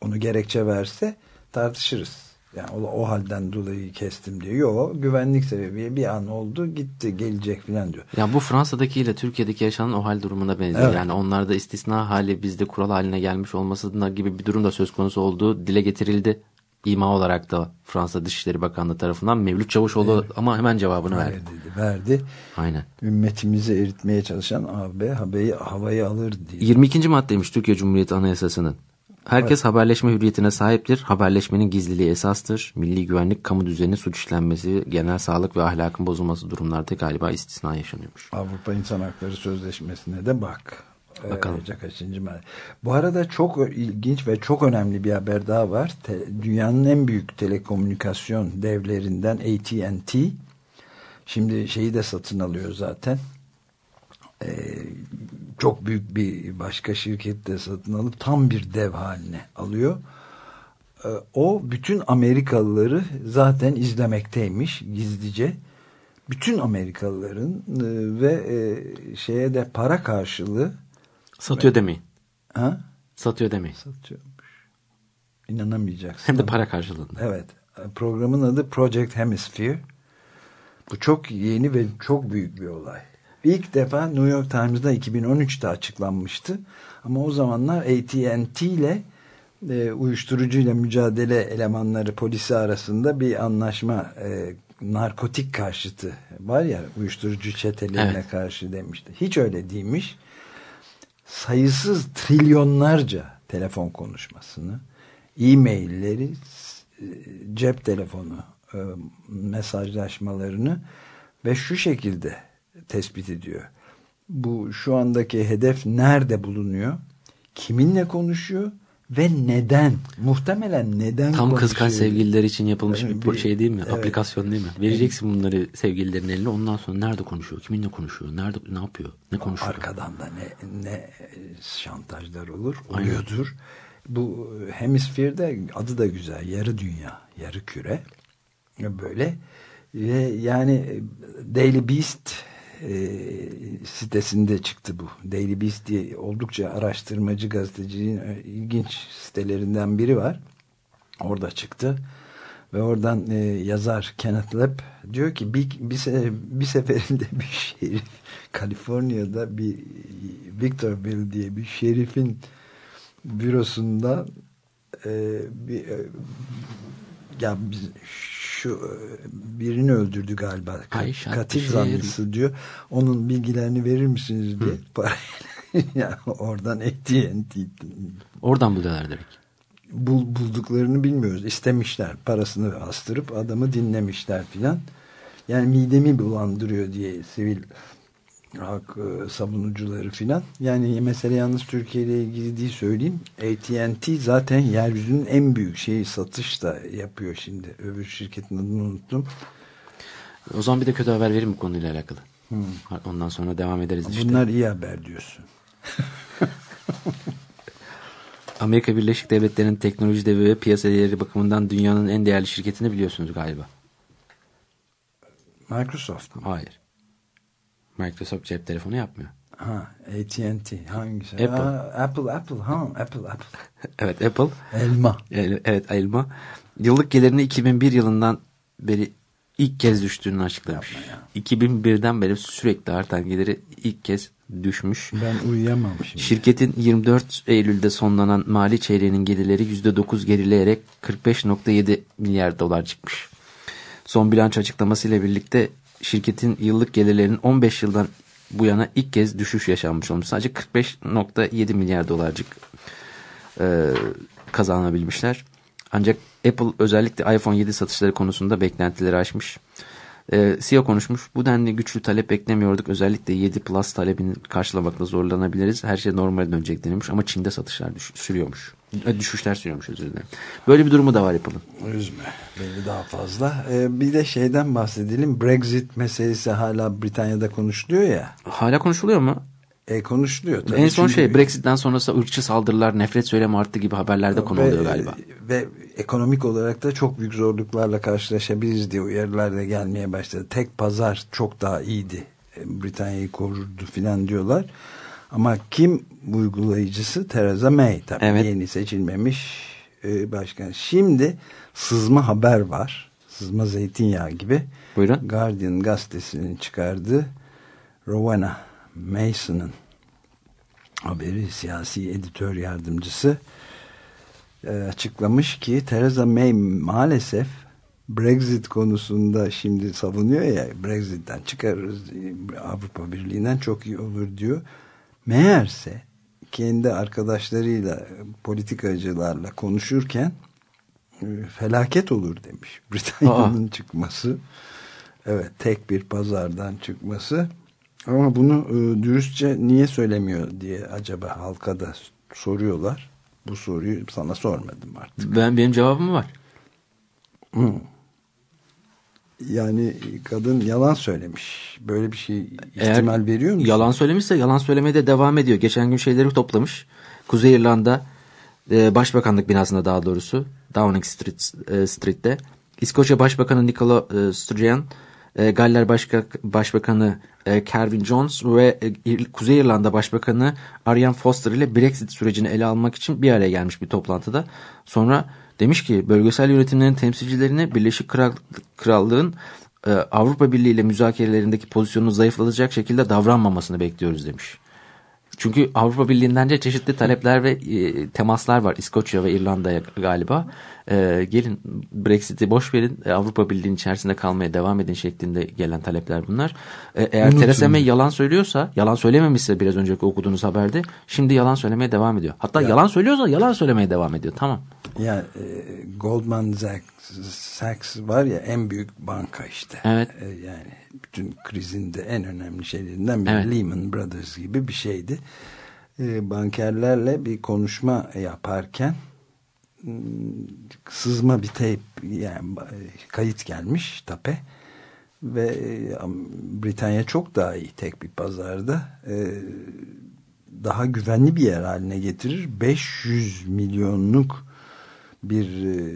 Onu gerekçe verse tartışırız. Yani o, o halden dolayı kestim diyor. Yok güvenlik sebebi bir an oldu gitti gelecek filan diyor. Ya bu Fransa'daki ile Türkiye'deki yaşanan o hal durumuna benziyor. Evet. Yani onlarda istisna hali bizde kural haline gelmiş olmasına gibi bir durum da söz konusu olduğu dile getirildi. İma olarak da Fransa Dışişleri Bakanlığı tarafından Mevlüt Çavuşoğlu ama hemen cevabını verdi. Verdi, verdi. Aynen. Ümmetimizi eritmeye çalışan AB havayı, havayı alır diye. 22. maddeymiş Türkiye Cumhuriyeti Anayasası'nın. Herkes haberleşme hürriyetine sahiptir. Haberleşmenin gizliliği esastır. Milli güvenlik, kamu düzeni, suç işlenmesi, genel sağlık ve ahlakın bozulması durumlarda galiba istisna yaşanıyormuş. Avrupa İnsan Hakları Sözleşmesi'ne de bak. Bakalım. Ayrıca kaçıncı. Bu arada çok ilginç ve çok önemli bir haber daha var. Te- dünyanın en büyük telekomünikasyon devlerinden AT&T şimdi şeyi de satın alıyor zaten. Ee, çok büyük bir başka şirket de satın alıp tam bir dev haline alıyor. Ee, o bütün Amerikalıları zaten izlemekteymiş gizlice. Bütün Amerikalıların e, ve e, şeye de para karşılığı Satıyor demeyin. ha? Satıyor demeyin. satıyormuş. İnanamayacaksın. Hem de para karşılığında. Evet. Programın adı Project Hemisphere. Bu çok yeni ve çok büyük bir olay. İlk defa New York Times'da 2013'te açıklanmıştı. Ama o zamanlar AT&T ile e, uyuşturucuyla mücadele elemanları polisi arasında bir anlaşma e, narkotik karşıtı var ya uyuşturucu çetelerine Evet. karşı demişti. Hiç öyle değilmiş. Sayısız trilyonlarca telefon konuşmasını, e-mailleri, e, cep telefonu e, mesajlaşmalarını ve şu şekilde tespit ediyor. Bu şu andaki hedef nerede bulunuyor? Kiminle konuşuyor ve neden? Muhtemelen neden Tam kıskanç sevgililer için yapılmış Evet, bir bir- şey değil mi? evet. Aplikasyon değil mi? Vereceksin bunları sevgililerin eline ondan sonra nerede konuşuyor? Kiminle konuşuyor? Nerede ne yapıyor? Ne konuşuyor? Arkadan da ne, ne şantajlar olur, oluyordur. Bu hemisferde adı da güzel. Yarı dünya, yarı küre. Böyle ve yani Daily Beast e, sitesinde çıktı bu. Daily Beast diye oldukça araştırmacı gazeteciliğin e, ilginç sitelerinden biri var. Orada çıktı. Ve oradan e, yazar Kenneth Lepp diyor ki bir, bir, se- bir seferinde bir şerif Kaliforniya'da bir Victorville diye bir şerifin bürosunda e, bir e, ya biz, şu e, birini öldürdü galiba. Ka- Ay, şarkı katil şiir. zanlısı diyor. Onun bilgilerini verir misiniz diye parayla yani oradan AT&T Oradan buluyorlar direkt. bul, bulduklarını bilmiyoruz. İstemişler parasını astırıp adamı dinlemişler filan. Yani midemi bulandırıyor diye sivil hak e, savunucuları filan. Yani mesele yalnız Türkiye ile ilgili değil söyleyeyim. AT&T zaten yeryüzünün en büyük şeyi satış da yapıyor şimdi. Öbür şirketin adını unuttum. O zaman bir de kötü haber vereyim bu konuyla alakalı. Ondan sonra devam ederiz işte. Bunlar iyi haber diyorsun. Amerika Birleşik Devletleri'nin teknoloji devi ve piyasa değeri bakımından dünyanın en değerli şirketini biliyorsunuz galiba. Microsoft mu? Hayır. Microsoft cep telefonu yapmıyor. Ha, AT&T hangisi? Apple. Ha, Apple, Apple, ha, Apple, Apple. Evet Apple. Elma. Evet elma. Yıllık gelirini 2001 yılından beri ilk kez düştüğünü açıklamış. 2001'den beri sürekli artan geliri ilk kez düşmüş. Ben uyuyamam şimdi. Şirketin 24 Eylül'de sonlanan mali çeyreğinin gelirleri %9 gerileyerek 45.7 milyar dolar çıkmış. Son bilanço açıklamasıyla birlikte şirketin yıllık gelirlerinin 15 yıldan bu yana ilk kez düşüş yaşanmış olmuş. Sadece 45.7 milyar dolarcık e, kazanabilmişler. Ancak Apple özellikle iPhone 7 satışları konusunda beklentileri aşmış. E, CEO konuşmuş. Bu denli güçlü talep beklemiyorduk. Özellikle 7 Plus talebini karşılamakta zorlanabiliriz. Her şey normale dönecek denilmiş ama Çin'de satışlar sürüyormuş. E, düşüşler sürüyormuş özür dilerim. Böyle bir durumu da var Apple'ın. Üzme beni daha fazla. Ee, bir de şeyden bahsedelim. Brexit meselesi hala Britanya'da konuşuluyor ya. Hala konuşuluyor mu? E konuşuluyor. Tabii en son çünkü- şey Brexit'ten sonrası ırkçı saldırılar, nefret söylemi arttı gibi haberlerde konu oluyor galiba. Ve ekonomik olarak da çok büyük zorluklarla karşılaşabiliriz diye uyarılar da gelmeye başladı. Tek pazar çok daha iyiydi. E, Britanya'yı korurdu filan diyorlar. Ama kim uygulayıcısı? Theresa May tabii Evet. yeni seçilmemiş e, başkan. Şimdi sızma haber var. Sızma zeytinyağı gibi. Buyurun. Guardian gazetesinin çıkardığı Rowena Mason'ın haberi siyasi editör yardımcısı e, açıklamış ki Theresa May maalesef Brexit konusunda şimdi savunuyor ya Brexit'ten çıkarırız e, Avrupa Birliği'nden çok iyi olur diyor. Meğerse kendi arkadaşlarıyla politikacılarla konuşurken e, felaket olur demiş. Britanya'nın çıkması. Evet tek bir pazardan çıkması. Ama bunu e, dürüstçe niye söylemiyor diye acaba halka da soruyorlar. Bu soruyu sana sormadım artık. Ben benim cevabım var. Yani kadın yalan söylemiş. Böyle bir şey Eğer ihtimal veriyor musun? Yalan söylemişse yalan söylemeye de devam ediyor. Geçen gün şeyleri toplamış. Kuzey İrlanda e, Başbakanlık binasında daha doğrusu Downing Street, e, Street'te İskoçya Başbakanı Nicola e, Sturgeon, e, Galler Başka, Başbakanı e, Calvin Jones ve e, Kuzey İrlanda Başbakanı Ariane Foster ile Brexit sürecini ele almak için bir araya gelmiş bir toplantıda. Sonra demiş ki bölgesel yönetimlerin temsilcilerine Birleşik Kral- Krallığın e, Avrupa Birliği ile müzakerelerindeki pozisyonunu zayıflatacak şekilde davranmamasını bekliyoruz demiş. Çünkü Avrupa Birliği'nden de çeşitli talepler ve e, temaslar var İskoçya ve İrlanda'ya galiba. E, gelin Brexit'i boş verin e, Avrupa Birliği'nin içerisinde kalmaya devam edin şeklinde gelen talepler bunlar. E, eğer Unutun. Theresa May yalan söylüyorsa, yalan söylememişse biraz önceki okuduğunuz haberde şimdi yalan söylemeye devam ediyor. Hatta yalan söylüyorsa yalan söylemeye devam ediyor. Tamam. Yani e, Goldman Sachs, var ya en büyük banka işte. Evet. E, yani bütün krizin de en önemli şeylerinden biri Evet. Lehman Brothers gibi bir şeydi. E, bankerlerle bir konuşma yaparken hmm, sızma bir teyp yani e, kayıt gelmiş tape ve e, Britanya çok daha iyi tek bir pazarda e, daha güvenli bir yer haline getirir 500 milyonluk bir e,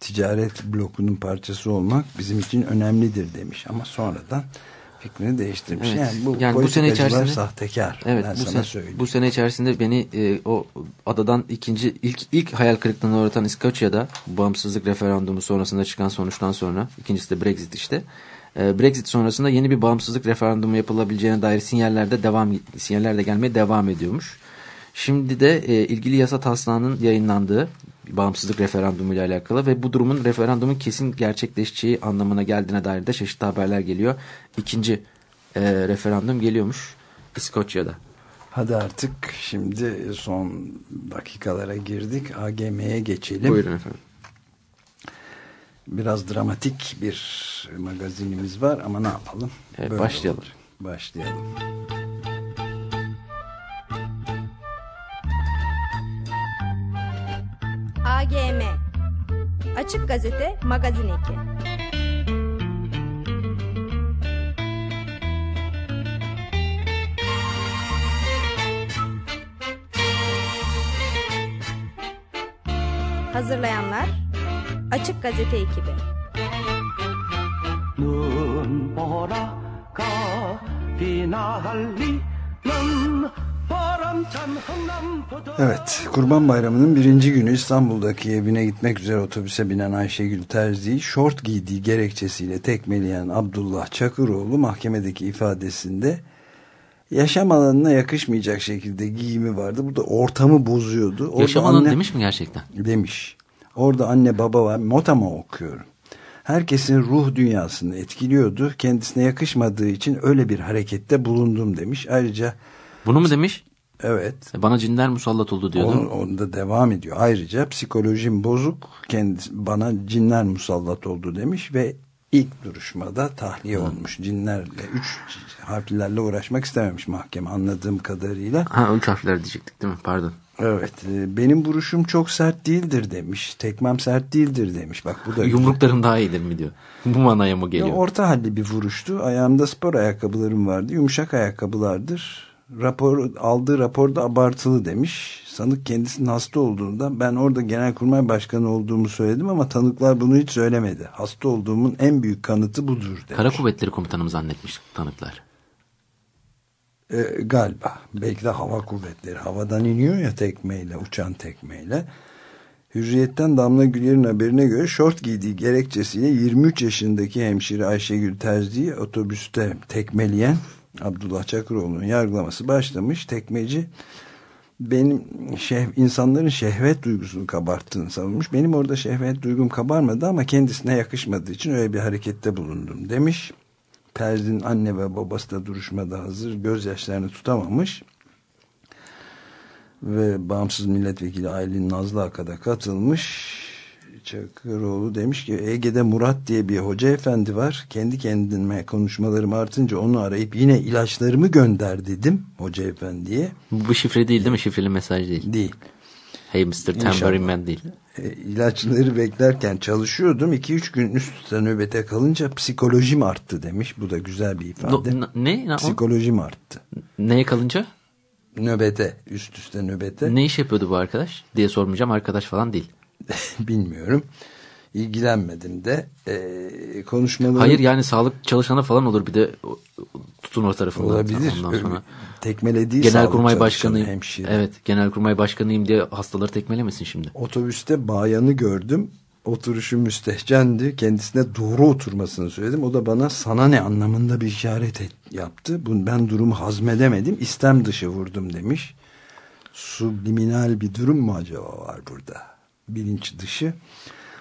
ticaret blokunun parçası olmak bizim için önemlidir demiş ama sonradan fikrini değiştirmiş. Evet. Yani bu Yani bu sene içerisinde- sahtekar. Evet ben bu, sana sene, söyleyeyim. bu sene içerisinde beni e, o adadan ikinci ilk ilk hayal kırıklığına uğratan İskoçya'da bağımsızlık referandumu sonrasında çıkan sonuçtan sonra ikincisi de Brexit işte. E, Brexit sonrasında yeni bir bağımsızlık referandumu yapılabileceğine dair sinyaller de devam sinyaller de gelmeye devam ediyormuş. Şimdi de e, ilgili yasa taslağının yayınlandığı bağımsızlık referandumu ile alakalı ve bu durumun referandumun kesin gerçekleşeceği anlamına geldiğine dair de çeşitli haberler geliyor. İkinci e, referandum geliyormuş İskoçya'da. Hadi artık şimdi son dakikalara girdik. AGM'ye geçelim. Buyurun efendim. Biraz dramatik bir magazinimiz var ama ne yapalım? Evet, Böyle başlayalım. olur. Başlayalım. AGM Açık Gazete Magazin Eki Hazırlayanlar Açık Gazete ekibi 눈보라가 비날리는 바람찬 흥남포도 Evet, Kurban Bayramı'nın birinci günü İstanbul'daki evine gitmek üzere otobüse binen Ayşegül Terzi'yi şort giydiği gerekçesiyle tekmeleyen Abdullah Çakıroğlu mahkemedeki ifadesinde yaşam alanına yakışmayacak şekilde giyimi vardı. Bu da ortamı bozuyordu. Orada Yaşam alanı anne- demiş mi gerçekten? Demiş. Orada anne baba var. Motama okuyorum. Herkesin ruh dünyasını etkiliyordu. Kendisine yakışmadığı için öyle bir harekette bulundum demiş. Ayrıca Bunu mu demiş? evet E, Bana cinler musallat oldu diyordu. Onu, onda devam ediyor. Ayrıca psikolojim bozuk, kendisi, bana cinler musallat oldu demiş ve ilk duruşmada tahliye olmuş. Cinlerle, üç harflerle uğraşmak istememiş mahkeme anladığım kadarıyla. Ha üç harfler diyecektik değil mi? Pardon. Evet, e, benim vuruşum çok sert değildir demiş. Tekmem sert değildir demiş. Bak bu da Yumruklarım daha iyidir mi diyor. Bu manaya mı Ya geliyor? orta halli bir vuruştu. Ayağımda spor ayakkabılarım vardı. Yumuşak ayakkabılardır. Rapor, aldığı raporda abartılı demiş. Sanık kendisinin hasta olduğunda ben orada genelkurmay başkanı olduğumu söyledim ama tanıklar bunu hiç söylemedi. Hasta olduğumun en büyük kanıtı budur demiş. Kara kuvvetleri komutanımı zannetmiş tanıklar. Ee, galiba. Belki de hava kuvvetleri. Havadan iniyor ya tekmeyle, uçan tekmeyle. Hürriyetten Damla Güler'in haberine göre şort giydiği gerekçesiyle 23 yaşındaki hemşire Ayşegül Terzi'yi otobüste tekmeleyen Abdullah Çakıroğlu'nun yargılaması başlamış. Tekmeci benim şeh, insanların şehvet duygusunu kabarttığını savunmuş. Benim orada şehvet duygum kabarmadı ama kendisine yakışmadığı için öyle bir harekette bulundum demiş. Terzi'nin anne ve babası da duruşmada hazır. Gözyaşlarını tutamamış. Ve bağımsız milletvekili Aylin Nazlı Aka'da katılmış. Çakıroğlu demiş ki Ege'de Murat diye bir hoca efendi var. Kendi kendime konuşmalarım artınca onu arayıp yine ilaçlarımı gönder dedim hoca efendiye. Bu şifre değil değil mi? Şifreli mesaj değil. Değil. Hey Mr. Tambourine Man değil. E, ilaçları beklerken çalışıyordum. 2-3 gün üst üste nöbete kalınca psikolojim arttı demiş. Bu da güzel bir ifade. No, ne? Ne? Psikolojim arttı. Neye kalınca? Nöbete, üst üste nöbete. Ne iş yapıyordu bu arkadaş? Diye sormayacağım. Arkadaş falan değil. Bilmiyorum. İlgilenmedim de. E, konuşmalarım Hayır yani sağlık çalışanı falan olur bir de tutun tarafından. olabilir. Ondan sonra. Tekmelediği Genelkurmay başkanıyım. Hemşire. Evet, Genelkurmay başkanıyım diye hastaları tekmelemesin şimdi. Otobüste bayanı gördüm. Oturuşu müstehcendi. Kendisine doğru oturmasını söyledim. O da bana sana ne anlamında bir işaret et, yaptı. Ben durumu hazmedemedim. İstem dışı vurdum demiş. Subliminal bir durum mu acaba var burada? Bilinç dışı.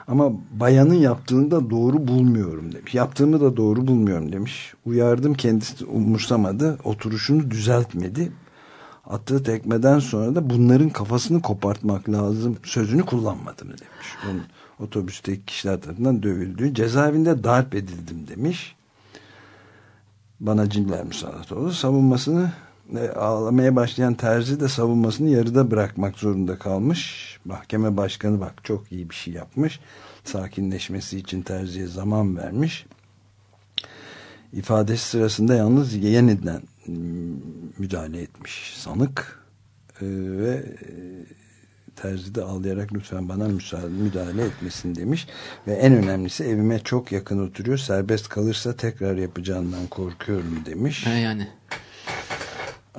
Ama bayanın yaptığını da doğru bulmuyorum demiş. Yaptığımı da doğru bulmuyorum demiş. Uyardım kendisi umursamadı. Oturuşunu düzeltmedi. Attığı tekmeden sonra da bunların kafasını kopartmak lazım sözünü kullanmadım demiş. Onun otobüsteki kişiler tarafından dövüldüğü cezaevinde darp edildim demiş. Bana cinler musallat oldu. Savunmasını e, ağlamaya başlayan terzi de savunmasını yarıda bırakmak zorunda kalmış. Mahkeme başkanı bak çok iyi bir şey yapmış. Sakinleşmesi için terziye zaman vermiş. İfadesi sırasında yalnız yeniden mm, müdahale etmiş sanık Ee, ve e, terzi de ağlayarak lütfen bana müdahale etmesin demiş ve en önemlisi evime çok yakın oturuyor serbest kalırsa tekrar yapacağından korkuyorum demiş He yani.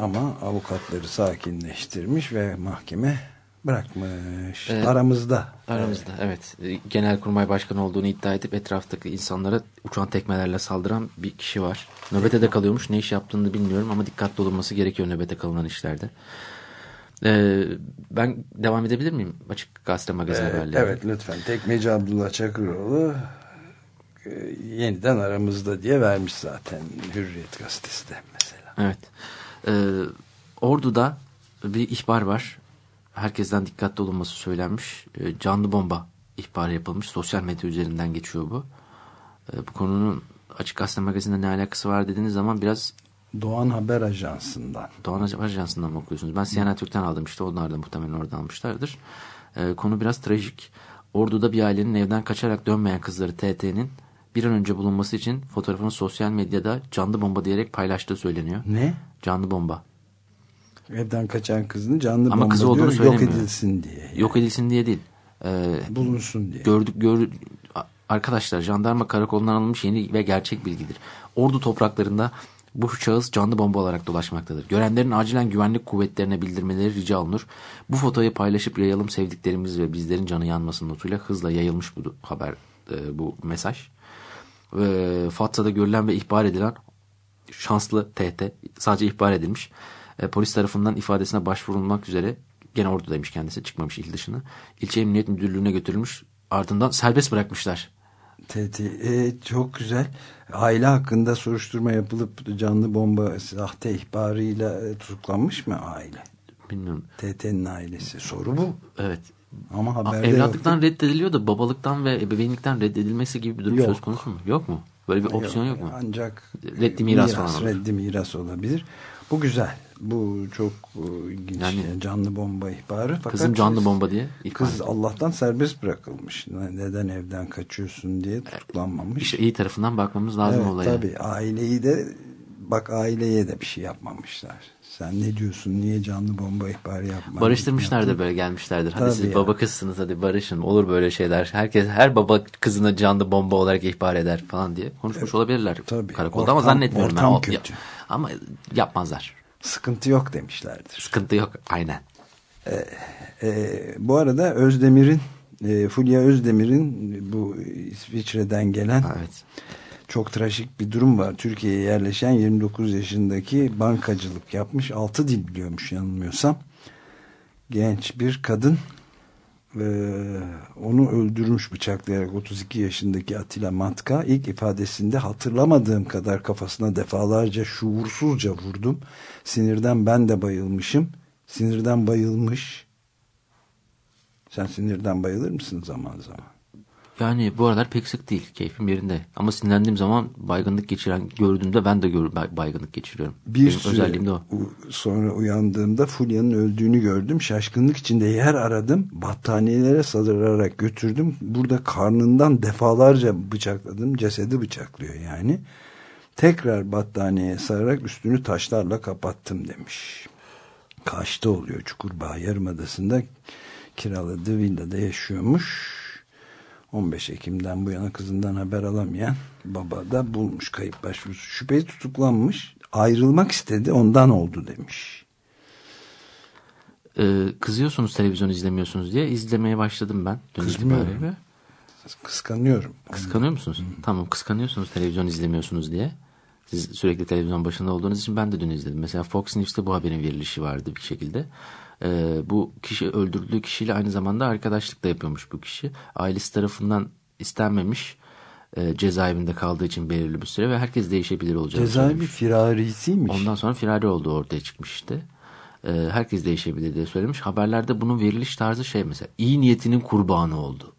Ama avukatları sakinleştirmiş ve mahkeme bırakmış Evet. aramızda Aramızda evet. E, Genelkurmay başkanı olduğunu iddia edip etraftaki insanlara uçan tekmelerle saldıran bir kişi var. Nöbete de kalıyormuş. Ne iş yaptığını bilmiyorum ama dikkatli olunması gerekiyor nöbete kalınan işlerde. Ee, ben devam edebilir miyim? Açık Gazete Magazin Ee, haberleri. evet lütfen. Tekmeci Abdullah Çakıroğlu e, yeniden aramızda diye vermiş zaten Hürriyet gazetesi de mesela. Evet. Ee, Ordu'da bir ihbar var. Herkesten dikkatli olunması söylenmiş. E, canlı bomba ihbarı yapılmış. Sosyal medya üzerinden geçiyor bu. E, bu konunun Açık Gazete Magazin'de ne alakası var dediğiniz zaman biraz Doğan Haber Ajansı'ndan. Doğan Ajansı'ndan mı okuyorsunuz? Ben CNN Türk'ten aldım işte. Onlar da muhtemelen oradan almışlardır. E, konu biraz trajik. Ordu'da bir ailenin evden kaçarak dönmeyen kızları TT'nin bir an önce bulunması için fotoğrafını sosyal medyada canlı bomba diyerek paylaştığı söyleniyor. Ne? Canlı bomba. Evden kaçan kızın canlı Ama bomba kız olduğunu diyor, yok edilsin diye. Yok edilsin diye değil. Ee, Bulunsun diye. gördük gör arkadaşlar jandarma karakolundan alınmış yeni ve gerçek bilgidir. Ordu topraklarında bu şahıs canlı bomba olarak dolaşmaktadır. Görenlerin acilen güvenlik kuvvetlerine bildirmeleri rica olunur. Bu fotoyu paylaşıp yayalım sevdiklerimiz ve bizlerin canı yanmasın notuyla hızla yayılmış bu haber e, bu mesaj. Ve Fatsa'da görülen ve ihbar edilen şanslı TT sadece ihbar edilmiş. E, polis tarafından ifadesine başvurulmak üzere gene ordudaymış kendisi çıkmamış il dışına. İlçe Emniyet Müdürlüğü'ne götürülmüş ardından serbest bırakmışlar. TT, e, çok güzel. Aile hakkında soruşturma yapılıp canlı bomba sahte ihbarıyla e, tutuklanmış mı aile? Bilmiyorum. TT'nin ailesi. Soru bu. Evet. Ama haberde Evlatlıktan yok. reddediliyor da babalıktan ve ebeveynlikten reddedilmesi gibi bir durum Yok. söz konusu mu? Yok mu? Böyle bir opsiyon yok, mu? Ancak Reddi miras falan olur. Reddi miras olabilir. Bu güzel. Bu çok e, ilginç. Yani- Yani, canlı bomba ihbarı. Fakat Kızım canlı bomba diye ihbar Kız. Allah'tan serbest bırakılmış. Neden evden kaçıyorsun diye tutuklanmamış. İşte iyi tarafından bakmamız lazım evet, olaya. tabii aileyi de bak aileye de bir şey yapmamışlar. Sen ne diyorsun? Niye canlı bomba ihbarı yapmadın? Barıştırmışlar da böyle gelmişlerdir. Hadi Tabii siz ya. baba kızsınız hadi barışın. Olur böyle şeyler. Herkes her baba kızına canlı bomba olarak ihbar eder falan diye konuşmuş olabilirler tabii. karakolda ama Ortam- zannetmiyorum ben. ortam O- kötü. ama yapmazlar. Sıkıntı yok demişlerdir. Sıkıntı yok aynen. Ee, bu arada Özdemir'in e, Fulya Özdemir'in bu İsviçre'den gelen Evet. Çok trajik bir durum var. Türkiye'ye yerleşen 29 yaşındaki bankacılık yapmış. 6 dil biliyormuş yanılmıyorsam. Genç bir kadın e, onu öldürmüş bıçaklayarak 32 yaşındaki Atilla Matka ilk ifadesinde hatırlamadığım kadar kafasına defalarca şuursuzca vurdum. Sinirden ben de bayılmışım. Sinirden bayılmış. Sen sinirden bayılır mısın zaman zaman? Yani bu aralar pek sık değil. Keyfim yerinde. Ama sinirlendiğim zaman baygınlık geçiren gördüğümde ben de gör, baygınlık geçiriyorum. Bir Benim süre özelliğim de o. sonra uyandığımda Fulya'nın öldüğünü gördüm. Şaşkınlık içinde yer aradım. Battaniyelere sarılarak götürdüm. Burada karnından defalarca bıçakladım. Cesedi bıçaklıyor yani. Tekrar battaniyeye sararak üstünü taşlarla kapattım demiş. Kaçta oluyor Çukurbağ Yarımadası'nda kiraladığı villada yaşıyormuş. 15 Ekim'den bu yana kızından haber alamayan baba da bulmuş kayıp başvurusu. Şüpheli tutuklanmış. Ayrılmak istedi ondan oldu demiş. Ee, kızıyorsunuz televizyon izlemiyorsunuz diye. izlemeye başladım ben. Dün Kızmıyorum. Kıskanıyorum. Kıskanıyor musunuz? Tamam kıskanıyorsunuz televizyon izlemiyorsunuz diye. Siz sürekli televizyon başında olduğunuz için ben de dün izledim. Mesela Fox News'te bu haberin verilişi vardı bir şekilde. Ee, bu kişi öldürüldüğü kişiyle aynı zamanda arkadaşlık da yapıyormuş bu kişi. Ailesi tarafından istenmemiş. E, cezaevinde kaldığı için belirli bir süre ve herkes değişebilir olacak. Cezaevi firarisiymiş. Ondan sonra firari olduğu ortaya çıkmış işte. Ee, herkes değişebilir diye söylemiş. Haberlerde bunun veriliş tarzı şey mesela. iyi niyetinin kurbanı oldu.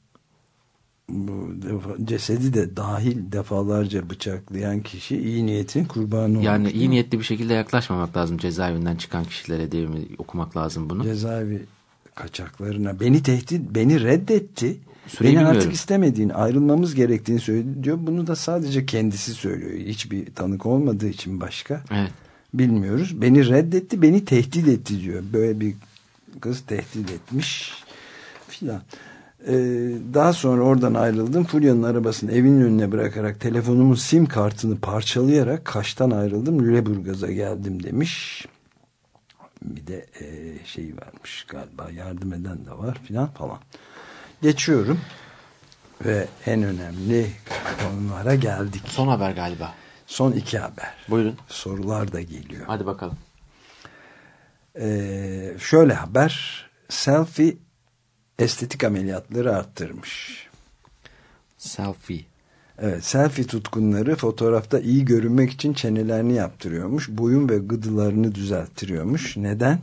Bu defa, cesedi de dahil defalarca bıçaklayan kişi iyi niyetin kurbanı olmuş. Yani iyi niyetli bir şekilde yaklaşmamak lazım cezaevinden çıkan kişilere diye mi okumak lazım bunu? cezaevi kaçaklarına beni tehdit beni reddetti. Süreyi beni artık istemediğini ayrılmamız gerektiğini söyledi diyor. Bunu da sadece kendisi söylüyor. Hiçbir tanık olmadığı için başka. Evet. Bilmiyoruz. Beni reddetti beni tehdit etti diyor. Böyle bir kız tehdit etmiş filan. Ee, daha sonra oradan ayrıldım. Fulya'nın arabasını evin önüne bırakarak telefonumun sim kartını parçalayarak Kaş'tan ayrıldım. Lüleburgaz'a geldim demiş. Bir de e, şey varmış galiba yardım eden de var filan falan. Geçiyorum ve en önemli konulara geldik. Son haber galiba. Son iki haber. Buyurun. Sorular da geliyor. Hadi bakalım. Ee, şöyle haber selfie estetik ameliyatları arttırmış. Selfie. Evet, selfie tutkunları fotoğrafta iyi görünmek için çenelerini yaptırıyormuş. Boyun ve gıdılarını düzelttiriyormuş. Neden?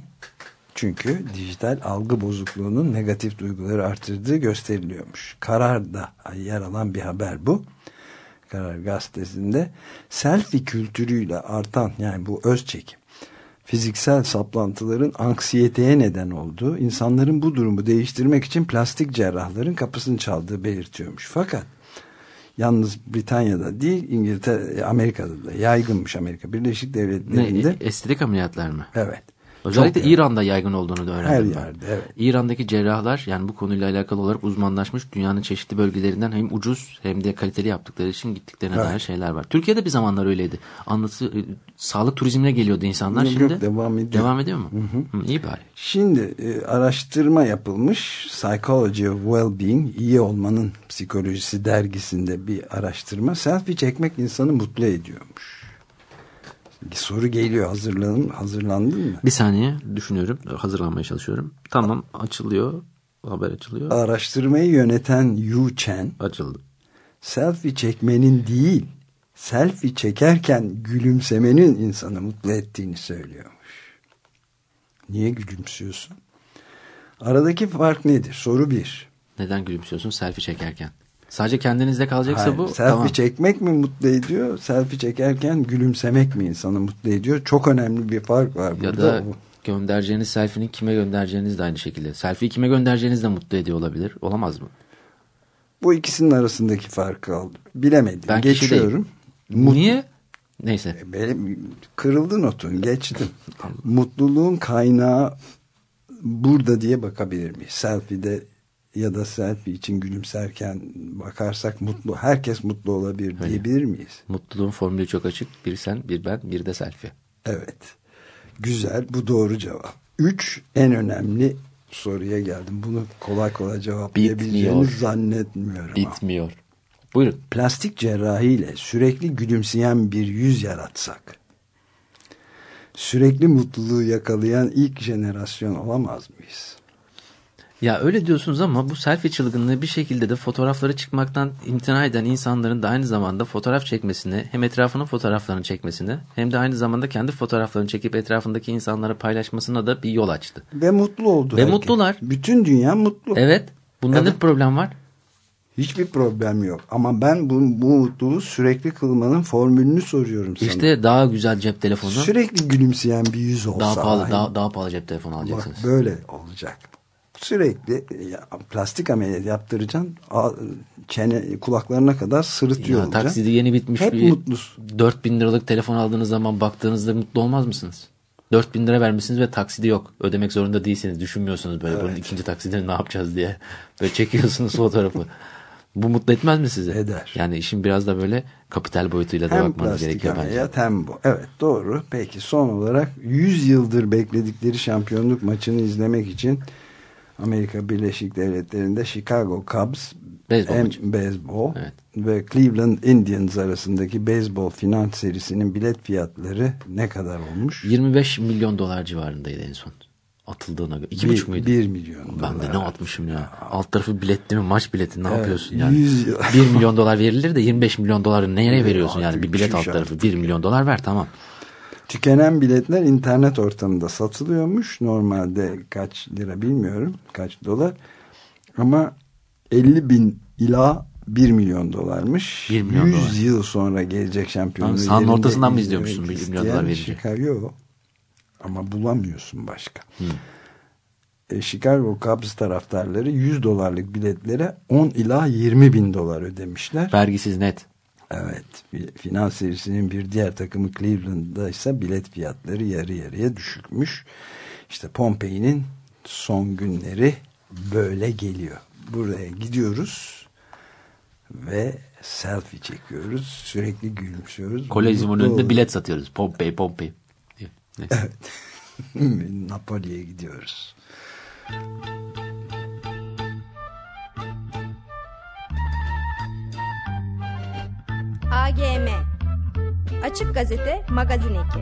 Çünkü dijital algı bozukluğunun negatif duyguları artırdığı gösteriliyormuş. Karar'da yer alan bir haber bu. Karar gazetesinde selfie kültürüyle artan yani bu öz çekim fiziksel saplantıların anksiyeteye neden olduğu, insanların bu durumu değiştirmek için plastik cerrahların kapısını çaldığı belirtiyormuş. Fakat yalnız Britanya'da değil İngiltere, Amerika'da da yaygınmış Amerika Birleşik Ne, Devletleri'nde. estetik ameliyatlar mı? Evet. Özellikle Çok İran'da yaygın olduğunu da öğrendim Her ben. yerde, evet. İran'daki cerrahlar yani bu konuyla alakalı olarak uzmanlaşmış dünyanın çeşitli bölgelerinden hem ucuz hem de kaliteli yaptıkları için gittiklerine Evet. dair şeyler var. Türkiye'de bir zamanlar öyleydi. Anlatı e, sağlık turizmine geliyordu insanlar. Yok, Şimdi yok, devam ediyor. Devam ediyor mu? Hı, iyi bari. Şimdi e, araştırma yapılmış Psychology of Wellbeing iyi olmanın psikolojisi dergisinde bir araştırma selfie çekmek insanı mutlu ediyormuş. Bir soru geliyor hazırlanın, hazırlandın mı? Bir saniye düşünüyorum. Hazırlanmaya çalışıyorum. Tamam açılıyor. Haber açılıyor. Araştırmayı yöneten Yu Chen Açıldı. selfie çekmenin değil selfie çekerken gülümsemenin insanı mutlu ettiğini söylüyormuş. Niye gülümsüyorsun? Aradaki fark nedir? Soru bir. Neden gülümsüyorsun selfie çekerken? Sadece kendinizde kalacaksa Hayır, bu selfie tamam. çekmek mi mutlu ediyor? Selfie çekerken gülümsemek mi insanı mutlu ediyor? Çok önemli bir fark var Ya burada. da göndereceğiniz selfie'nin kime göndereceğiniz de aynı şekilde. Selfie'yi kime göndereceğiniz de mutlu ediyor olabilir. Olamaz mı? Bu ikisinin arasındaki farkı aldım. Bilemedim. Ben Geçiyorum. Niye? Neyse. Benim kırıldı notun. Geçtim. Mutluluğun kaynağı burada diye bakabilir miyiz? Selfie'de ya da selfie için gülümserken bakarsak mutlu herkes mutlu olabilir diyebilir miyiz? Mutluluğun formülü çok açık. Bir sen, bir ben, bir de selfie. Evet. Güzel. Bu doğru cevap. Üç en önemli soruya geldim. Bunu kolay kolay cevaplayabileceğini Bitmiyor. zannetmiyorum. ama. Bitmiyor. Buyurun. Plastik cerrahiyle sürekli gülümseyen bir yüz yaratsak sürekli mutluluğu yakalayan ilk jenerasyon olamaz mıyız? Ya öyle diyorsunuz ama bu selfie çılgınlığı bir şekilde de fotoğrafları çıkmaktan imtina eden insanların da aynı zamanda fotoğraf çekmesini hem etrafının fotoğraflarını çekmesini hem de aynı zamanda kendi fotoğraflarını çekip etrafındaki insanlara paylaşmasına da bir yol açtı. Ve mutlu oldu. Ve herkes. mutlular. Bütün dünya mutlu. Evet. Bunda ne Evet. problem var? Hiçbir problem yok. Ama ben bu, bu mutluluğu sürekli kılmanın formülünü soruyorum sana. İşte daha güzel cep telefonu. Sürekli gülümseyen bir yüz olsa. daha pahalı daha, daha pahalı cep telefonu Bak alacaksınız. böyle olacak. Sürekli ya, plastik ameliyat yaptıracaksın. a- Çene, kulaklarına kadar sırıtıyor Ya olacaksın. taksidi yeni bitmiş Hep bir mutlusun. 4000 liralık telefon aldığınız zaman baktığınızda mutlu olmaz mısınız? 4000 lira vermişsiniz ve taksidi yok. Ödemek zorunda değilsiniz. Düşünmüyorsunuz böyle bunun ikinci taksidini ne yapacağız diye. Böyle çekiyorsunuz fotoğrafı. Bu mutlu etmez mi sizi? Eder. Yani işin biraz da böyle kapital boyutuyla da Hem bakmanız plastik gerekiyor bence. ameliyat hem bu. Evet doğru. Peki son olarak 100 yıldır bekledikleri şampiyonluk maçını izlemek için Amerika Birleşik Devletleri'nde Chicago Cubs Beyzbol Evet. ve Cleveland Indians arasındaki beyzbol final serisinin bilet fiyatları ne kadar olmuş? 25 milyon dolar civarındaydı en son. Atıldığına göre. 2,5 Bir- muydu? bir milyon Ben de dolar. ne atmışım ya. Alt tarafı bilet değil mi? Maç bileti ne Evet, yapıyorsun yani? 100 yıl. 1 milyon dolar verilir de 25 milyon doları nereye veriyorsun yani? Bir bilet alt tarafı artık 1 milyon dolar ver tamam. Tükenen biletler internet ortamında satılıyormuş. Normalde kaç lira bilmiyorum. Kaç dolar. Ama 50 bin ila 1 milyon dolarmış. 1 milyon 100 dolar. yıl sonra gelecek şampiyonluğu. Tamam, sahanın ortasından mı izliyormuşsun 1 milyon dolar verince? Chicago. Ama bulamıyorsun başka. E, Chicago Cubs taraftarları 100 dolarlık biletlere 10 ila 20 bin dolar ödemişler. Vergisiz net. Evet. fi- Final serisinin bir diğer takımı Cleveland'da ise bilet fiyatları yarı yarıya düşükmüş. İşte Pompei'nin son günleri böyle geliyor. Buraya gidiyoruz ve selfie çekiyoruz. Sürekli gülümsüyoruz. Kolezyumun önünde bilet satıyoruz. Pompei Pompei. Neyse. Napoli'ye gidiyoruz. AGM Açık Gazete Magazin Eki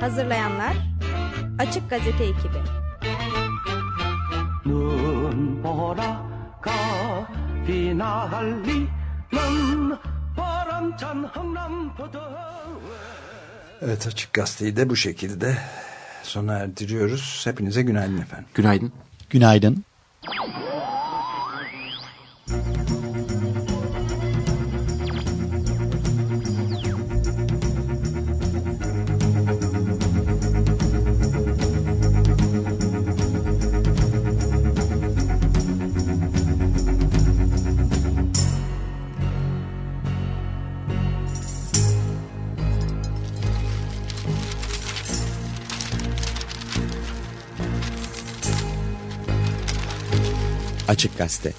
Hazırlayanlar Açık Gazete ekibi. 눈보라가 휘날리는 바람찬 흥남포도 Evet Açık Gazete'yi de bu şekilde sona erdiriyoruz. Hepinize günaydın efendim. Günaydın. Günaydın. Açık Gazete